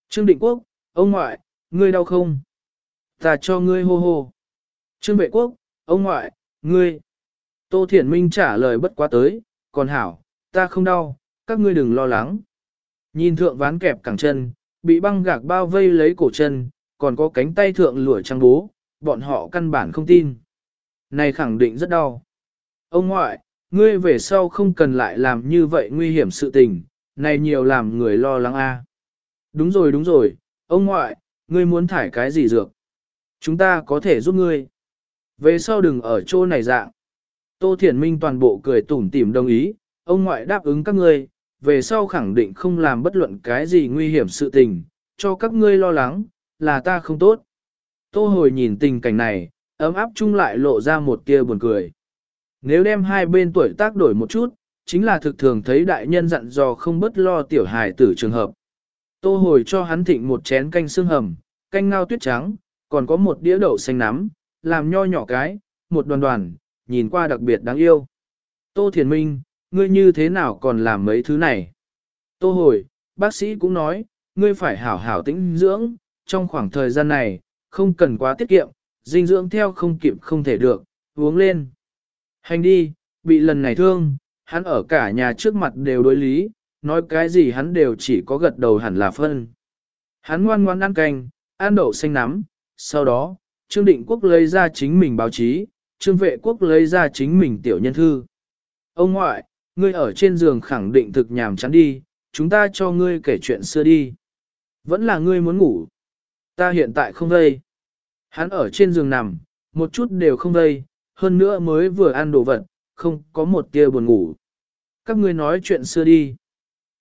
Trương Định Quốc, ông ngoại, ngươi đau không? Ta cho ngươi hô hô. Trương Vệ Quốc, ông ngoại, ngươi. Tô Thiển Minh trả lời bất quá tới, còn hảo, ta không đau, các ngươi đừng lo lắng. Nhìn thượng ván kẹp cẳng chân, bị băng gạc bao vây lấy cổ chân, còn có cánh tay thượng lụa trăng bố, bọn họ căn bản không tin. Này khẳng định rất đau. Ông ngoại, ngươi về sau không cần lại làm như vậy nguy hiểm sự tình, này nhiều làm người lo lắng a. Đúng rồi đúng rồi, ông ngoại, ngươi muốn thải cái gì dược? Chúng ta có thể giúp ngươi. Về sau đừng ở chỗ này dạng. Tô Thiển Minh toàn bộ cười tủm tỉm đồng ý, ông ngoại đáp ứng các ngươi, về sau khẳng định không làm bất luận cái gì nguy hiểm sự tình, cho các ngươi lo lắng, là ta không tốt. Tô hồi nhìn tình cảnh này, ấm áp chung lại lộ ra một tia buồn cười. Nếu đem hai bên tuổi tác đổi một chút, chính là thực thường thấy đại nhân dặn dò không bất lo tiểu hài tử trường hợp. Tô hồi cho hắn thịnh một chén canh xương hầm, canh ngao tuyết trắng, còn có một đĩa đậu xanh nắm, làm nho nhỏ cái, một đoàn đoàn, nhìn qua đặc biệt đáng yêu. Tô Thiền Minh, ngươi như thế nào còn làm mấy thứ này? Tô hồi, bác sĩ cũng nói, ngươi phải hảo hảo tĩnh dưỡng, trong khoảng thời gian này, không cần quá tiết kiệm, dinh dưỡng theo không kịp không thể được, uống lên. Hành đi, bị lần này thương, hắn ở cả nhà trước mặt đều đối lý, nói cái gì hắn đều chỉ có gật đầu hẳn là phân. Hắn ngoan ngoan ăn canh, ăn đậu xanh nắm, sau đó, Trương Định Quốc lấy ra chính mình báo chí, Trương Vệ Quốc lấy ra chính mình tiểu nhân thư. Ông ngoại, ngươi ở trên giường khẳng định thực nhàm chán đi, chúng ta cho ngươi kể chuyện xưa đi. Vẫn là ngươi muốn ngủ. Ta hiện tại không đây. Hắn ở trên giường nằm, một chút đều không đây, hơn nữa mới vừa ăn đồ vật, không có một tia buồn ngủ. Các ngươi nói chuyện xưa đi.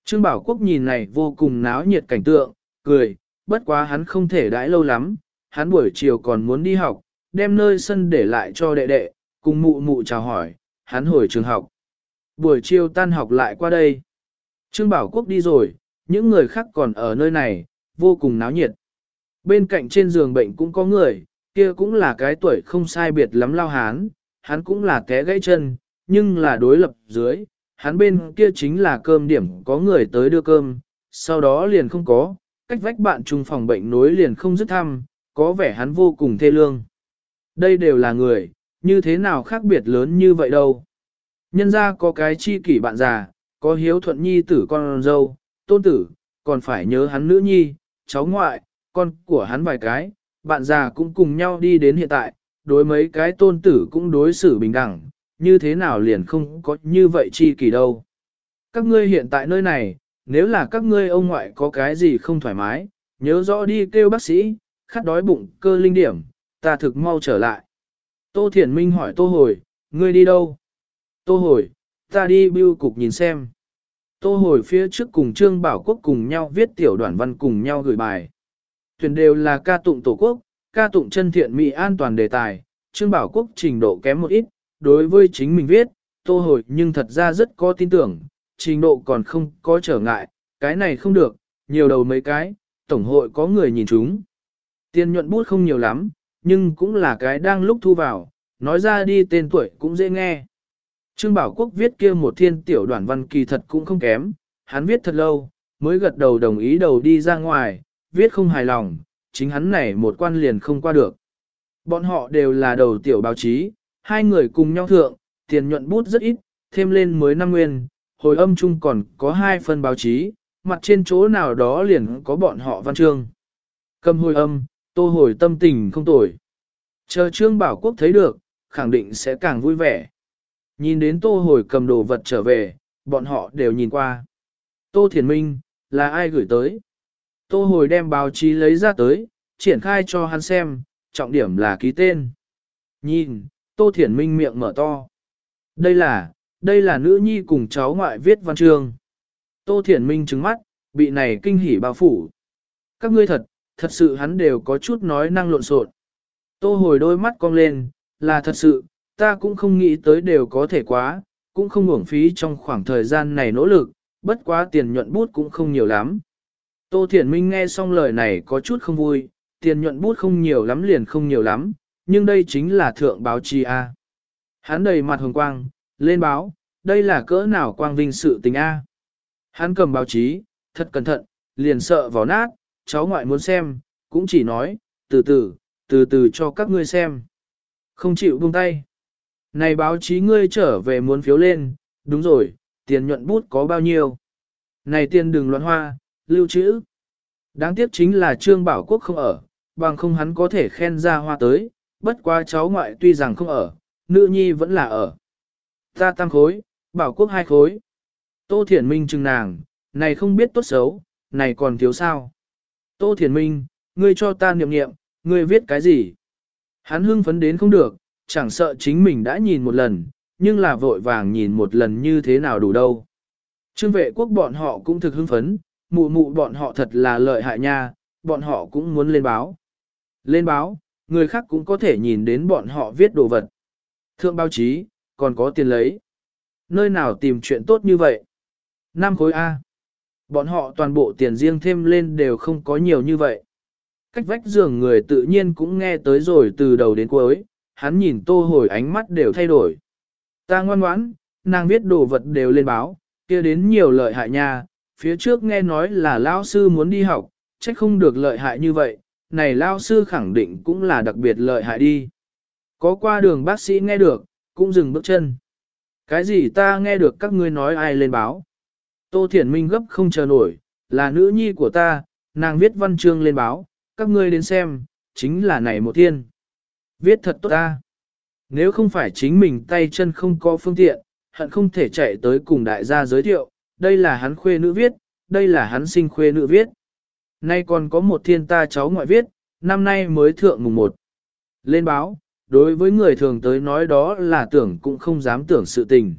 Trương Bảo Quốc nhìn này vô cùng náo nhiệt cảnh tượng, cười, bất quá hắn không thể đãi lâu lắm, hắn buổi chiều còn muốn đi học, đem nơi sân để lại cho đệ đệ, cùng mụ mụ chào hỏi, hắn hồi trường học. Buổi chiều tan học lại qua đây. Trương Bảo Quốc đi rồi, những người khác còn ở nơi này, vô cùng náo nhiệt. Bên cạnh trên giường bệnh cũng có người, kia cũng là cái tuổi không sai biệt lắm lao hán, hắn cũng là té gãy chân, nhưng là đối lập dưới, hắn bên kia chính là cơm điểm có người tới đưa cơm, sau đó liền không có, cách vách bạn chung phòng bệnh nối liền không dứt thăm, có vẻ hắn vô cùng thê lương. Đây đều là người, như thế nào khác biệt lớn như vậy đâu. Nhân ra có cái chi kỷ bạn già, có hiếu thuận nhi tử con dâu, tôn tử, còn phải nhớ hắn nữ nhi, cháu ngoại, con của hắn vài cái, bạn già cũng cùng nhau đi đến hiện tại, đối mấy cái tôn tử cũng đối xử bình đẳng, như thế nào liền không có như vậy chi kỳ đâu. Các ngươi hiện tại nơi này, nếu là các ngươi ông ngoại có cái gì không thoải mái, nhớ rõ đi kêu bác sĩ, khát đói bụng cơ linh điểm, ta thực mau trở lại. Tô Thiển Minh hỏi Tô Hồi, ngươi đi đâu? Tô Hồi, ta đi bưu cục nhìn xem. Tô Hồi phía trước cùng Trương Bảo Quốc cùng nhau viết tiểu đoạn văn cùng nhau gửi bài. thuyền đều là ca tụng tổ quốc, ca tụng chân thiện mỹ an toàn đề tài, Trương Bảo Quốc trình độ kém một ít, đối với chính mình viết, Tô Hồi nhưng thật ra rất có tin tưởng, trình độ còn không có trở ngại, cái này không được, nhiều đầu mấy cái, tổng hội có người nhìn chúng. Tiền nhuận bút không nhiều lắm, nhưng cũng là cái đang lúc thu vào, nói ra đi tên tuổi cũng dễ nghe. Trương Bảo Quốc viết kia một thiên tiểu đoạn văn kỳ thật cũng không kém, hắn viết thật lâu, mới gật đầu đồng ý đầu đi ra ngoài, viết không hài lòng, chính hắn này một quan liền không qua được. Bọn họ đều là đầu tiểu báo chí, hai người cùng nhau thượng, tiền nhuận bút rất ít, thêm lên mới năm nguyên, hồi âm chung còn có hai phần báo chí, mặt trên chỗ nào đó liền có bọn họ văn chương. Cầm hồi âm, tô hồi tâm tình không tồi. Chờ Trương Bảo Quốc thấy được, khẳng định sẽ càng vui vẻ. Nhìn đến tô hồi cầm đồ vật trở về, bọn họ đều nhìn qua. Tô Thiền Minh, là ai gửi tới? Tô hồi đem báo chí lấy ra tới, triển khai cho hắn xem, trọng điểm là ký tên. Nhìn, Tô Thiển Minh miệng mở to. Đây là, đây là nữ nhi cùng cháu ngoại viết văn chương. Tô Thiển Minh trứng mắt, bị này kinh hỉ bao phủ. Các ngươi thật, thật sự hắn đều có chút nói năng lộn xộn. Tô hồi đôi mắt cong lên, là thật sự, ta cũng không nghĩ tới đều có thể quá, cũng không uổng phí trong khoảng thời gian này nỗ lực, bất quá tiền nhuận bút cũng không nhiều lắm. Tô Thiển Minh nghe xong lời này có chút không vui, tiền nhuận bút không nhiều lắm liền không nhiều lắm, nhưng đây chính là thượng báo chi A. Hắn đầy mặt hồng quang, lên báo, đây là cỡ nào quang vinh sự tình A. Hắn cầm báo chí, thật cẩn thận, liền sợ vào nát, cháu ngoại muốn xem, cũng chỉ nói, từ từ, từ từ cho các ngươi xem. Không chịu buông tay. Này báo chí ngươi trở về muốn phiếu lên, đúng rồi, tiền nhuận bút có bao nhiêu. Này tiền đừng loạn hoa, lưu trữ. Đáng tiếc chính là Trương Bảo Quốc không ở, bằng không hắn có thể khen ra hoa tới, bất quá cháu ngoại tuy rằng không ở, nữ nhi vẫn là ở. Ta tăng khối, Bảo Quốc hai khối. Tô Thiển Minh chừng nàng, này không biết tốt xấu, này còn thiếu sao. Tô Thiển Minh, ngươi cho ta niệm niệm, ngươi viết cái gì? Hắn hưng phấn đến không được, chẳng sợ chính mình đã nhìn một lần, nhưng là vội vàng nhìn một lần như thế nào đủ đâu. Trương vệ quốc bọn họ cũng thực hưng phấn, mụ mụ bọn họ thật là lợi hại nha, bọn họ cũng muốn lên báo. Lên báo, người khác cũng có thể nhìn đến bọn họ viết đồ vật. Thượng báo chí, còn có tiền lấy. Nơi nào tìm chuyện tốt như vậy? Nam khối A. Bọn họ toàn bộ tiền riêng thêm lên đều không có nhiều như vậy. Cách vách giường người tự nhiên cũng nghe tới rồi từ đầu đến cuối, hắn nhìn tô hồi ánh mắt đều thay đổi. Ta ngoan ngoãn, nàng viết đồ vật đều lên báo, kia đến nhiều lợi hại nha, phía trước nghe nói là lao sư muốn đi học, trách không được lợi hại như vậy, này lao sư khẳng định cũng là đặc biệt lợi hại đi. Có qua đường bác sĩ nghe được, cũng dừng bước chân. Cái gì ta nghe được các ngươi nói ai lên báo? Tô Thiển Minh gấp không chờ nổi, là nữ nhi của ta, nàng viết văn chương lên báo, các ngươi đến xem, chính là này một thiên. Viết thật tốt ta. Nếu không phải chính mình tay chân không có phương tiện, hận không thể chạy tới cùng đại gia giới thiệu, đây là hắn khuê nữ viết, đây là hắn sinh khuê nữ viết. Nay còn có một thiên ta cháu ngoại viết, năm nay mới thượng mùng một. Lên báo, đối với người thường tới nói đó là tưởng cũng không dám tưởng sự tình.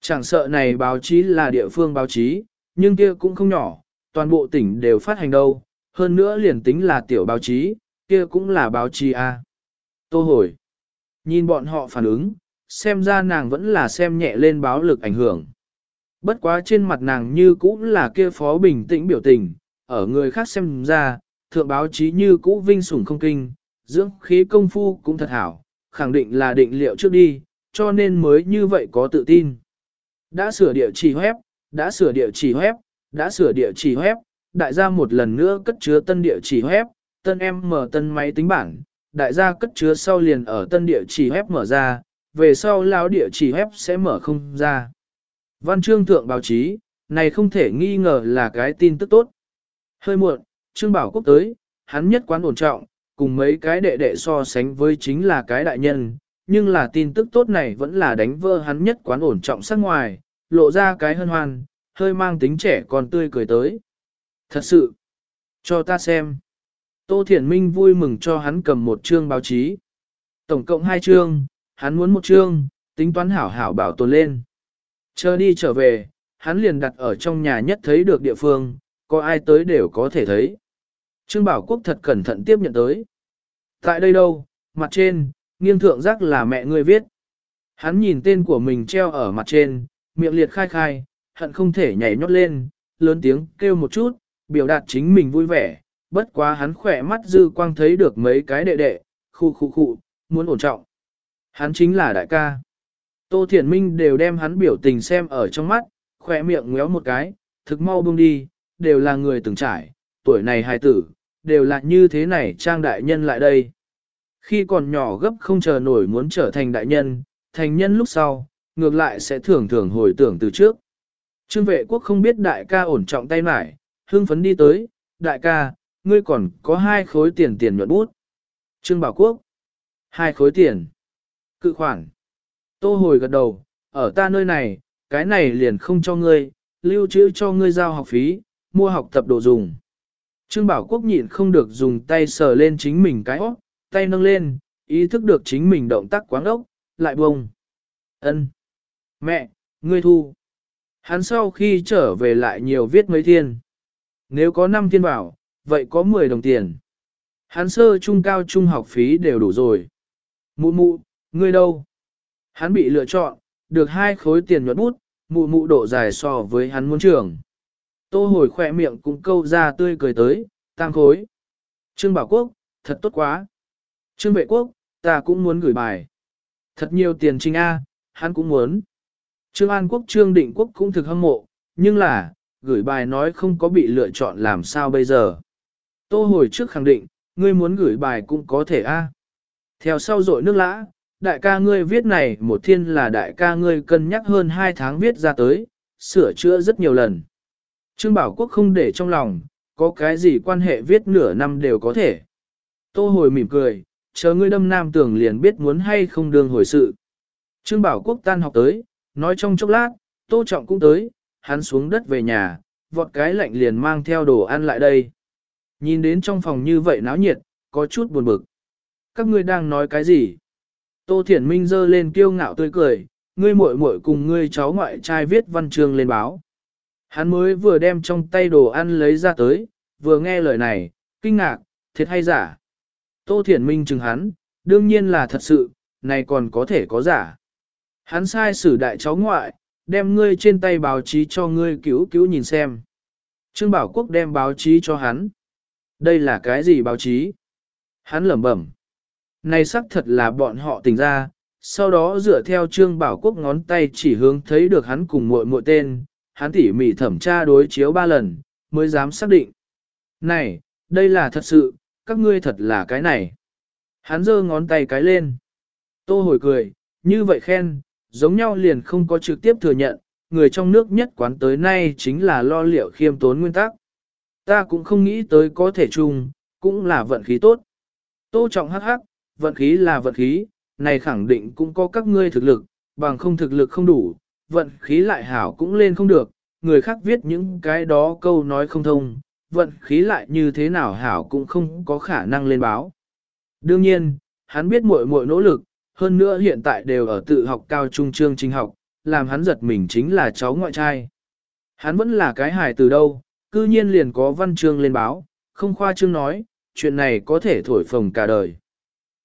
Chẳng sợ này báo chí là địa phương báo chí, nhưng kia cũng không nhỏ, toàn bộ tỉnh đều phát hành đâu, hơn nữa liền tính là tiểu báo chí, kia cũng là báo chí A. Tô hồi, nhìn bọn họ phản ứng, xem ra nàng vẫn là xem nhẹ lên báo lực ảnh hưởng. Bất quá trên mặt nàng như cũ là kia phó bình tĩnh biểu tình, ở người khác xem ra, thượng báo chí như cũ vinh sủng không kinh, dưỡng khí công phu cũng thật hảo, khẳng định là định liệu trước đi, cho nên mới như vậy có tự tin. Đã sửa địa chỉ web, đã sửa địa chỉ web, đã sửa địa chỉ web, đại gia một lần nữa cất chứa tân địa chỉ web, tân em mở tân máy tính bảng, đại gia cất chứa sau liền ở tân địa chỉ web mở ra, về sau lão địa chỉ web sẽ mở không ra. Văn chương thượng báo chí, này không thể nghi ngờ là cái tin tức tốt. Hơi muộn, Trương Bảo Quốc tới, hắn nhất quán ổn trọng, cùng mấy cái đệ đệ so sánh với chính là cái đại nhân, nhưng là tin tức tốt này vẫn là đánh vỡ hắn nhất quán ổn trọng sắc ngoài, lộ ra cái hân hoan, hơi mang tính trẻ còn tươi cười tới. Thật sự, cho ta xem. Tô Thiển Minh vui mừng cho hắn cầm một chương báo chí. Tổng cộng hai chương, hắn muốn một chương, tính toán hảo hảo bảo tồn lên. Chờ đi trở về, hắn liền đặt ở trong nhà nhất thấy được địa phương, có ai tới đều có thể thấy. Trương Bảo Quốc thật cẩn thận tiếp nhận tới. Tại đây đâu, mặt trên, nghiêng thượng giác là mẹ ngươi viết. Hắn nhìn tên của mình treo ở mặt trên, miệng liệt khai khai, hận không thể nhảy nhót lên, lớn tiếng kêu một chút, biểu đạt chính mình vui vẻ, bất quá hắn khỏe mắt dư quang thấy được mấy cái đệ đệ, khu khu khu, muốn ổn trọng. Hắn chính là đại ca. Tô Thiển Minh đều đem hắn biểu tình xem ở trong mắt, khỏe miệng ngéo một cái, thực mau buông đi, đều là người từng trải, tuổi này hài tử, đều là như thế này trang đại nhân lại đây. Khi còn nhỏ gấp không chờ nổi muốn trở thành đại nhân, thành nhân lúc sau, ngược lại sẽ thường thường hồi tưởng từ trước. Trương vệ quốc không biết đại ca ổn trọng tay mải, hưng phấn đi tới, đại ca, ngươi còn có hai khối tiền tiền nhuận bút. Trương bảo quốc, hai khối tiền. Cự khoản. Tô hồi gật đầu, ở ta nơi này, cái này liền không cho ngươi, lưu trữ cho ngươi giao học phí, mua học tập đồ dùng. Trương Bảo Quốc nhịn không được dùng tay sờ lên chính mình cái óc, tay nâng lên, ý thức được chính mình động tác quáng ốc, lại bông. Ân, Mẹ, ngươi thu. Hắn sau khi trở về lại nhiều viết mấy thiên. Nếu có 5 thiên bảo, vậy có 10 đồng tiền. Hắn sơ trung cao trung học phí đều đủ rồi. Mụ mụ, ngươi đâu? Hắn bị lựa chọn, được hai khối tiền nhuận bút, mụ mụ độ dài so với hắn muốn trường. Tô hồi khỏe miệng cũng câu ra tươi cười tới, tăng khối. Trương Bảo Quốc, thật tốt quá. Trương Vệ Quốc, ta cũng muốn gửi bài. Thật nhiều tiền trinh A, hắn cũng muốn. Trương An Quốc Trương Định Quốc cũng thực hâm mộ, nhưng là, gửi bài nói không có bị lựa chọn làm sao bây giờ. Tô hồi trước khẳng định, ngươi muốn gửi bài cũng có thể A. Theo sau dội nước lã, đại ca ngươi viết này một thiên là đại ca ngươi cân nhắc hơn hai tháng viết ra tới, sửa chữa rất nhiều lần. Trương Bảo Quốc không để trong lòng, có cái gì quan hệ viết nửa năm đều có thể. Tô hồi mỉm cười, chờ ngươi đâm nam tưởng liền biết muốn hay không đương hồi sự. Trương Bảo Quốc tan học tới, nói trong chốc lát, Tô Trọng cũng tới, hắn xuống đất về nhà, vọt cái lạnh liền mang theo đồ ăn lại đây. Nhìn đến trong phòng như vậy náo nhiệt, có chút buồn bực. Các ngươi đang nói cái gì? Tô Thiển Minh giơ lên kiêu ngạo tươi cười, ngươi muội muội cùng ngươi cháu ngoại trai viết văn chương lên báo. Hắn mới vừa đem trong tay đồ ăn lấy ra tới, vừa nghe lời này, kinh ngạc, thiệt hay giả. Tô Thiển Minh chừng hắn, đương nhiên là thật sự, này còn có thể có giả. Hắn sai sử đại cháu ngoại, đem ngươi trên tay báo chí cho ngươi cứu cứu nhìn xem. Trương Bảo Quốc đem báo chí cho hắn. Đây là cái gì báo chí? Hắn lẩm bẩm. Này xác thật là bọn họ tỉnh ra, sau đó dựa theo Trương Bảo Quốc ngón tay chỉ hướng thấy được hắn cùng muội muội tên, hắn tỉ mỉ thẩm tra đối chiếu ba lần, mới dám xác định. Này, đây là thật sự, các ngươi thật là cái này. Hắn giơ ngón tay cái lên. Tô hồi cười, như vậy khen, giống nhau liền không có trực tiếp thừa nhận, người trong nước nhất quán tới nay chính là lo liệu khiêm tốn nguyên tắc. Ta cũng không nghĩ tới có thể chung, cũng là vận khí tốt. Tô trọng hắc hắc, vận khí là vận khí, này khẳng định cũng có các ngươi thực lực, bằng không thực lực không đủ, vận khí lại hảo cũng lên không được, người khác viết những cái đó câu nói không thông, vận khí lại như thế nào hảo cũng không có khả năng lên báo. Đương nhiên, hắn biết muội muội nỗ lực, hơn nữa hiện tại đều ở tự học cao trung chương trình học, làm hắn giật mình chính là cháu ngoại trai. Hắn vẫn là cái hài từ đâu, cư nhiên liền có văn chương lên báo, không khoa chương nói, chuyện này có thể thổi phồng cả đời.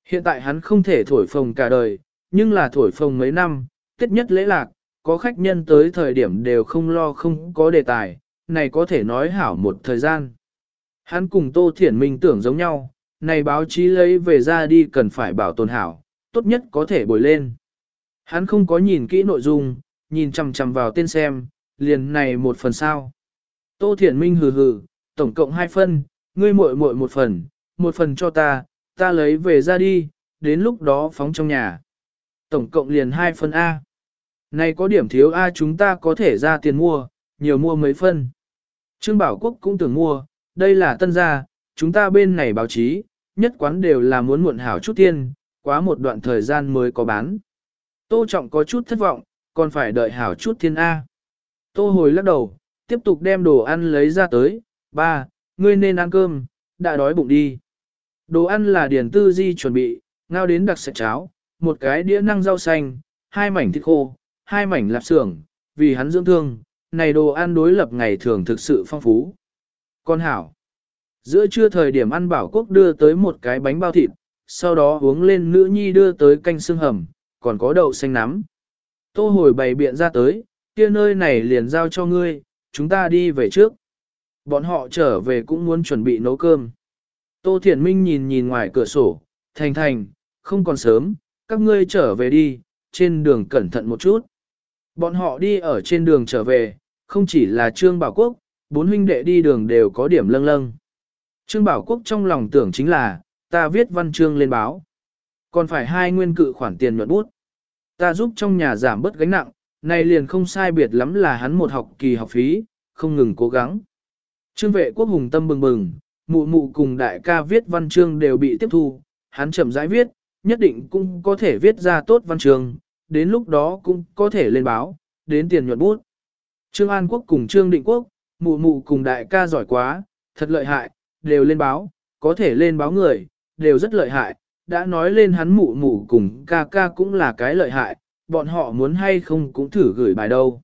Hiện tại hắn không thể thổi phồng cả đời, nhưng là thổi phồng mấy năm, tiết nhất lễ lạc, có khách nhân tới thời điểm đều không lo không có đề tài, này có thể nói hảo một thời gian. Hắn cùng Tô Thiển Minh tưởng giống nhau, này báo chí lấy về ra đi cần phải bảo tồn hảo, tốt nhất có thể bồi lên. Hắn không có nhìn kỹ nội dung, nhìn chằm chằm vào tên xem, liền này một phần sao. Tô Thiển Minh hừ hừ, tổng cộng hai phân, ngươi muội muội một phần, một phần cho ta, ta lấy về ra đi, đến lúc đó phóng trong nhà. Tổng cộng liền hai phân A. Này có điểm thiếu A chúng ta có thể ra tiền mua, nhiều mua mấy phân. Trương Bảo Quốc cũng tưởng mua, đây là tân gia, chúng ta bên này báo chí, nhất quán đều là muốn muộn hảo chút tiên, quá một đoạn thời gian mới có bán. Tô Trọng có chút thất vọng, còn phải đợi hảo chút thiên A. Tô hồi lắc đầu, tiếp tục đem đồ ăn lấy ra tới, ba, ngươi nên ăn cơm, đã đói bụng đi. Đồ ăn là điển tư di chuẩn bị, ngao đến đặc sạch cháo, một cái đĩa năng rau xanh, hai mảnh thịt khô, hai mảnh lạp xưởng, vì hắn dưỡng thương, này đồ ăn đối lập ngày thường thực sự phong phú. Con hảo, giữa trưa thời điểm ăn bảo quốc đưa tới một cái bánh bao thịt, sau đó uống lên nữ nhi đưa tới canh xương hầm, còn có đậu xanh nắm. Tô hồi bày biện ra tới, kia nơi này liền giao cho ngươi, chúng ta đi về trước. Bọn họ trở về cũng muốn chuẩn bị nấu cơm. Tô Thiển Minh nhìn nhìn ngoài cửa sổ, thành thành, không còn sớm, các ngươi trở về đi, trên đường cẩn thận một chút. Bọn họ đi ở trên đường trở về, không chỉ là Trương Bảo Quốc, bốn huynh đệ đi đường đều có điểm lâng lâng. Trương Bảo Quốc trong lòng tưởng chính là, ta viết văn chương lên báo. Còn phải hai nguyên cự khoản tiền nhuận bút. Ta giúp trong nhà giảm bớt gánh nặng, này liền không sai biệt lắm là hắn một học kỳ học phí, không ngừng cố gắng. Trương vệ quốc hùng tâm bừng bừng, mụ mụ cùng đại ca viết văn chương đều bị tiếp thu, hắn chậm rãi viết, nhất định cũng có thể viết ra tốt văn chương, đến lúc đó cũng có thể lên báo, đến tiền nhuận bút. Trương An Quốc cùng Trương Định Quốc, mụ mụ cùng đại ca giỏi quá, thật lợi hại, đều lên báo, có thể lên báo người, đều rất lợi hại, đã nói lên hắn mụ mụ cùng ca ca cũng là cái lợi hại, bọn họ muốn hay không cũng thử gửi bài đâu.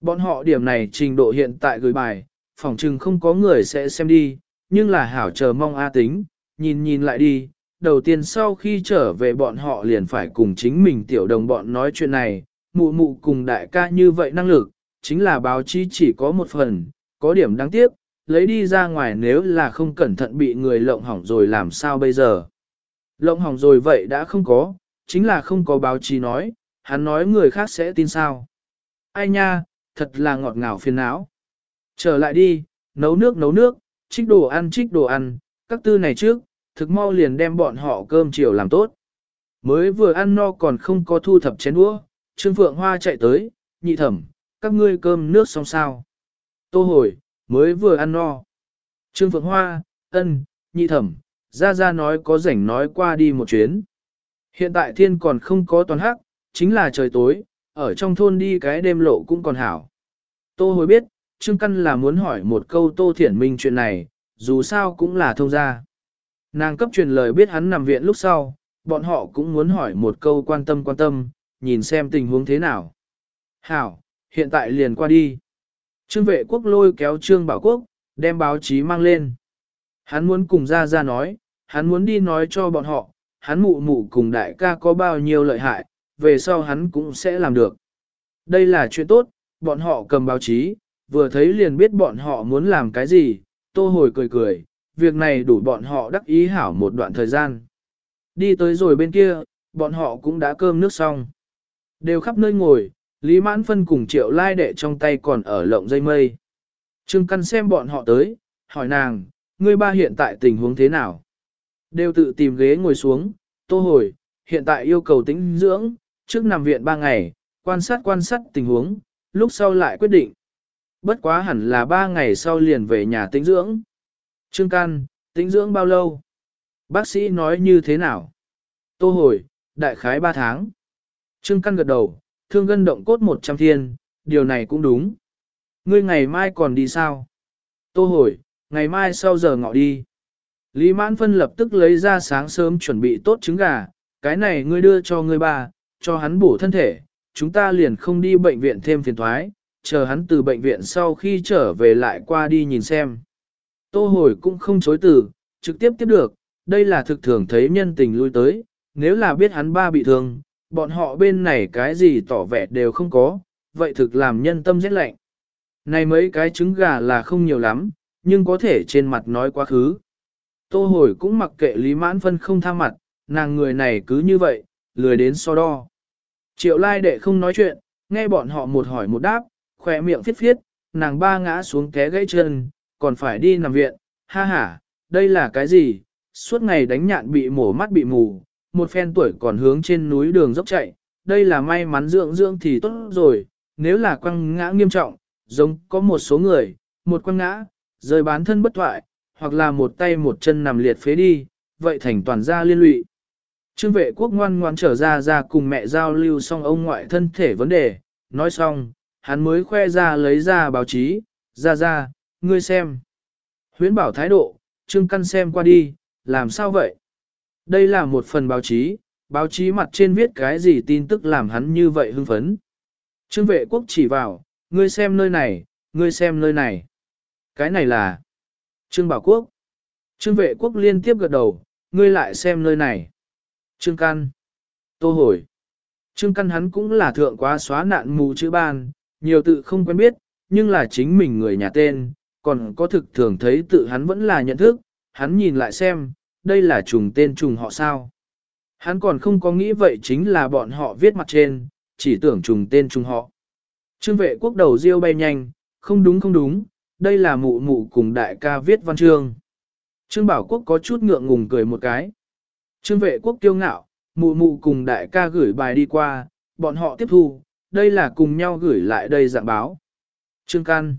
Bọn họ điểm này trình độ hiện tại gửi bài, phỏng chừng không có người sẽ xem đi, nhưng là hảo chờ mong A tính, nhìn nhìn lại đi, đầu tiên sau khi trở về bọn họ liền phải cùng chính mình tiểu đồng bọn nói chuyện này, mụ mụ cùng đại ca như vậy năng lực, chính là báo chí chỉ có một phần, có điểm đáng tiếc, lấy đi ra ngoài nếu là không cẩn thận bị người lộng hỏng rồi làm sao bây giờ. Lộng hỏng rồi vậy đã không có, chính là không có báo chí nói, hắn nói người khác sẽ tin sao. Ai nha, thật là ngọt ngào phiền não. Trở lại đi, nấu nước nấu nước, trích đồ ăn trích đồ ăn, các tư này trước, thực mau liền đem bọn họ cơm chiều làm tốt. Mới vừa ăn no còn không có thu thập chén đũa, Trương Phượng Hoa chạy tới, nhị thẩm, các ngươi cơm nước xong sao. Tô hồi, mới vừa ăn no. Trương Phượng Hoa, ân, nhị thẩm, ra ra nói có rảnh nói qua đi một chuyến. Hiện tại thiên còn không có toàn hắc, chính là trời tối, ở trong thôn đi cái đêm lộ cũng còn hảo. Tô hồi biết, Trương Căn là muốn hỏi một câu Tô Thiển Minh chuyện này, dù sao cũng là thông gia. Nàng cấp truyền lời biết hắn nằm viện lúc sau, bọn họ cũng muốn hỏi một câu quan tâm quan tâm, nhìn xem tình huống thế nào. Hảo, hiện tại liền qua đi. Trương vệ quốc lôi kéo Trương Bảo Quốc, đem báo chí mang lên. Hắn muốn cùng ra ra nói, hắn muốn đi nói cho bọn họ, hắn mụ mụ cùng đại ca có bao nhiêu lợi hại, về sau hắn cũng sẽ làm được. Đây là chuyện tốt, bọn họ cầm báo chí, vừa thấy liền biết bọn họ muốn làm cái gì, tô hồi cười cười, việc này đủ bọn họ đắc ý hảo một đoạn thời gian. Đi tới rồi bên kia, bọn họ cũng đã cơm nước xong. Đều khắp nơi ngồi, Lý Mãn Phân cùng triệu lai đệ trong tay còn ở lộng dây mây. Trương Căn xem bọn họ tới, hỏi nàng, ngươi ba hiện tại tình huống thế nào? Đều tự tìm ghế ngồi xuống, tô hồi, hiện tại yêu cầu tĩnh dưỡng, trước nằm viện ba ngày, quan sát quan sát tình huống, lúc sau lại quyết định. Bất quá hẳn là ba ngày sau liền về nhà tĩnh dưỡng. Trương Can, tĩnh dưỡng bao lâu? Bác sĩ nói như thế nào? Tô hồi, đại khái ba tháng. Trương Căn gật đầu, thương gân động cốt một trăm thiên, điều này cũng đúng. Ngươi ngày mai còn đi sao? Tô hồi, ngày mai sau giờ ngọ đi. Lý Mãn Phân lập tức lấy ra sáng sớm chuẩn bị tốt trứng gà, cái này ngươi đưa cho ngươi ba, cho hắn bổ thân thể, chúng ta liền không đi bệnh viện thêm phiền thoái, chờ hắn từ bệnh viện sau khi trở về lại qua đi nhìn xem. Tô hồi cũng không chối từ, trực tiếp tiếp được, đây là thực thường thấy nhân tình lui tới, nếu là biết hắn ba bị thương, bọn họ bên này cái gì tỏ vẻ đều không có, vậy thực làm nhân tâm rét lạnh. Này mấy cái trứng gà là không nhiều lắm, nhưng có thể trên mặt nói quá khứ. Tô hồi cũng mặc kệ Lý Mãn Phân không tha mặt, nàng người này cứ như vậy, lười đến so đo. Triệu lai đệ không nói chuyện, nghe bọn họ một hỏi một đáp, khỏe miệng phiết phiết, nàng ba ngã xuống té gãy chân, còn phải đi nằm viện, ha ha, đây là cái gì, suốt ngày đánh nhạn bị mổ mắt bị mù, một phen tuổi còn hướng trên núi đường dốc chạy, đây là may mắn dưỡng dưỡng thì tốt rồi, nếu là quăng ngã nghiêm trọng, giống có một số người, một quăng ngã, rời bán thân bất thoại, hoặc là một tay một chân nằm liệt phế đi, vậy thành toàn gia liên lụy. Trương vệ quốc ngoan ngoan trở ra ra cùng mẹ giao lưu xong ông ngoại thân thể vấn đề, nói xong, hắn mới khoe ra lấy ra báo chí, ra ra, ngươi xem. Huyễn bảo thái độ, Trương Căn xem qua đi, làm sao vậy? Đây là một phần báo chí, báo chí mặt trên viết cái gì tin tức làm hắn như vậy hưng phấn. Trương vệ quốc chỉ vào, ngươi xem nơi này, ngươi xem nơi này. Cái này là Trương Bảo Quốc. Trương vệ quốc liên tiếp gật đầu, ngươi lại xem nơi này. Trương Căn. Tô hồi. Trương Căn hắn cũng là thượng quá xóa nạn mù chữ ban, nhiều tự không quen biết, nhưng là chính mình người nhà tên, còn có thực thường thấy tự hắn vẫn là nhận thức, hắn nhìn lại xem, đây là trùng tên trùng họ sao. Hắn còn không có nghĩ vậy chính là bọn họ viết mặt trên, chỉ tưởng trùng tên trùng họ. Trương vệ quốc đầu riêu bay nhanh, không đúng không đúng, đây là mụ mụ cùng đại ca viết văn chương. Trương bảo quốc có chút ngượng ngùng cười một cái. Trương vệ quốc kiêu ngạo, mụ mụ cùng đại ca gửi bài đi qua, bọn họ tiếp thu, đây là cùng nhau gửi lại đây dạng báo. Trương căn.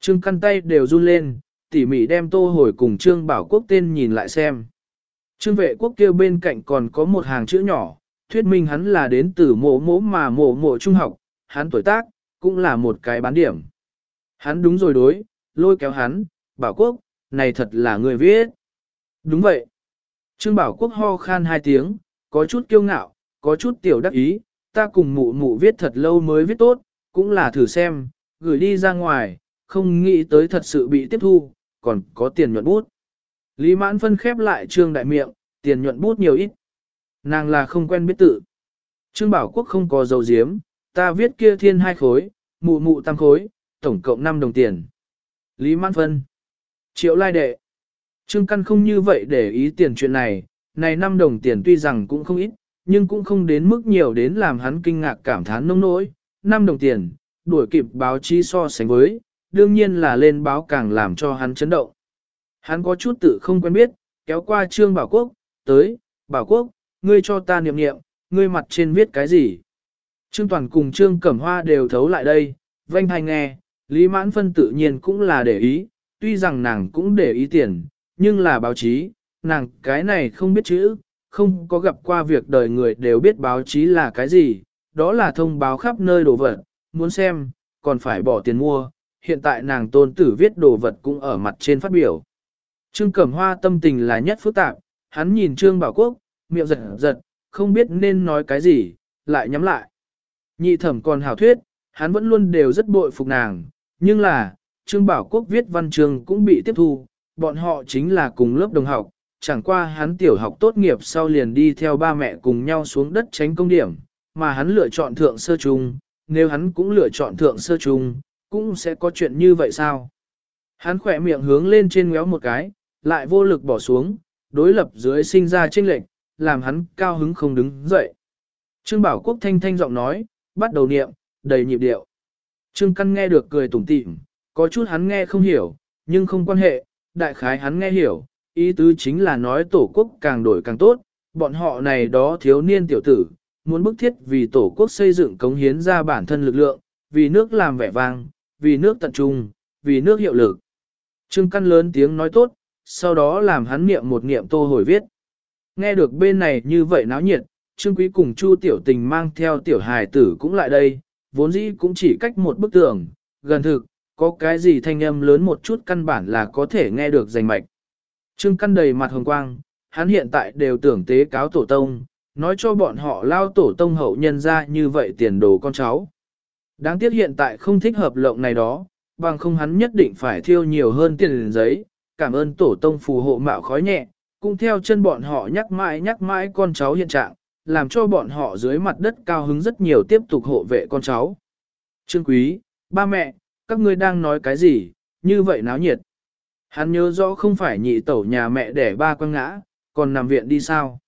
Trương căn tay đều run lên, tỉ mỉ đem tô hồi cùng Trương bảo quốc tên nhìn lại xem. Trương vệ quốc kêu bên cạnh còn có một hàng chữ nhỏ, thuyết minh hắn là đến từ mộ mộ mà mộ mộ trung học, hắn tuổi tác, cũng là một cái bán điểm. Hắn đúng rồi đối, lôi kéo hắn, bảo quốc, này thật là người viết. Đúng vậy. Trương bảo quốc ho khan hai tiếng, có chút kiêu ngạo, có chút tiểu đắc ý, ta cùng mụ mụ viết thật lâu mới viết tốt, cũng là thử xem, gửi đi ra ngoài, không nghĩ tới thật sự bị tiếp thu, còn có tiền nhuận bút. Lý mãn phân khép lại trương đại miệng, tiền nhuận bút nhiều ít. Nàng là không quen biết tự. Trương bảo quốc không có dầu diếm, ta viết kia thiên hai khối, mụ mụ tam khối, tổng cộng 5 đồng tiền. Lý mãn phân. Triệu lai đệ. Trương căn không như vậy để ý tiền chuyện này, này 5 đồng tiền tuy rằng cũng không ít, nhưng cũng không đến mức nhiều đến làm hắn kinh ngạc cảm thán nông nỗi. 5 đồng tiền, đuổi kịp báo chí so sánh với, đương nhiên là lên báo càng làm cho hắn chấn động. Hắn có chút tự không quen biết, kéo qua Trương Bảo Quốc, tới, Bảo Quốc, ngươi cho ta niệm niệm, ngươi mặt trên viết cái gì? Trương Toàn cùng Trương Cẩm Hoa đều thấu lại đây, vanh hay nghe, Lý Mãn Phân tự nhiên cũng là để ý, tuy rằng nàng cũng để ý tiền, nhưng là báo chí, nàng cái này không biết chữ, không có gặp qua việc đời người đều biết báo chí là cái gì, đó là thông báo khắp nơi đồ vật, muốn xem, còn phải bỏ tiền mua, hiện tại nàng tôn tử viết đồ vật cũng ở mặt trên phát biểu. Trương Cẩm Hoa tâm tình là nhất phức tạp, hắn nhìn Trương Bảo Quốc, miệng giật giật, không biết nên nói cái gì, lại nhắm lại. Nhị thẩm còn hảo thuyết, hắn vẫn luôn đều rất bội phục nàng, nhưng là, Trương Bảo Quốc viết văn chương cũng bị tiếp thu, bọn họ chính là cùng lớp đồng học, chẳng qua hắn tiểu học tốt nghiệp sau liền đi theo ba mẹ cùng nhau xuống đất tránh công điểm, mà hắn lựa chọn thượng sơ trung, nếu hắn cũng lựa chọn thượng sơ trung, cũng sẽ có chuyện như vậy sao? Hắn khỏe miệng hướng lên trên ngéo một cái, lại vô lực bỏ xuống, đối lập dưới sinh ra chênh lệch, làm hắn cao hứng không đứng dậy. Trương Bảo Quốc thanh thanh giọng nói, bắt đầu niệm, đầy nhịp điệu. Trương Căn nghe được cười tủm tỉm, có chút hắn nghe không hiểu, nhưng không quan hệ, đại khái hắn nghe hiểu, ý tứ chính là nói tổ quốc càng đổi càng tốt, bọn họ này đó thiếu niên tiểu tử, muốn bức thiết vì tổ quốc xây dựng cống hiến ra bản thân lực lượng, vì nước làm vẻ vang, vì nước tận trung, vì nước hiệu lực. Trương Căn lớn tiếng nói tốt, sau đó làm hắn niệm một niệm tô hồi viết. Nghe được bên này như vậy náo nhiệt, Trương Quý cùng Chu Tiểu Tình mang theo tiểu hài tử cũng lại đây, vốn dĩ cũng chỉ cách một bức tường, gần thực, có cái gì thanh âm lớn một chút căn bản là có thể nghe được rành mạch. Trương Căn đầy mặt hồng quang, hắn hiện tại đều tưởng tế cáo tổ tông, nói cho bọn họ lao tổ tông hậu nhân ra như vậy tiền đồ con cháu. Đáng tiếc hiện tại không thích hợp lộng này đó, bằng không hắn nhất định phải thiêu nhiều hơn tiền giấy, cảm ơn tổ tông phù hộ mạo khói nhẹ, cũng theo chân bọn họ nhắc mãi nhắc mãi con cháu hiện trạng, làm cho bọn họ dưới mặt đất cao hứng rất nhiều tiếp tục hộ vệ con cháu. Trương quý, ba mẹ, các ngươi đang nói cái gì, như vậy náo nhiệt. Hắn nhớ rõ không phải nhị tẩu nhà mẹ để ba quăng ngã, còn nằm viện đi sao.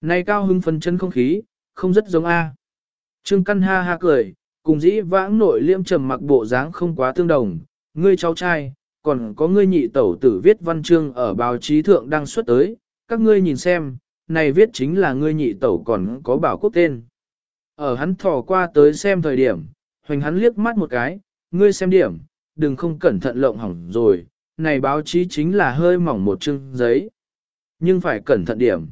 Này cao hứng phân chân không khí, không rất giống A. Trương Căn ha ha cười, cùng dĩ vãng nội liêm trầm mặc bộ dáng không quá tương đồng, ngươi cháu trai, còn có ngươi nhị tẩu tử viết văn chương ở báo chí thượng đang xuất tới, các ngươi nhìn xem, này viết chính là ngươi nhị tẩu còn có bảo quốc tên. Ở hắn thò qua tới xem thời điểm, hoành hắn liếc mắt một cái, ngươi xem điểm, đừng không cẩn thận lộng hỏng rồi, này báo chí chính là hơi mỏng một chương giấy. Nhưng phải cẩn thận điểm.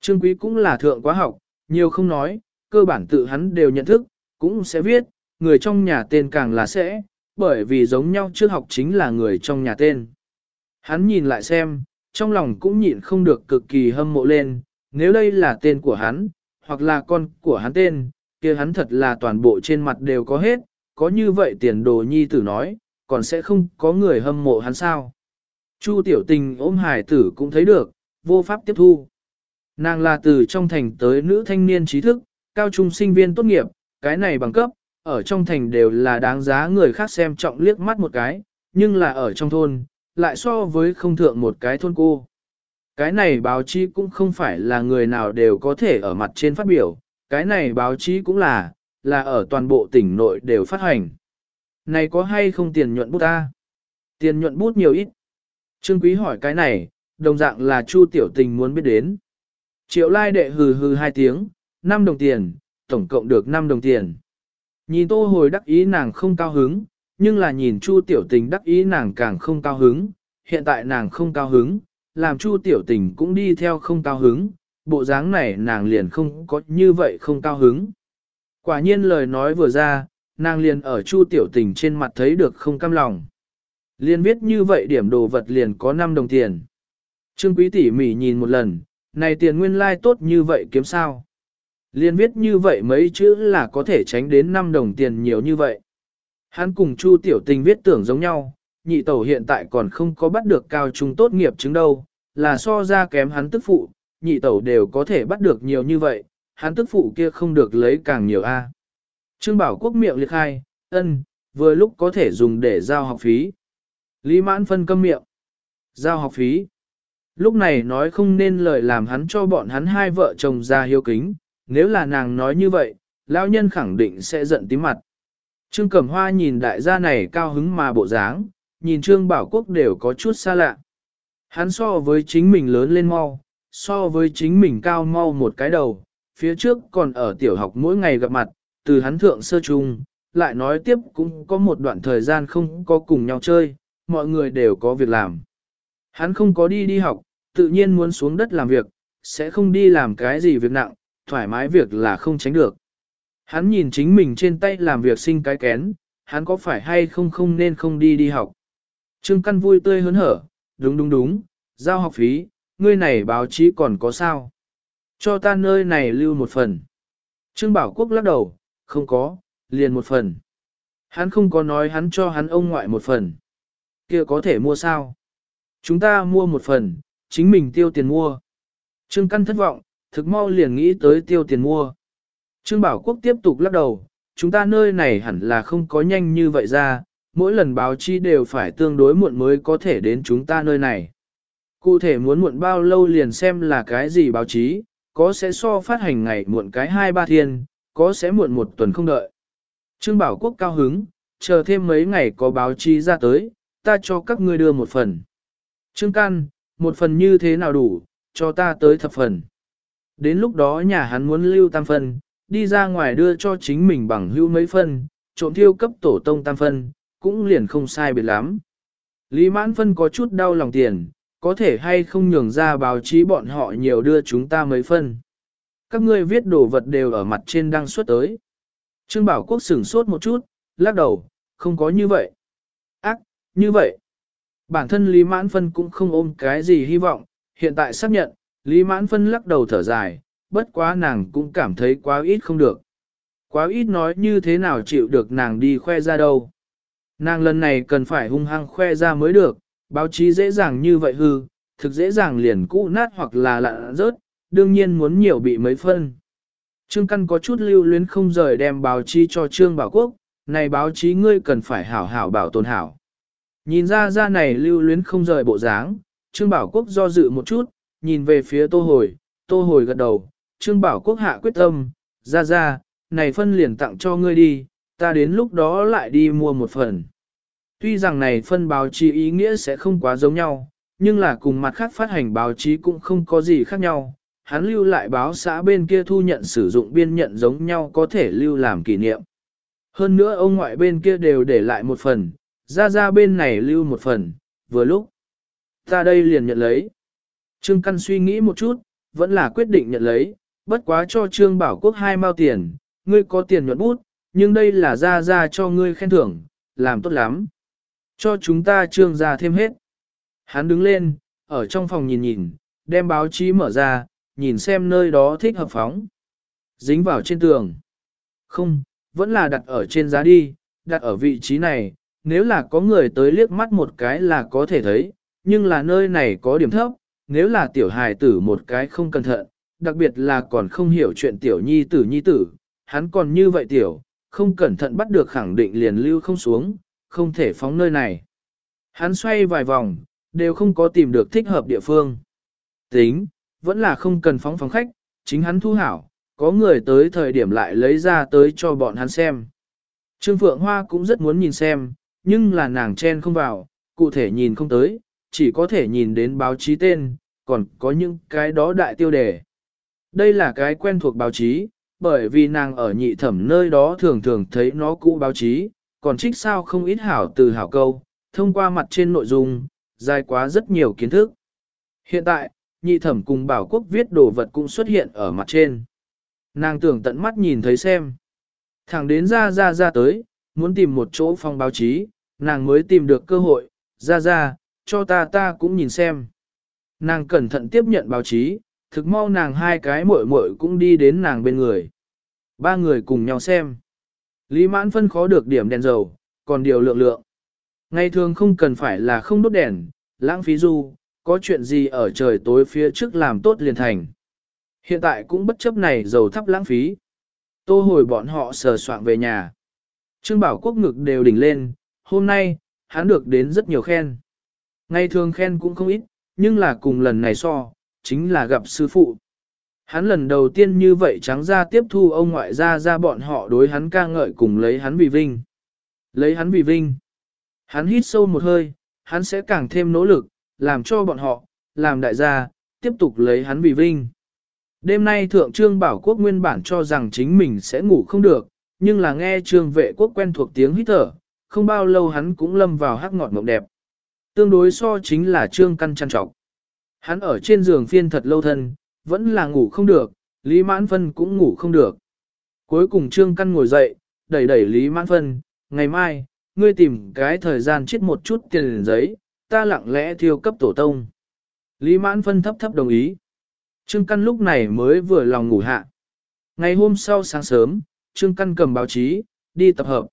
Trương Quý cũng là thượng quá học, nhiều không nói, cơ bản tự hắn đều nhận thức, cũng sẽ viết, người trong nhà tên càng là sẽ, bởi vì giống nhau trước học chính là người trong nhà tên. Hắn nhìn lại xem, trong lòng cũng nhịn không được cực kỳ hâm mộ lên, nếu đây là tên của hắn, hoặc là con của hắn tên, kia hắn thật là toàn bộ trên mặt đều có hết, có như vậy tiền đồ nhi tử nói, còn sẽ không có người hâm mộ hắn sao. Chu tiểu tình ôm hải tử cũng thấy được, vô pháp tiếp thu. Nàng là từ trong thành tới nữ thanh niên trí thức, cao trung sinh viên tốt nghiệp, cái này bằng cấp, ở trong thành đều là đáng giá người khác xem trọng liếc mắt một cái, nhưng là ở trong thôn, lại so với không thượng một cái thôn cô. Cái này báo chí cũng không phải là người nào đều có thể ở mặt trên phát biểu, cái này báo chí cũng là, là ở toàn bộ tỉnh nội đều phát hành. Này có hay không tiền nhuận bút ta? Tiền nhuận bút nhiều ít. Trương Quý hỏi cái này, đồng dạng là Chu Tiểu Tình muốn biết đến. Triệu lai đệ hừ hừ hai tiếng, 5 đồng tiền, tổng cộng được 5 đồng tiền. Nhìn tô hồi đắc ý nàng không cao hứng, nhưng là nhìn Chu Tiểu Tình đắc ý nàng càng không cao hứng, hiện tại nàng không cao hứng, làm Chu Tiểu Tình cũng đi theo không cao hứng, bộ dáng này nàng liền không có như vậy không cao hứng. Quả nhiên lời nói vừa ra, nàng liền ở Chu Tiểu Tình trên mặt thấy được không cam lòng. Liên viết như vậy điểm đồ vật liền có 5 đồng tiền. Trương Quý tỉ mỉ nhìn một lần, này tiền nguyên lai like tốt như vậy kiếm sao. Liên viết như vậy mấy chữ là có thể tránh đến 5 đồng tiền nhiều như vậy. Hắn cùng Chu Tiểu Tình viết tưởng giống nhau, nhị tẩu hiện tại còn không có bắt được cao trung tốt nghiệp chứng đâu, là so ra kém hắn tức phụ, nhị tẩu đều có thể bắt được nhiều như vậy, hắn tức phụ kia không được lấy càng nhiều a. Trương Bảo Quốc miệng liệt khai, ân, vừa lúc có thể dùng để giao học phí. Lý mãn phân câm miệng. Giao học phí. Lúc này nói không nên lời làm hắn cho bọn hắn hai vợ chồng ra hiếu kính, nếu là nàng nói như vậy, lão nhân khẳng định sẽ giận tím mặt. Trương Cẩm Hoa nhìn đại gia này cao hứng mà bộ dáng, nhìn Trương Bảo Quốc đều có chút xa lạ. Hắn so với chính mình lớn lên mau, so với chính mình cao mau một cái đầu, phía trước còn ở tiểu học mỗi ngày gặp mặt, từ hắn thượng sơ trung, lại nói tiếp cũng có một đoạn thời gian không có cùng nhau chơi, mọi người đều có việc làm. Hắn không có đi đi học, tự nhiên muốn xuống đất làm việc, sẽ không đi làm cái gì việc nặng, thoải mái việc là không tránh được. Hắn nhìn chính mình trên tay làm việc sinh cái kén, hắn có phải hay không không nên không đi đi học. Trương Căn vui tươi hớn hở, đúng đúng đúng, giao học phí, ngươi này báo chí còn có sao? Cho ta nơi này lưu một phần. Trương Bảo Quốc lắc đầu, không có, liền một phần. Hắn không có nói hắn cho hắn ông ngoại một phần. kia có thể mua sao? Chúng ta mua một phần, chính mình tiêu tiền mua. Trương Căn thất vọng, thực mau liền nghĩ tới tiêu tiền mua. Trương Bảo Quốc tiếp tục lắc đầu, chúng ta nơi này hẳn là không có nhanh như vậy ra, mỗi lần báo chí đều phải tương đối muộn mới có thể đến chúng ta nơi này. Cụ thể muốn muộn bao lâu liền xem là cái gì báo chí, có sẽ so phát hành ngày muộn cái hai ba thiên, có sẽ muộn một tuần không đợi. Trương Bảo Quốc cao hứng, chờ thêm mấy ngày có báo chí ra tới, ta cho các ngươi đưa một phần. Trương Can, một phần như thế nào đủ, cho ta tới thập phần. Đến lúc đó nhà hắn muốn lưu tam phân đi ra ngoài đưa cho chính mình bằng hữu mấy phân, trộm thiêu cấp tổ tông tam phân, cũng liền không sai biệt lắm. Lý mãn phân có chút đau lòng tiền, có thể hay không nhường ra báo chí bọn họ nhiều đưa chúng ta mấy phân. Các ngươi viết đồ vật đều ở mặt trên đăng xuất tới. Trương Bảo Quốc sửng sốt một chút, lắc đầu, không có như vậy. Ác, như vậy. Bản thân Lý Mãn Phân cũng không ôm cái gì hy vọng, hiện tại xác nhận, Lý Mãn Phân lắc đầu thở dài, bất quá nàng cũng cảm thấy quá ít không được. Quá ít nói như thế nào chịu được nàng đi khoe ra đâu. Nàng lần này cần phải hung hăng khoe ra mới được, báo chí dễ dàng như vậy hư, thực dễ dàng liền cũ nát hoặc là lạ rớt, đương nhiên muốn nhiều bị mấy phân. Trương Căn có chút lưu luyến không rời đem báo chí cho Trương Bảo Quốc, này báo chí ngươi cần phải hảo hảo bảo tồn hảo. Nhìn ra ra này lưu luyến không rời bộ dáng, Trương Bảo Quốc do dự một chút, nhìn về phía Tô Hồi, Tô Hồi gật đầu, Trương Bảo Quốc hạ quyết tâm, ra ra, này phân liền tặng cho ngươi đi, ta đến lúc đó lại đi mua một phần. Tuy rằng này phân báo chí ý nghĩa sẽ không quá giống nhau, nhưng là cùng mặt khác phát hành báo chí cũng không có gì khác nhau. Hắn lưu lại báo xã bên kia thu nhận sử dụng biên nhận giống nhau có thể lưu làm kỷ niệm. Hơn nữa ông ngoại bên kia đều để lại một phần, ra ra bên này lưu một phần, vừa lúc. Ta đây liền nhận lấy. Trương Căn suy nghĩ một chút, vẫn là quyết định nhận lấy, bất quá cho Trương Bảo Quốc hai mao tiền, ngươi có tiền nhuận bút, nhưng đây là ra ra cho ngươi khen thưởng, làm tốt lắm. Cho chúng ta Trương ra thêm hết. Hắn đứng lên, ở trong phòng nhìn nhìn, đem báo chí mở ra, nhìn xem nơi đó thích hợp phóng. Dính vào trên tường. Không, vẫn là đặt ở trên giá đi, đặt ở vị trí này, nếu là có người tới liếc mắt một cái là có thể thấy, nhưng là nơi này có điểm thấp, nếu là tiểu hài tử một cái không cẩn thận, đặc biệt là còn không hiểu chuyện tiểu nhi tử nhi tử, hắn còn như vậy tiểu, không cẩn thận bắt được khẳng định liền lưu không xuống, không thể phóng nơi này. Hắn xoay vài vòng, đều không có tìm được thích hợp địa phương. Tính, vẫn là không cần phóng phóng khách, chính hắn thu hảo, có người tới thời điểm lại lấy ra tới cho bọn hắn xem. Trương Phượng Hoa cũng rất muốn nhìn xem, nhưng là nàng chen không vào, cụ thể nhìn không tới, chỉ có thể nhìn đến báo chí tên, còn có những cái đó đại tiêu đề. Đây là cái quen thuộc báo chí, bởi vì nàng ở nhị thẩm nơi đó thường thường thấy nó cũ báo chí, còn trích sao không ít hảo từ hảo câu, thông qua mặt trên nội dung, dài quá rất nhiều kiến thức. Hiện tại, nhị thẩm cùng bảo quốc viết đồ vật cũng xuất hiện ở mặt trên. Nàng tưởng tận mắt nhìn thấy xem. Thẳng đến ra ra ra tới, muốn tìm một chỗ phong báo chí, nàng mới tìm được cơ hội, ra ra, cho ta ta cũng nhìn xem. Nàng cẩn thận tiếp nhận báo chí, thực mau nàng hai cái muội muội cũng đi đến nàng bên người. Ba người cùng nhau xem. Lý mãn phân khó được điểm đèn dầu, còn điều lượng lượng. Ngày thường không cần phải là không đốt đèn, lãng phí du, có chuyện gì ở trời tối phía trước làm tốt liền thành. Hiện tại cũng bất chấp này dầu thắp lãng phí. Tô hồi bọn họ sờ soạn về nhà. Trương Bảo Quốc ngực đều đỉnh lên, hôm nay, hắn được đến rất nhiều khen. Ngày thường khen cũng không ít, nhưng là cùng lần này so, chính là gặp sư phụ. Hắn lần đầu tiên như vậy trắng ra tiếp thu ông ngoại gia ra bọn họ đối hắn ca ngợi cùng lấy hắn vì vinh. Lấy hắn vì vinh. Hắn hít sâu một hơi, hắn sẽ càng thêm nỗ lực, làm cho bọn họ, làm đại gia, tiếp tục lấy hắn vì vinh. Đêm nay Thượng Trương Bảo Quốc nguyên bản cho rằng chính mình sẽ ngủ không được, nhưng là nghe Trương Vệ Quốc quen thuộc tiếng hít thở, không bao lâu hắn cũng lâm vào hắc ngọt mộng đẹp. Tương đối so chính là Trương Căn chăn trọc. Hắn ở trên giường phiên thật lâu thân, vẫn là ngủ không được, Lý Mãn Phân cũng ngủ không được. Cuối cùng Trương Căn ngồi dậy, đẩy đẩy Lý Mãn Phân, ngày mai, ngươi tìm cái thời gian chết một chút tiền giấy, ta lặng lẽ thiêu cấp tổ tông. Lý Mãn Phân thấp thấp đồng ý. Trương Căn lúc này mới vừa lòng ngủ hạ. Ngày hôm sau sáng sớm, Trương Căn cầm báo chí, đi tập hợp.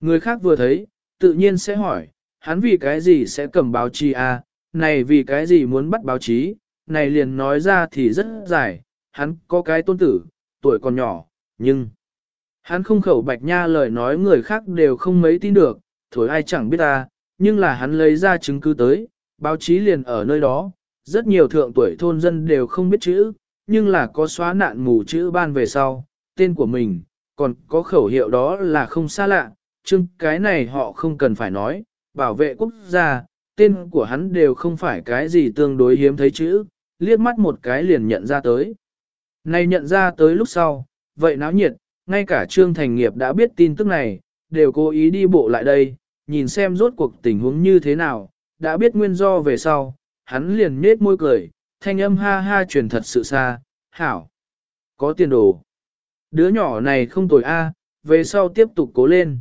Người khác vừa thấy, tự nhiên sẽ hỏi, hắn vì cái gì sẽ cầm báo chí à, này vì cái gì muốn bắt báo chí, này liền nói ra thì rất dài, hắn có cái tôn tử, tuổi còn nhỏ, nhưng... Hắn không khẩu bạch nha lời nói người khác đều không mấy tin được, thổi ai chẳng biết ta, nhưng là hắn lấy ra chứng cứ tới, báo chí liền ở nơi đó, rất nhiều thượng tuổi thôn dân đều không biết chữ, nhưng là có xóa nạn mù chữ ban về sau, tên của mình, còn có khẩu hiệu đó là không xa lạ, chưng cái này họ không cần phải nói, bảo vệ quốc gia, tên của hắn đều không phải cái gì tương đối hiếm thấy chữ, liếc mắt một cái liền nhận ra tới. Này nhận ra tới lúc sau, vậy náo nhiệt, ngay cả Trương Thành Nghiệp đã biết tin tức này, đều cố ý đi bộ lại đây, nhìn xem rốt cuộc tình huống như thế nào, đã biết nguyên do về sau, hắn liền nết môi cười, thanh âm ha ha truyền thật sự xa, hảo, có tiền đồ. Đứa nhỏ này không tồi a, về sau tiếp tục cố lên.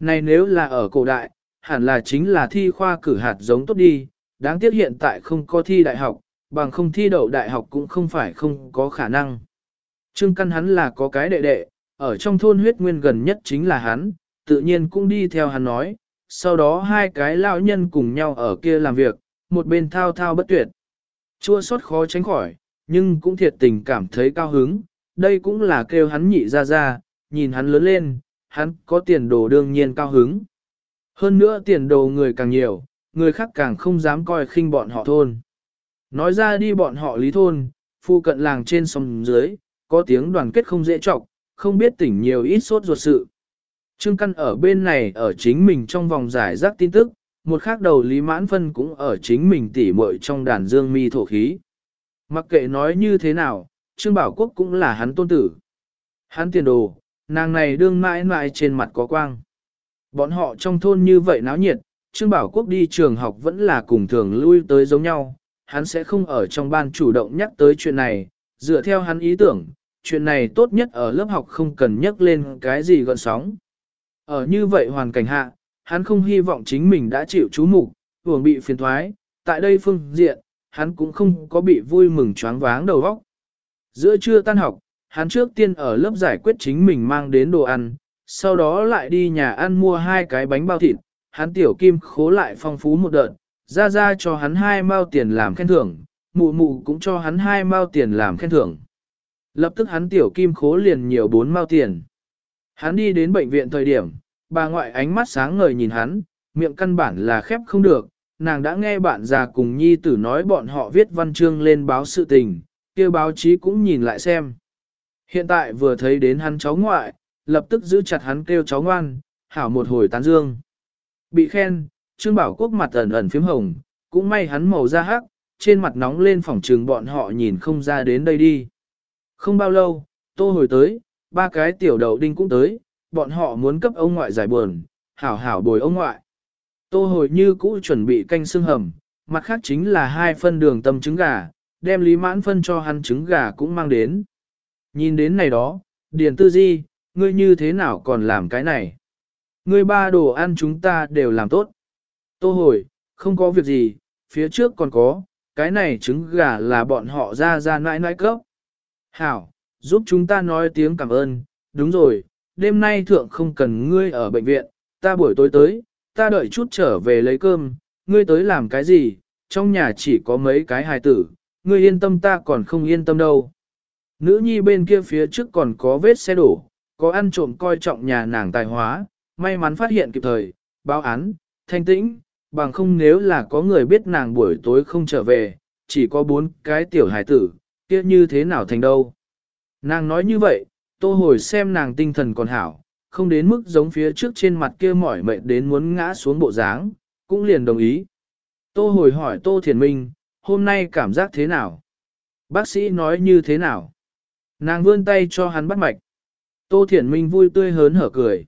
Này nếu là ở cổ đại, hẳn là chính là thi khoa cử hạt giống tốt đi, đáng tiếc hiện tại không có thi đại học, bằng không thi đậu đại học cũng không phải không có khả năng. Trương Căn hắn là có cái đệ đệ, ở trong thôn huyết nguyên gần nhất chính là hắn, tự nhiên cũng đi theo hắn nói, sau đó hai cái lão nhân cùng nhau ở kia làm việc, một bên thao thao bất tuyệt. Chua xót khó tránh khỏi, nhưng cũng thiệt tình cảm thấy cao hứng, đây cũng là kêu hắn nhị ra ra, nhìn hắn lớn lên, hắn có tiền đồ đương nhiên cao hứng. Hơn nữa tiền đồ người càng nhiều, người khác càng không dám coi khinh bọn họ thôn. Nói ra đi bọn họ lý thôn, phu cận làng trên sông dưới, có tiếng đoàn kết không dễ trọng, không biết tỉnh nhiều ít sốt ruột sự. Trương Căn ở bên này ở chính mình trong vòng giải rác tin tức, một khác đầu Lý Mãn Phân cũng ở chính mình tỉ muội trong đàn dương mi thổ khí. Mặc kệ nói như thế nào, Trương Bảo Quốc cũng là hắn tôn tử. Hắn tiền đồ, nàng này đương mãi mãi trên mặt có quang. Bọn họ trong thôn như vậy náo nhiệt, Trương Bảo Quốc đi trường học vẫn là cùng thường lui tới giống nhau, hắn sẽ không ở trong ban chủ động nhắc tới chuyện này, dựa theo hắn ý tưởng, chuyện này tốt nhất ở lớp học không cần nhắc lên cái gì gọn sóng. Ở như vậy hoàn cảnh hạ, hắn không hy vọng chính mình đã chịu chú mục, vừa bị phiền thoái, tại đây phương diện, hắn cũng không có bị vui mừng choáng váng đầu óc. Giữa trưa tan học, hắn trước tiên ở lớp giải quyết chính mình mang đến đồ ăn, sau đó lại đi nhà ăn mua hai cái bánh bao thịt, hắn tiểu kim khố lại phong phú một đợt, ra ra cho hắn hai mao tiền làm khen thưởng, mụ mụ cũng cho hắn hai mao tiền làm khen thưởng. Lập tức hắn tiểu kim khố liền nhiều bốn mao tiền. Hắn đi đến bệnh viện thời điểm, bà ngoại ánh mắt sáng ngời nhìn hắn, miệng căn bản là khép không được, nàng đã nghe bạn già cùng nhi tử nói bọn họ viết văn chương lên báo sự tình, kia báo chí cũng nhìn lại xem. Hiện tại vừa thấy đến hắn cháu ngoại, lập tức giữ chặt hắn kêu cháu ngoan, hảo một hồi tán dương. Bị khen, Trương Bảo Quốc mặt ẩn ẩn phím hồng, cũng may hắn màu da hắc, trên mặt nóng lên phòng trường bọn họ nhìn không ra đến đây đi. Không bao lâu, tô hồi tới, ba cái tiểu đầu đinh cũng tới, bọn họ muốn cấp ông ngoại giải buồn, hảo hảo bồi ông ngoại. Tô hồi như cũ chuẩn bị canh xương hầm, mặt khác chính là hai phân đường tâm trứng gà, đem lý mãn phân cho hắn trứng gà cũng mang đến. Nhìn đến này đó, Điền Tư Di, ngươi như thế nào còn làm cái này? Ngươi ba đồ ăn chúng ta đều làm tốt. Tô hồi, không có việc gì, phía trước còn có, cái này trứng gà là bọn họ ra ra nãi nãi cấp. Hảo, giúp chúng ta nói tiếng cảm ơn, đúng rồi, đêm nay thượng không cần ngươi ở bệnh viện, ta buổi tối tới, ta đợi chút trở về lấy cơm, ngươi tới làm cái gì, trong nhà chỉ có mấy cái hài tử, ngươi yên tâm ta còn không yên tâm đâu. Nữ nhi bên kia phía trước còn có vết xe đổ, có ăn trộm coi trọng nhà nàng tài hóa, may mắn phát hiện kịp thời, báo án, thanh tĩnh, bằng không nếu là có người biết nàng buổi tối không trở về, chỉ có bốn cái tiểu hải tử, kia như thế nào thành đâu. Nàng nói như vậy, tô hồi xem nàng tinh thần còn hảo, không đến mức giống phía trước trên mặt kia mỏi mệt đến muốn ngã xuống bộ dáng, cũng liền đồng ý. Tô hồi hỏi Tô Thiền Minh, hôm nay cảm giác thế nào? Bác sĩ nói như thế nào? Nàng vươn tay cho hắn bắt mạch. Tô Thiển Minh vui tươi hớn hở cười.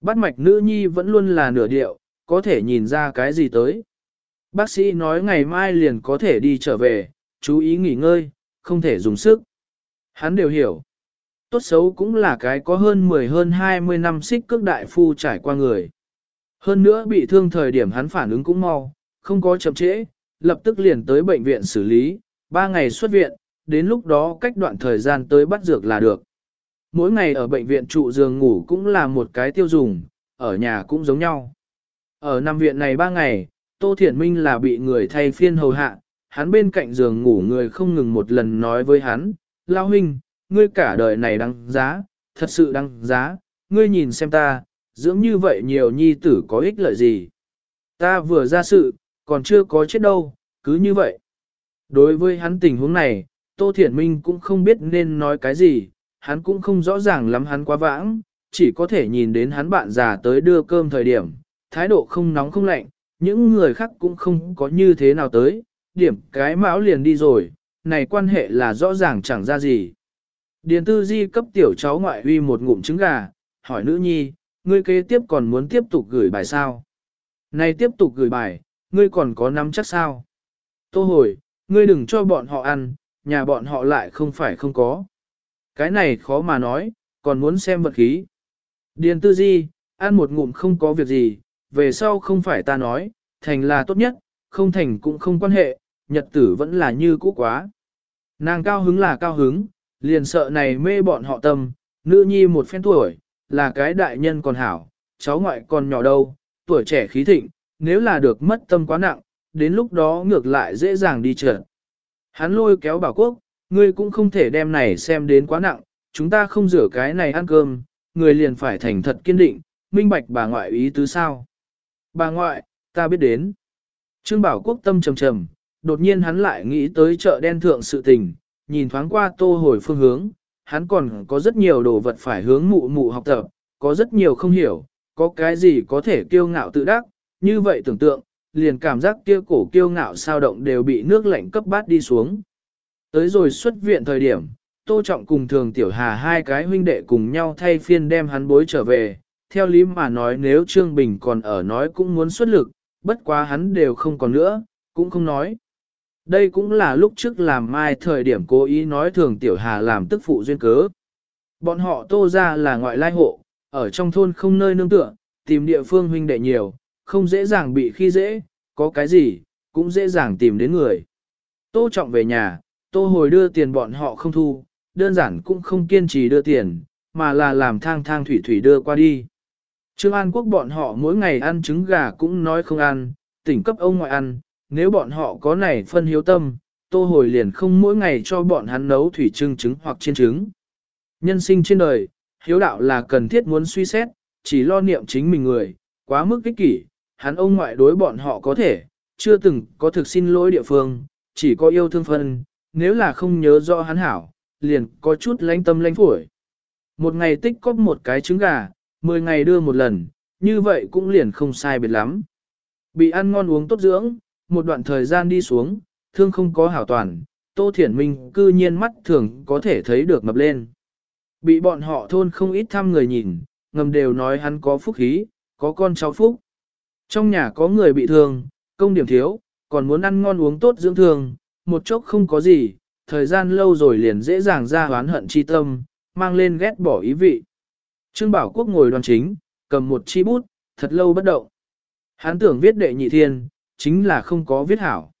Bắt mạch nữ nhi vẫn luôn là nửa điệu, có thể nhìn ra cái gì tới. Bác sĩ nói ngày mai liền có thể đi trở về, chú ý nghỉ ngơi, không thể dùng sức. Hắn đều hiểu. Tốt xấu cũng là cái có hơn 10 hơn 20 năm xích cước đại phu trải qua người. Hơn nữa bị thương thời điểm hắn phản ứng cũng mau, không có chậm trễ, lập tức liền tới bệnh viện xử lý, 3 ngày xuất viện, đến lúc đó cách đoạn thời gian tới bắt dược là được. Mỗi ngày ở bệnh viện trụ giường ngủ cũng là một cái tiêu dùng, ở nhà cũng giống nhau. Ở năm viện này 3 ngày, Tô Thiển Minh là bị người thay phiên hầu hạ, hắn bên cạnh giường ngủ người không ngừng một lần nói với hắn, Lao huynh, ngươi cả đời này đáng giá, thật sự đáng giá, ngươi nhìn xem ta, dưỡng như vậy nhiều nhi tử có ích lợi gì. Ta vừa ra sự, còn chưa có chết đâu, cứ như vậy. Đối với hắn tình huống này, Tô Thiển Minh cũng không biết nên nói cái gì, hắn cũng không rõ ràng lắm hắn quá vãng, chỉ có thể nhìn đến hắn bạn già tới đưa cơm thời điểm, thái độ không nóng không lạnh, những người khác cũng không có như thế nào tới, điểm cái mão liền đi rồi, này quan hệ là rõ ràng chẳng ra gì. Điền tư di cấp tiểu cháu ngoại huy một ngụm trứng gà, hỏi nữ nhi, ngươi kế tiếp còn muốn tiếp tục gửi bài sao? Này tiếp tục gửi bài, ngươi còn có nắm chắc sao? Tô hồi, ngươi đừng cho bọn họ ăn, nhà bọn họ lại không phải không có. Cái này khó mà nói, còn muốn xem vật khí. Điền tư di, ăn một ngụm không có việc gì, về sau không phải ta nói, thành là tốt nhất, không thành cũng không quan hệ, nhật tử vẫn là như cũ quá. Nàng cao hứng là cao hứng, liền sợ này mê bọn họ tâm, nữ nhi một phen tuổi, là cái đại nhân còn hảo, cháu ngoại còn nhỏ đâu, tuổi trẻ khí thịnh, nếu là được mất tâm quá nặng, đến lúc đó ngược lại dễ dàng đi trượt. Hắn lôi kéo bảo quốc, ngươi cũng không thể đem này xem đến quá nặng, chúng ta không rửa cái này ăn cơm, người liền phải thành thật kiên định, minh bạch bà ngoại ý tứ sao. Bà ngoại, ta biết đến. Trương Bảo Quốc tâm trầm trầm, đột nhiên hắn lại nghĩ tới chợ đen thượng sự tình, nhìn thoáng qua tô hồi phương hướng, hắn còn có rất nhiều đồ vật phải hướng mụ mụ học tập, có rất nhiều không hiểu, có cái gì có thể kiêu ngạo tự đắc, như vậy tưởng tượng, liền cảm giác kia cổ kiêu ngạo sao động đều bị nước lạnh cấp bát đi xuống. Tới rồi xuất viện thời điểm, Tô Trọng cùng Thường Tiểu Hà hai cái huynh đệ cùng nhau thay phiên đem hắn bối trở về, theo lý mà nói nếu Trương Bình còn ở nói cũng muốn xuất lực, bất quá hắn đều không còn nữa, cũng không nói. đây cũng là lúc trước làm mai thời điểm cố ý nói thường tiểu hà làm tức phụ duyên cớ. Bọn họ tô ra là ngoại lai hộ, ở trong thôn không nơi nương tựa, tìm địa phương huynh đệ nhiều, không dễ dàng bị khi dễ, có cái gì, cũng dễ dàng tìm đến người. Tô trọng về nhà, tô hồi đưa tiền bọn họ không thu, đơn giản cũng không kiên trì đưa tiền, mà là làm thang thang thủy thủy đưa qua đi. Trương An Quốc bọn họ mỗi ngày ăn trứng gà cũng nói không ăn, tỉnh cấp ông ngoại ăn, nếu bọn họ có này phân hiếu tâm, tô hồi liền không mỗi ngày cho bọn hắn nấu thủy trưng trứng hoặc chiên trứng. Nhân sinh trên đời, hiếu đạo là cần thiết muốn suy xét, chỉ lo niệm chính mình người, quá mức kích kỷ, hắn ông ngoại đối bọn họ có thể, chưa từng có thực xin lỗi địa phương, chỉ có yêu thương phân, nếu là không nhớ rõ hắn hảo, liền có chút lánh tâm lánh phổi. Một ngày tích cóp một cái trứng gà, mười ngày đưa một lần, như vậy cũng liền không sai biệt lắm. Bị ăn ngon uống tốt dưỡng, một đoạn thời gian đi xuống, thương không có hảo toàn, Tô Thiển Minh cư nhiên mắt thường có thể thấy được mập lên. Bị bọn họ thôn không ít thăm người nhìn, ngầm đều nói hắn có phúc khí, có con cháu phúc. Trong nhà có người bị thương, công điểm thiếu, còn muốn ăn ngon uống tốt dưỡng thương, một chốc không có gì, thời gian lâu rồi liền dễ dàng ra hoán hận chi tâm, mang lên ghét bỏ ý vị. Trương Bảo Quốc ngồi đoàn chính, cầm một chi bút, thật lâu bất động. Hắn tưởng viết đệ nhị thiên, chính là không có viết hảo.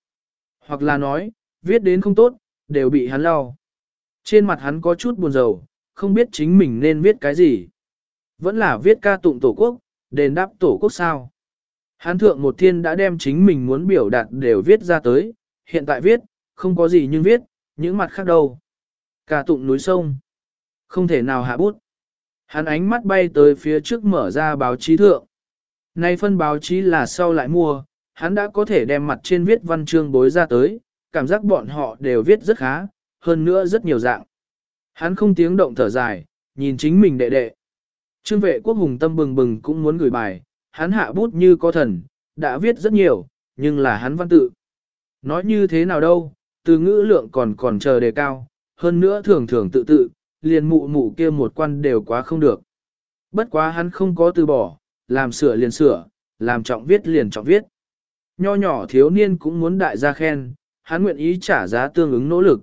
Hoặc là nói, viết đến không tốt, đều bị hắn lau. Trên mặt hắn có chút buồn rầu, không biết chính mình nên viết cái gì. Vẫn là viết ca tụng tổ quốc, đền đáp tổ quốc sao. Hắn thượng một thiên đã đem chính mình muốn biểu đạt đều viết ra tới, hiện tại viết, không có gì nhưng viết, những mặt khác đâu. cả tụng núi sông, không thể nào hạ bút. Hắn ánh mắt bay tới phía trước mở ra báo chí thượng. Nay phân báo chí là sau lại mua, hắn đã có thể đem mặt trên viết văn chương bối ra tới, cảm giác bọn họ đều viết rất khá, hơn nữa rất nhiều dạng. Hắn không tiếng động thở dài, nhìn chính mình đệ đệ. Trương vệ quốc hùng tâm bừng bừng cũng muốn gửi bài, hắn hạ bút như có thần, đã viết rất nhiều, nhưng là hắn văn tự. Nói như thế nào đâu, từ ngữ lượng còn còn chờ đề cao, hơn nữa thường thường tự tự, liền mụ mụ kia một quan đều quá không được. Bất quá hắn không có từ bỏ, làm sửa liền sửa, làm trọng viết liền trọng viết. Nho nhỏ thiếu niên cũng muốn đại gia khen, hắn nguyện ý trả giá tương ứng nỗ lực.